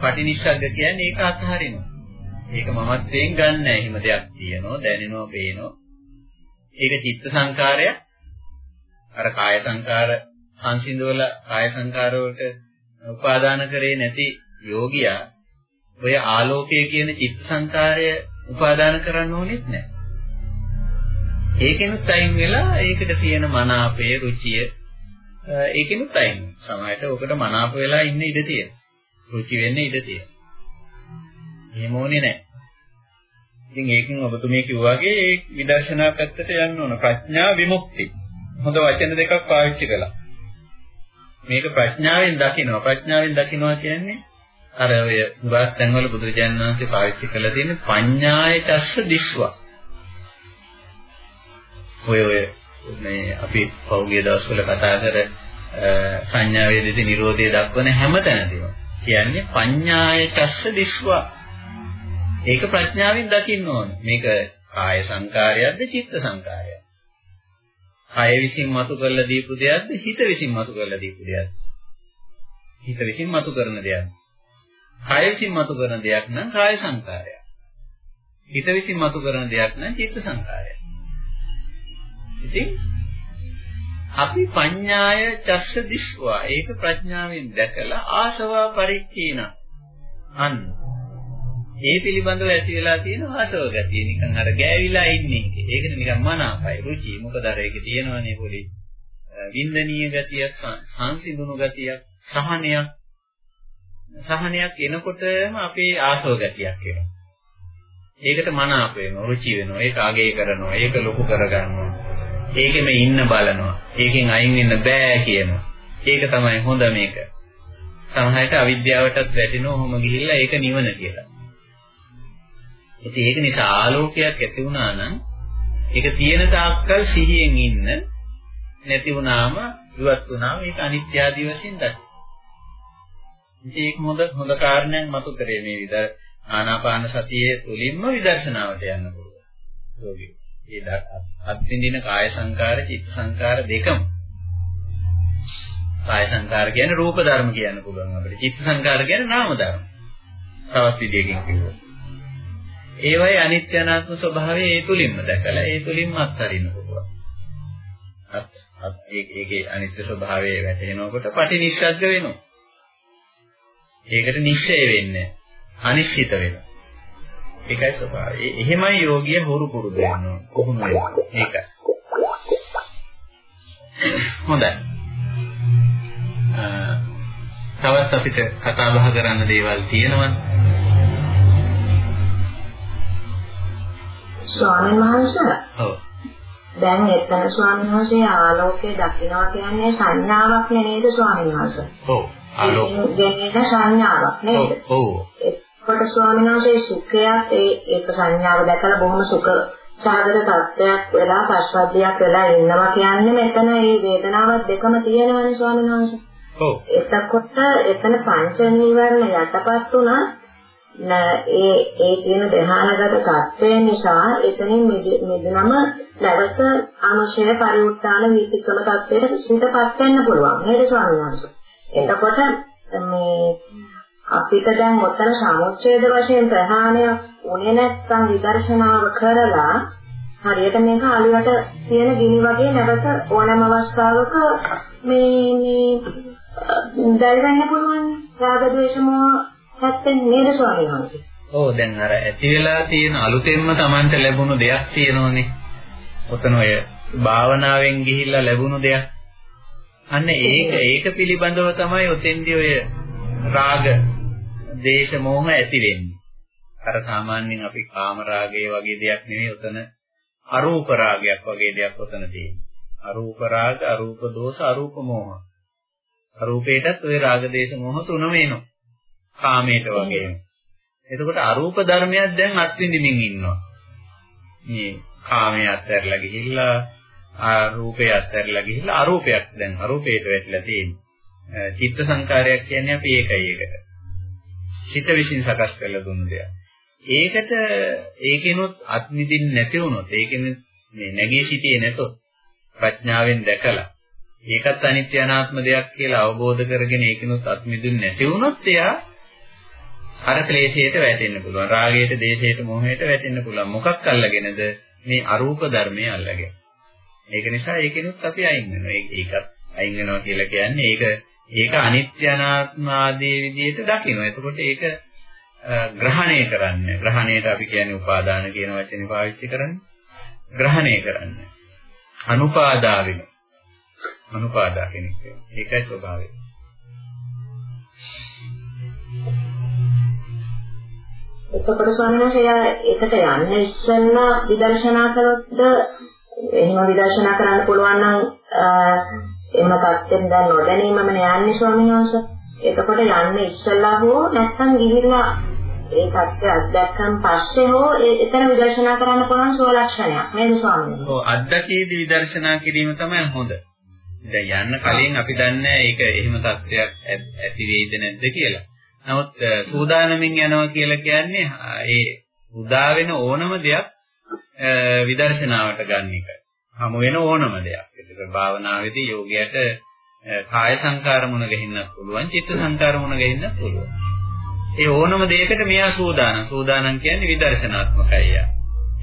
පටිනිස්සග්ග කියන්නේ ඒක අත්හරිනවා. ඒක මමත්වයෙන් ගන්න නැහැ. එහෙම දෙයක් තියෙනවා, දැනෙනවා, පේනවා. ඒක චිත්ත සංකාරයක්. අර කාය සංකාර සංසිඳවල කාය සංකාර වලට උපාදාන කරේ නැති යෝගියා ඔය ආලෝකය කියන චිත්ත සංකාරය උපාදාන කරන්න ඕනෙත් නැහැ. ඒකෙනුත් අයින් වෙලා ඒකට තියෙන මනාපය, රුචිය ඒකෙනුත් අයින්. සමහරට ඔකට මනාප වෙලා ඉන්න ඉඩ තියෙනවා. රුචි වෙන්න ඉඩ තියෙනවා. එහෙම ඕනේ නැහැ. ඉතින් ඒකෙන් ඔබතුමිය කිව්වාගේ ඒ විදර්ශනා පැත්තට යන්න ඕන. ප්‍රඥා විමුක්ති. හොඳ වචන දෙකක් පාවිච්චි කළා. මේක ප්‍රඥාවෙන් දකිනවා. ප්‍රඥාවෙන් දකිනවා කියන්නේ අර ඔය උගාස් තැන්වල බුදුරජාණන් වහන්සේ පාවිච්චි කරලා තියෙන පඤ්ඤාය චස්ස දිස්වා. ඔය ඔය මේ අපි පෞගිය දවස්වල කතා කර සංඥා වේදිතේ Nirodhe දක්වන හැම තැනදීම කියන්නේ පඤ්ඤාය චස්ස දිස්වා. ඒක ප්‍රඥාවෙන් දකින්න ඕනේ. මේක කාය සංකාරයක්ද චිත්ත සංකාරයක්ද? කය විසින් මතු කරලා දීපු දෙයක්ද හිත විසින් මතු කරලා දීපු දෙයක්ද? හිත විසින් මතු කරන දෙයක්ද? කය විසින් මතු කරන දෙයක් නම් කාය සංකාරයක්. හිත විසින් මතු කරන දෙයක් නම් චිත්ත සංකාරයක්. ඉතින් අපි පඤ්ඤාය චස්ස දිස්වා ඒක ප්‍රඥාවෙන් දැකලා ආසවා පරිච්ඡේන අන්න ඒ පිළිබඳව ඇති වෙලා තියෙන ආසව ගතිය නිකන් අර ගෑවිලා ඉන්නේ ඒකට නිකන් මනාපයි රුචි මොකද අර ඒකේ තියෙනවනේ පොඩි වින්දනීය ගතියක් සංසිඳුණු ගතියක් සහනයක් සහනයක් එනකොටම අපේ ආසව ගතියක් එනවා. ඒකට මනාප වෙනවා, රුචි වෙනවා, ඒක අගය කරනවා, ඒක ලොකු කරගන්නවා. ඒකෙම ඉන්න බලනවා. ඒකෙන් අයින් වෙන්න බෑ කියනවා. ඒක තමයි හොඳ මේක. සමහරවිට අවිද්‍යාවටත් වැටෙනවා ඔහොම ගිහිල්ලා ඒක නිවන කියලා. ඉතින් ඒක නිසා ආලෝකයක් ඇති වුණා නම් ඒක තියෙන තාක්කල් සිහියෙන් ඉන්න නැති වුණාම ඉවත් වුණාම ඒක අනිත්‍ය ආදී වශයෙන් දකින්න. ඉතින් ඒක හොඳ හොඳ කාරණයක් මතු කරේ මේ විද ආනාපාන සතියේ තුලින්ම විදර්ශනාවට යන්න පුළුවන්. යෝගී. ඒ අත්විඳින කාය සංකාර, චිත්ත සංකාර දෙකම. කාය සංකාර කියන්නේ රූප ධර්ම කියන්න පුළුවන් අපිට. චිත්ත සංකාර කියන්නේ නාම ධර්ම. තවත් විදියකින් කිව්වොත්. ඒවයි අනිත්‍ය අනාත්ම ස්වභාවය ඒ තුලින්ම දැකලා ඒ තුලින්ම අත්හරින්න පුළුවන්. අත් ඒකේ අනිත්‍ය ස්වභාවය වැටෙනකොට පටිනිස්සග්ග වෙනවා. ඒකට නිශ්චය වෙන්නේ අනිශ්චිත වෙනවා. ඒකයි ස්වභාවය. එහෙමයි යෝගිය හුරු පුරුදු වෙනවා. කොහොමද? ඒකයි. හොඳයි. තවත් අපිට කතා බහ කරන්න දේවල් තියෙනවද? ස්වාමීන් වහන්සේ. ඔව්. දැන් එතන ස්වාමීන් වහන්සේ ආලෝකය දකිනවා කියන්නේ සංඥාවක් නේද ස්වාමීන් වහන්සේ? ඔව්. ආලෝක දැනෙන සංඥාවක් නේද? ඔව්. එතකොට ස්වාමීන් වහන්සේ සුඛයක් ඒ ඒක සංඥාව දැකලා බොහොම සුඛ සහගත තත්ත්වයක් වෙලා පස්වද්දයක් වෙලා ඉන්නවා කියන්නේ මෙතන මේ වේදනාවක් දෙකම තියෙනවනේ ස්වාමීන් වහන්සේ. ඔව්. එතකොට එතන පංච නීවරණ යටපත් වුණා ඒ ඒ කියන ධ්‍යානගත තත්ත්වය නිසා එතනින් මිදුනම නැවත අනුශය පරිඋත්තාන වීතිකම තත්ත්වයට සිතපත් වෙන්න පුළුවන් නේද ස්වාමීන් වහන්සේ? එතකොට මේ අපිට දැන් ඔතන සමුච්ඡේද වශයෙන් ප්‍රහාණයක් උනේ නැත්නම් විදර්ශනාව කරලා හරියට මේක අලුවට තියෙන ගිනි වගේ නැවත ඕනෑම අවස්ථාවක මේ මේ දැල්වෙන්න පුළුවන් රාග ද්වේෂ මොහ හැත්තෙන් නේද ස්වාමීන් වහන්සේ. ඔව් දැන් අර ඇති වෙලා තියෙන අලුතෙන්ම Tamanට ලැබුණු දෙයක් තියෙනෝනේ. ඔතන ඔය භාවනාවෙන් ගිහිල්ලා ලැබුණු දෙයක්. අන්න ඒක ඒක පිළිබඳව තමයි ඔතෙන්දී ඔය රාග, දේශ, මෝහ ඇති වෙන්නේ. අර සාමාන්‍යයෙන් අපි කාම රාගය වගේ දෙයක් නෙවෙයි ඔතන අරූප රාගයක් වගේ දෙයක් ඔතන තියෙන්නේ. අරූප රාග, අරූප දෝෂ, අරූප මෝහ. අරූපේටත් ওই රාග දේශ මොහ තුනම එනවා. කාමයට වගේම. එතකොට අරූප ධර්මයක් දැන් අත්විඳින්මින් ඉන්නවා. මේ කාමයේ අත්හැරලා ගිහිල්ලා අරූපේ අත්හැරලා ගිහිල්ලා අරූපයක් දැන් අරූපයට වැටිලා තියෙනවා. චිත්ත සංකාරයක් කියන්නේ අපි ඒකයි ඒකට. චිත්ත විශ්ින් සකස් කරලා දුන්න දෙයක්. ඒකට ඒකෙනොත් අත්මිදින් නැති වුණොත් ඒකෙන මේ නැගී සිටියේ නැතොත් ප්‍රඥාවෙන් දැකලා ඒකත් අනිත්‍ය අනාත්ම දෙයක් කියලා අවබෝධ කරගෙන ඒකිනුත් අත්මිදුන් නැති වුණොත් එයා අර ක්ලේශයට වැටෙන්න පුළුවන්. රාගයට, දේශයට, මොහයට වැටෙන්න පුළුවන්. මොකක් අල්ලගෙනද? මේ අරූප ධර්මයේ අල්ලගෙන. ඒක නිසා ඒකිනුත් අපි අයින් වෙනවා. ඒකත් අයින් වෙනවා කියලා කියන්නේ ඒක ඒක අනිත්‍ය අනාත්ම ආදී විදිහට දකිනවා. එතකොට ඒක ග්‍රහණය කරන්නේ. ග්‍රහණයට අපි කියන්නේ උපාදාන කියන වචනේ පාවිච්චි කරන්නේ. ග්‍රහණය කරන්නේ. අනුපාදා වෙනවා. අනුපාදා කෙනෙක් වෙනවා. ඒකයි ස්වභාවය. එතකොට ස්වාමීන් වහන්සේ ඒකට යන්න ඉස්සෙල්ලා විදර්ශනා කළොත්ද එහෙම විදර්ශනා කරන්න පුළුවන් නම් එහෙම පැත්තෙන් දැන් නොදැනීමම යන්නේ ස්වාමීන් වහන්සේ. එතකොට යන්න ඉස්සෙල්ලා හෝ නැත්නම් ගිහිල්ලා ඒ தත්ත්වය අත්දැක්කන් පස්සේ හෝ එතන විදර්ශනා කරන්න පුළුවන් සුව ලක්ෂණයක් නේද ස්වාමීන් වහන්සේ? ඔව් අත්දැකීදී විදර්ශනා කිරීම තමයි හොඳ. දැන් යන්න කලින් අපි දන්නේ ඒක එහෙම තත්ත්වයක් ඇති වෙයිද නැද්ද කියලා. නමුත් සූදානමින් යනවා කියලා කියන්නේ ඒ උදා වෙන ඕනම දෙයක් විදර්ශනාවට ගන්න එකයි. හමු වෙන ඕනම දෙයක්. ඒක භාවනාවේදී යෝගයට කාය සංකාර මුණ ගැහින්නත් පුළුවන්, චිත්ත සංකාර මුණ ගැහින්නත් පුළුවන්. ඒ ඕනම දෙයකට මෙයා සූදානම්. සූදානම් කියන්නේ විදර්ශනාත්මකයි.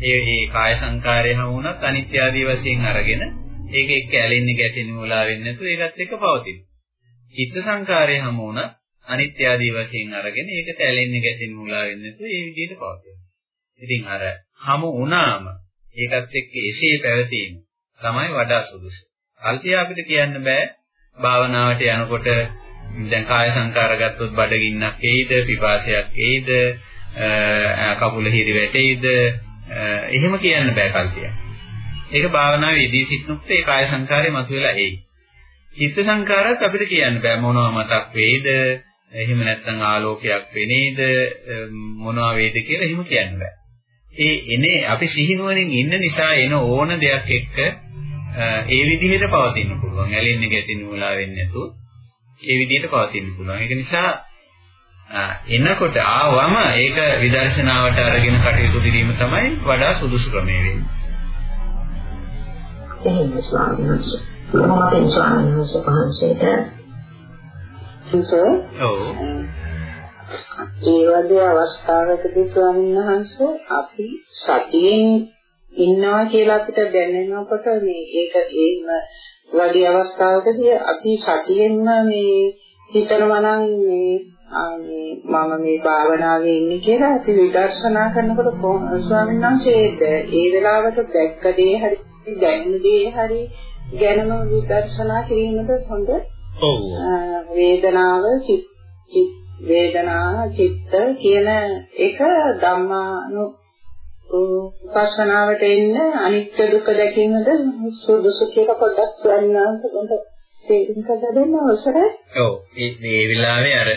ඒ ඒ කාය සංකාරය හමුනත් අනිත්‍ය ආදී වශයෙන් අරගෙන ඒක එක්ක ඇලෙන්නේ ගැටෙන්නේ මුලා වෙන්නේ නැතුව ඒකත් එක්ක පවතින. චිත්ත සංකාරය හමු වුණ අනිත්‍ය ආදී වශයෙන් අරගෙන ඒකට ඇලෙන්නේ ගැටෙන්නේ මුලා වෙන්නේ නැතුව ඒ විදිහට පවතින. ඉතින් අර හමු වුණාම ඒකත් එක්ක එසේ පැවතීම තමයි වඩා සුදුසු. අල්තිය අපිට කියන්න බෑ භාවනාවට යනකොට දැන් කාය සංකාර ගත්තොත් බඩගින්නක් එයිද පිපාසයක් එයිද කකුල හිරි වැටෙයිද එහෙම කියන්න බෑ කල්තියක්. ඒක භාවනාවේ යෙදී සිටිනොත් ඒ කාය සංකාරය මතුවලා එයි. චිත්ත සංකාරات අපිට කියන්න බෑ මොනවා මතක් වේද එහෙම නැත්නම් ආලෝකයක් වෙනේද මොනවා වේද කියලා එහෙම කියන්න බෑ. ඒ එනේ අපි සිහිනුවණින් ඉන්න නිසා එන ඕන දෙයක් එක්ක ඒ විදිහට පවතින්න පුළුවන්. ඇලෙන්නේ ගැටෙන්න උලා වෙන්නේ නැතුව ඒ විදිහට පවතින්න පුළුවන්. ඒක නිසා එනකොට ආවම ඒක විදර්ශනාවට අරගෙන කටයුතු කිරීම තමයි වඩා සුදුසු ක්‍රමය වෙන්නේ. එහෙම ස්වාමීන් වහන්සේ. මොනවද ස්වාමීන් වහන්සේ සුසෝ. ඔව්. ඒ වගේ අවස්ථාවකදී ස්වාමීන් වහන්සේ අපි සතියෙන් ඉන්නවා කියලා අපිට දැනෙනකොට මේ ඒක ඒම වගේ අවස්ථාවකදී අපි සතියෙන්ම මේ හිතනවා නම් මේ මම මේ භාවනාවේ ඉන්නේ කියලා අපි විදර්ශනා කරනකොට ස්වාමීන් වහන්සේ ඒ වෙලාවට දැක්ක දේ හරි දැනෙන දේ හරි ගැනම විදර්ශනා කිරීමද හොඳ ඔව් වේදනාව චිත් වේදනා චිත්ත කියන එක ධම්මානු උපස්සනාවට එන්න අනිත්‍ය දුක දැකීමද සුදුසු කියලා පොඩ්ඩක් ස්වයංනාන්ත කොට තේරුම් කරගන්න අවසරයි. ඔව් මේ වෙලාවේ අර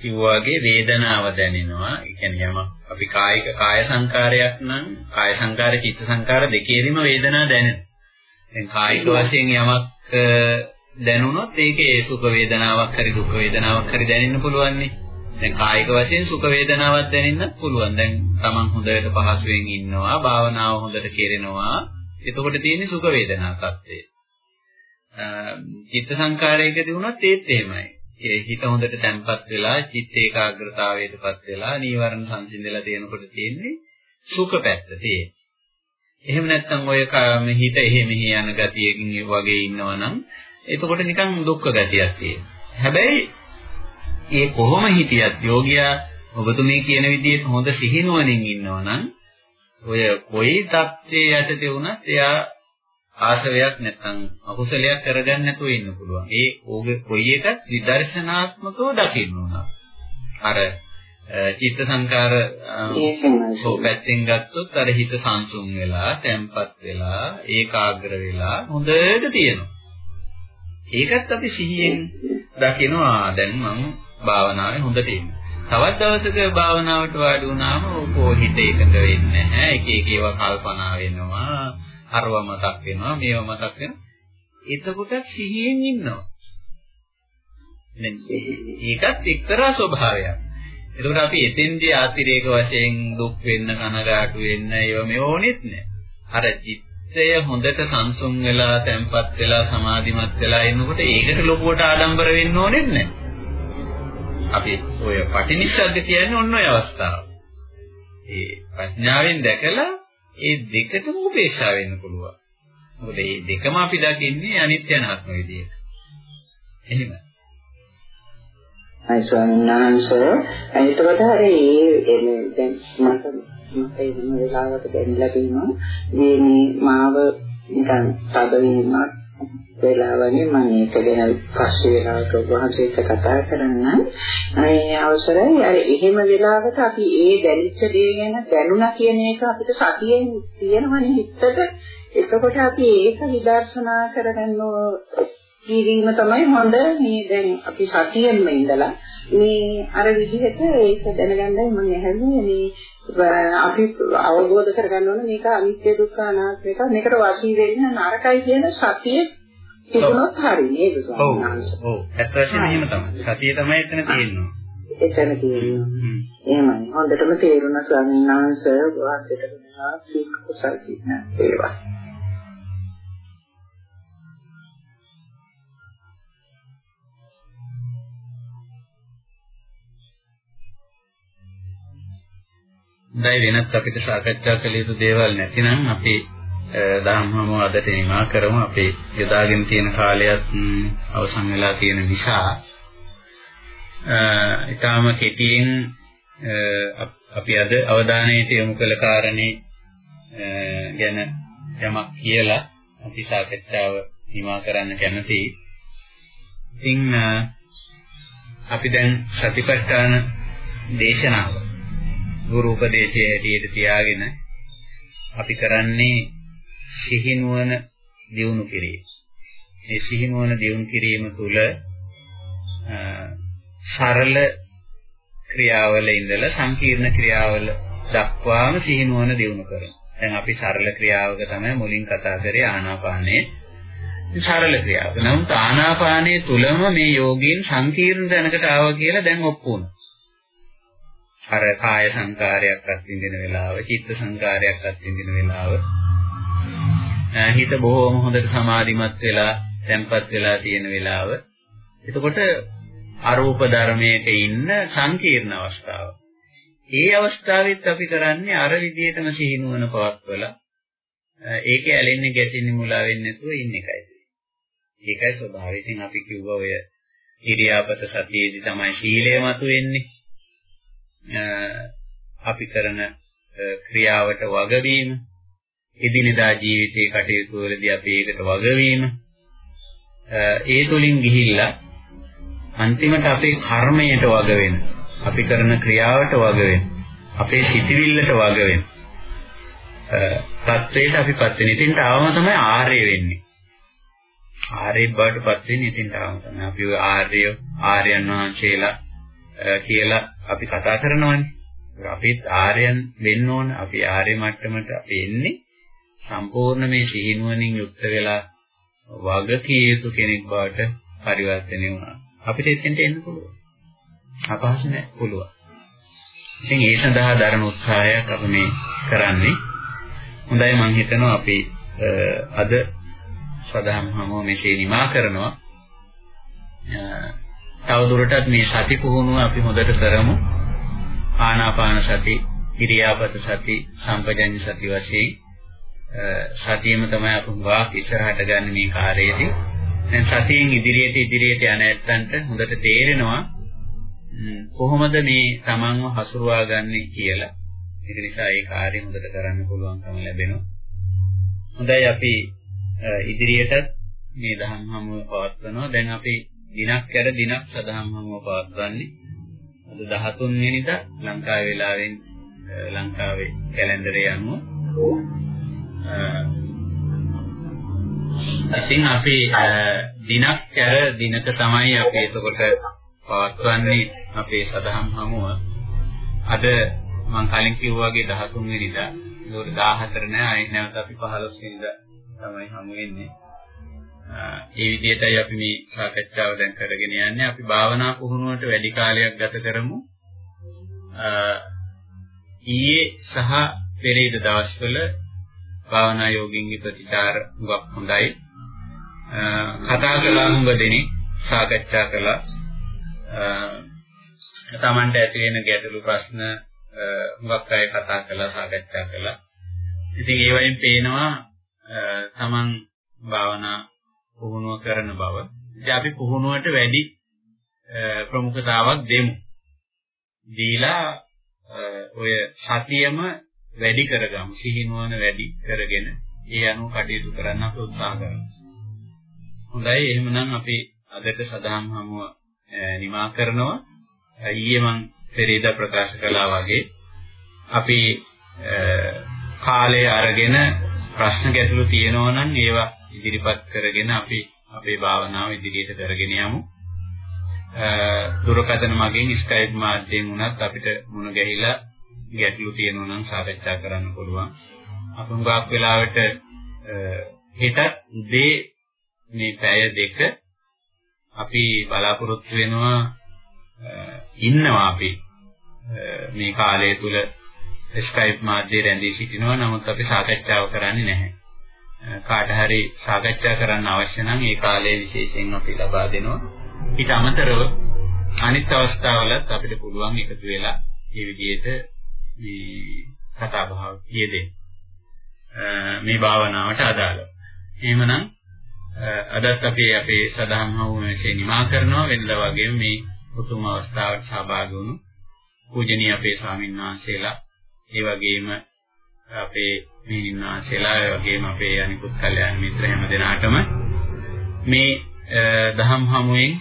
කිව්වාගේ වේදනාව දැනෙනවා. ඒ කියන්නේ යම අපි කායික කාය සංකාරයක් නම් කාය සංකාර චිත්ත සංකාර දෙකේදීම වේදනාව දැනෙනවා. දැන් කායික වශයෙන් යමක් දැනුණොත් ඒකේ සුඛ වේදනාවක් හරි දුක් වේදනාවක් හරි දැනෙන්න පුළුවන් නේ. දැන් කායික වශයෙන් සුඛ වේදනාවක් දැනෙන්නත් පුළුවන්. දැන් Taman හොඳට පහසුවෙන් ඉන්නවා, භාවනාව හොඳට කෙරෙනවා. එතකොට තියෙන්නේ සුඛ වේදනා තත්ත්වය. චිත්ත සංකාරයකදී වුණත් ඒත් එහෙමයි. ඒ හිත හොඳට තැම්පත් වෙලා චිත්ත ඒකාග්‍රතාවයටපත් වෙලා නීවරණ සංසිඳලා තියෙනකොට තියෙන්නේ සුඛ පැත්ත තියෙන්නේ. එහෙම නැත්නම් ඔය හිත එහෙ මෙහෙ යන ගතියකින් වගේ ඉන්නවනම් එතකොට නිකන් දුක්ඛ ගතියක් තියෙනවා. හැබැයි ඒ කොහොම හිටියත් යෝගියා ඔබතුමී කියන විදිහට හොඳ සිහිනුවණින් ඉන්නවනම් ඔය කොයි தත්ත්වයේ යටතේ වුණත් එයා ආශවයක් නැත්නම් අකුසලයක් කරගන්න නැතුව ඉන්න පුළුවන්. ඒ ඕගේ කොයි එකත් විදර්ශනාත්මකව දකින්න උන. අර චිත්ත සංකාර ඔව් පැත්තෙන් ගත්තොත් අර හිත සංසුන් වෙලා, තැම්පත් වෙලා, ඒකාග්‍ර වෙලා හොඳට තියෙනවා. ඒකත් අපි සිහියෙන් දකිනවා දැන් මම භාවනාවේ හොඳට ඉන්නේ. තවත් දවසක භාවනාවට වාඩි වුණාම ඕකෝ හිත එකඟ වෙන්නේ නැහැ. එක එක ඒවා කල්පනා වෙනවා. අරව මතක් වෙනවා, මේව මතක් වෙනවා. එතකොට සිහියෙන් ඉන්නවා. දැන් ඒකත් එක්තරා ස්වභාවයක්. එතකොට අපි එතෙන්දී ආතිරේක වශයෙන් දුක් වෙන්න කනගාටු වෙන්න ඒව මේ ඕනෙත් නෑ. අර චිත්තය හොඳට සංසුන් වෙලා, තැම්පත් වෙලා, සමාධිමත් වෙලා ඉන්නකොට ඒකට ලොකුවට ආඩම්බර වෙන්න ඕනෙත් නෑ. අපි ඔය පටිනිස්සග්ග කියන්නේ ඔන්න ඔය අවස්ථාව. ඒ ප්‍රඥාවෙන් දැකලා ඒ දෙකටම උපේක්ෂා වෙන්න පුළුවන්. මොකද මේ දෙකම අපි දකින්නේ අනිත්‍ය අනාත්ම විදියට. එහෙමයි. අයි ස්වාමීන් වහන්සේ. එතකොට හරි ඒ දැන් මට මට ඒ වෙන වෙලාවට දැනලා තියෙනවා මේ මාව නිකන් තද වීමක් වෙලාවනේ මම මේක ගැන පස්සේ වෙලාවට ඔබ වහන්සේට කතා කරන්න මේ අවසරයි. අර එහෙම වෙලාවකට අපි ඒ දැනෙච්ච දේ ගැන දැනුණා කියන එක අපිට සතියෙන් තියෙනවනේ හිතට. එතකොට අපි ඒක විදර්ශනා කරගන්න කිරීම තමයි හොඳ. මේ දැන් අපි සතියෙන්ම ඉඳලා මේ අර විදිහට ඒක දැනගන්නයි මම ඇහුවේ මේ අපි අවබෝධ කරගන්න ඕනේ මේක අනිත්‍ය දුක්ඛ අනාත්ම එක මේකට වශී වෙන්න නරකයි කියන සතිය තිබුණොත් හරි නේද ඔව් ඔව් ඇත්ත වශයෙන්ම එහෙම තමයි. සතිය තමයි එතන තියෙන්නේ. එතන තියෙනවා එහෙමයි. හොඳටම තේරුණා ස්වාමීන් වහන්සේ. වාසයට වෙනවා සීක කුසල් කියන ඒවා හොඳයි වෙනත් අපිට සාකච්ඡා කළ යුතු දේවල් නැතිනම් අපි දහම්හම අදට නිමා කරමු අපේ යොදාගෙන තියෙන කාලයත් අවසන් වෙලා තියෙන නිසා ඊටාම කෙටියෙන් අපි අද අවධානයට යොමු කළ කාරණේ ගැන යමක් කියලා අපි සාකච්ඡාව නිමා කරන්න කැමතියි. ඉතින් අපි දැන් සතිපට්ඨාන දේශනාව ගුරු උපදේශයේ හැටියට තියාගෙන අපි කරන්නේ සිහිනුවන දියුණු කිරීම. මේ සිහිනුවන දියුණු කිරීම තුළ සරල ක්‍රියාවල ඉඳලා සංකීර්ණ ක්‍රියාවල දක්වාම සිහිනුවන දියුණු කරනවා. දැන් අපි සරල ක්‍රියාවක තමයි මුලින් කතා කරේ ආනාපානයේ සරල ක්‍රියාව. නමුත් ආනාපානයේ තුලම මේ යෝගීන් සංකීර්ණ දැනකට ආවා කියලා දැන් ඔප්පු වුණා. අර කාය සංකාරයක් අත්විඳින වෙලාව, චිත්ත සංකාරයක් අත්විඳින වෙලාව. හිත බොහොම හොඳට සමාධිමත් වෙලා, තැම්පත් වෙලා තියෙන වෙලාව. එතකොට අරූප ධර්මයක ඉන්න සංකීර්ණ අවස්ථාව. ඒ අවස්ථාවෙත් අපි කරන්නේ අර විදිහටම සිහිනුවන පවත්වලා ඒකේ ඇලෙන්නේ ගැටෙන්නේ මුලා වෙන්නේ නැතුව ඉන්න එකයි. ඒකයි ස්වභාවය. ඉතින් අපි කිව්වා ඔය ඉරියාපත සතියේදී තමයි සීලය මතුවෙන්නේ. අපි කරන ක්‍රියාවට වගවීම එදිනෙදා ජීවිතයේ කටයුතු වලදී අපි ඒකට වගවීම ඒ තුලින් ගිහිල්ලා අන්තිමට අපේ කර්මයට වග වෙන අපි කරන ක්‍රියාවට වග වෙන අපේ සිතිවිල්ලට වග වෙන තත්වයට අපිපත් වෙන. ඉතින් තාවම තමයි ආර්ය වෙන්නේ. ආර්ය බවටපත් වෙන්නේ ඉතින් තාවම තමයි. අපි ආර්ය ආර්යයන් වහන්සේලා කියලා අපි කතා කරනවානේ. අපිත් ආර්යයන් වෙන්න ඕන. අපි ආර්ය මට්ටමට අපි එන්නේ සම්පූර්ණ මේ සිහිනුවණින් යුක්ත වෙලා වගකිය යුතු කෙනෙක් බවට පරිවර්තනය වුණා. අපිට එතෙන්ට එන්න පුළුවන්. අපහසු නෑ පුළුවන්. ඉතින් ඒ සඳහා දරන උත්සාහයක් අපි මේ කරන්නේ. හොඳයි මම හිතනවා අපි අද සදාම් හැමෝම මෙසේ නිමා කරනවා. තවදුරටත් මේ සති පුහුණුව අපි හොඳට කරමු. ආනාපාන සති, ඉරියාපත සති, සම්පජඤ්ඤ සති වශයෙන් සතියෙම තමයි අපි වාක් ඉස්සරහට ගන්න මේ කාර්යයේදී. දැන් සතියෙන් ඉදිරියට ඉදිරියට යන ඇත්තන්ට හොඳට තේරෙනවා කොහොමද මේ තමන්ව හසුරුවා ගන්නෙ කියලා. ඒක නිසා ඒ කාර්යය හොඳට කරන්න පුළුවන්කම ලැබෙනවා. හොඳයි අපි ඉදිරියට මේ දහම් හමුව පවත්වනවා. දැන් අපි දිනක් කර දිනක් සදහම් හමුව පවත්වන්නේ. අද 13 වෙනිදා ලංකාවේ වෙලාවෙන් ලංකාවේ කැලෙන්ඩරේ අනුව ඉතින් අපි දිනක් කර දිනක තමයි අපි එතකොට පවත්වන්නේ අපේ සදහම් හමුව. අද මම කලින් කිව්වා වගේ 13 වෙනිදා. ඒක 14 නෑ අයින් නැවත අපි 15 වෙනිදා තමයි හමු වෙන්නේ. ඒ විදිහටයි අපි මේ සාකච්ඡාව දැන් කරගෙන යන්නේ. අපි භාවනා පුහුණුවට වැඩි කාලයක් ගත කරමු. ඊයේ සහ පෙරේද දවස්වල භාවනා යෝගින්ගේ ප්‍රතිචාර හුඟක් හොඳයි. කතා කළා හුඟ දෙනෙක් සාකච්ඡා කළා. තමන්ට ඇති වෙන ගැටලු ප්‍රශ්න හුඟක් අය කතා කළා සාකච්ඡා කළා. ඉතින් ඒ වයින් පේනවා තමන් භාවනා පුහුණුව කරන බව. ඉතින් අපි පුහුණුවට වැඩි ප්‍රමුඛතාවක් දෙමු. දීලා ඔය සතියම වැඩි කරගමු. සිහිනුවන වැඩි කරගෙන ඒ අනුව කටයුතු කරන්න අපි උත්සාහ කරමු. හොඳයි එහෙමනම් අපි අදට සදාම් හමුව නිමා කරනවා. ඊයේ මම පෙරේදා ප්‍රකාශ කළා වගේ අපි කාලය අරගෙන ප්‍රශ්න ගැටලු තියෙනවා නම් ඒවා ඉදිරිපත් කරගෙන අපි අපේ භාවනාව ඉදිරියට කරගෙන යමු. දුරකථන මගින් Skype මාධ්‍යයෙන් වුණත් අපිට මුණ ගැහිලා ගැටලු තියෙනවා නම් සාකච්ඡා කරන්න පුළුවන්. අපි හුඟක් වෙලාවට හෙට උදේ මේ පැය දෙක අපි බලාපොරොත්තු වෙනවා ඉන්නවා අපි මේ කාලය තුල Skype මාධ්‍යයේ රැඳී සිටිනවා නමුත් අපි සාකච්ඡාව කරන්නේ නැහැ. කාට හරි සාකච්ඡා කරන්න අවශ්‍ය නම් ඒ කාලයේ විශේෂයෙන් අපි ලබා දෙනවා. ඊට අමතරව අනිත් අවස්ථාවලත් අපිට පුළුවන් එකතු වෙලා මේ විදිහට මේ කතා බහ යෙදෙන්න. මේ භාවනාවට අදාළව. එහෙමනම් අදත් අපි අපේ සදාම් හවුමේ නිමා කරනවා වෙනදා වගේම මේ උතුම් අවස්ථාවට සහභාගී වුණු පූජනීය අපේ ස්වාමීන් වහන්සේලා ඒ වගේම අපේ මෙහිණින් වහන්සේලා ඒ වගේම අපේ අනිකුත් කල්යාණ මිත්‍ර හැම දෙනාටම මේ දහම් හමුවෙන්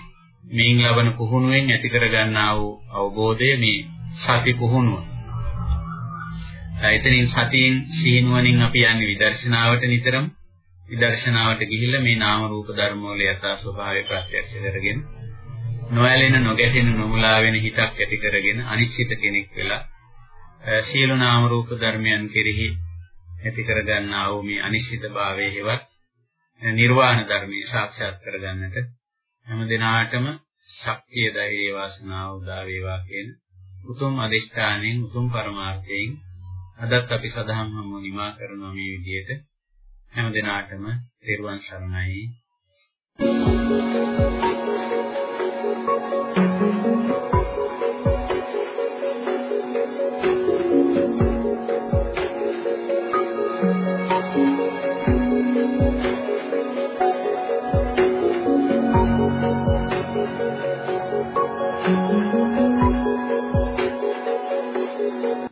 මේන් ලබන පුහුණුවෙන් ඇති කර ගන්නා වූ අවබෝධය මේ සති පුහුණුව. එතනින් සතියෙන් සිහිනුවණින් අපි යන්නේ විදර්ශනාවට නිතරම විදර්ශනාවට ගිහිල්ලා මේ නාම රූප ධර්ම වල යථා ස්වභාවය ප්‍රත්‍යක්ෂ කරගෙන නොඇලෙන නොගැටෙන නොමුලා වෙන හිතක් ඇති කරගෙන අනිශ්චිත කෙනෙක් වෙලා සියලු නාම රූප ධර්මයන් කෙරෙහි ඇති කරගන්නා වූ මේ අනිශ්චිත භාවයේ හෙවත් නිර්වාණ ධර්මයේ සාක්ෂාත් කරගන්නට හැම දිනාටම ශක්තිය ධෛර්ය වාසනාව උදා වේවා කියන උතුම් අධිෂ්ඨානයෙන් උතුම් පරමාර්ථයෙන් අදත් අපි සදහම් හමු නිමා කරනවා මේ විදිහට හැම දිනාටම තෙරුවන් සරණයි Thank you.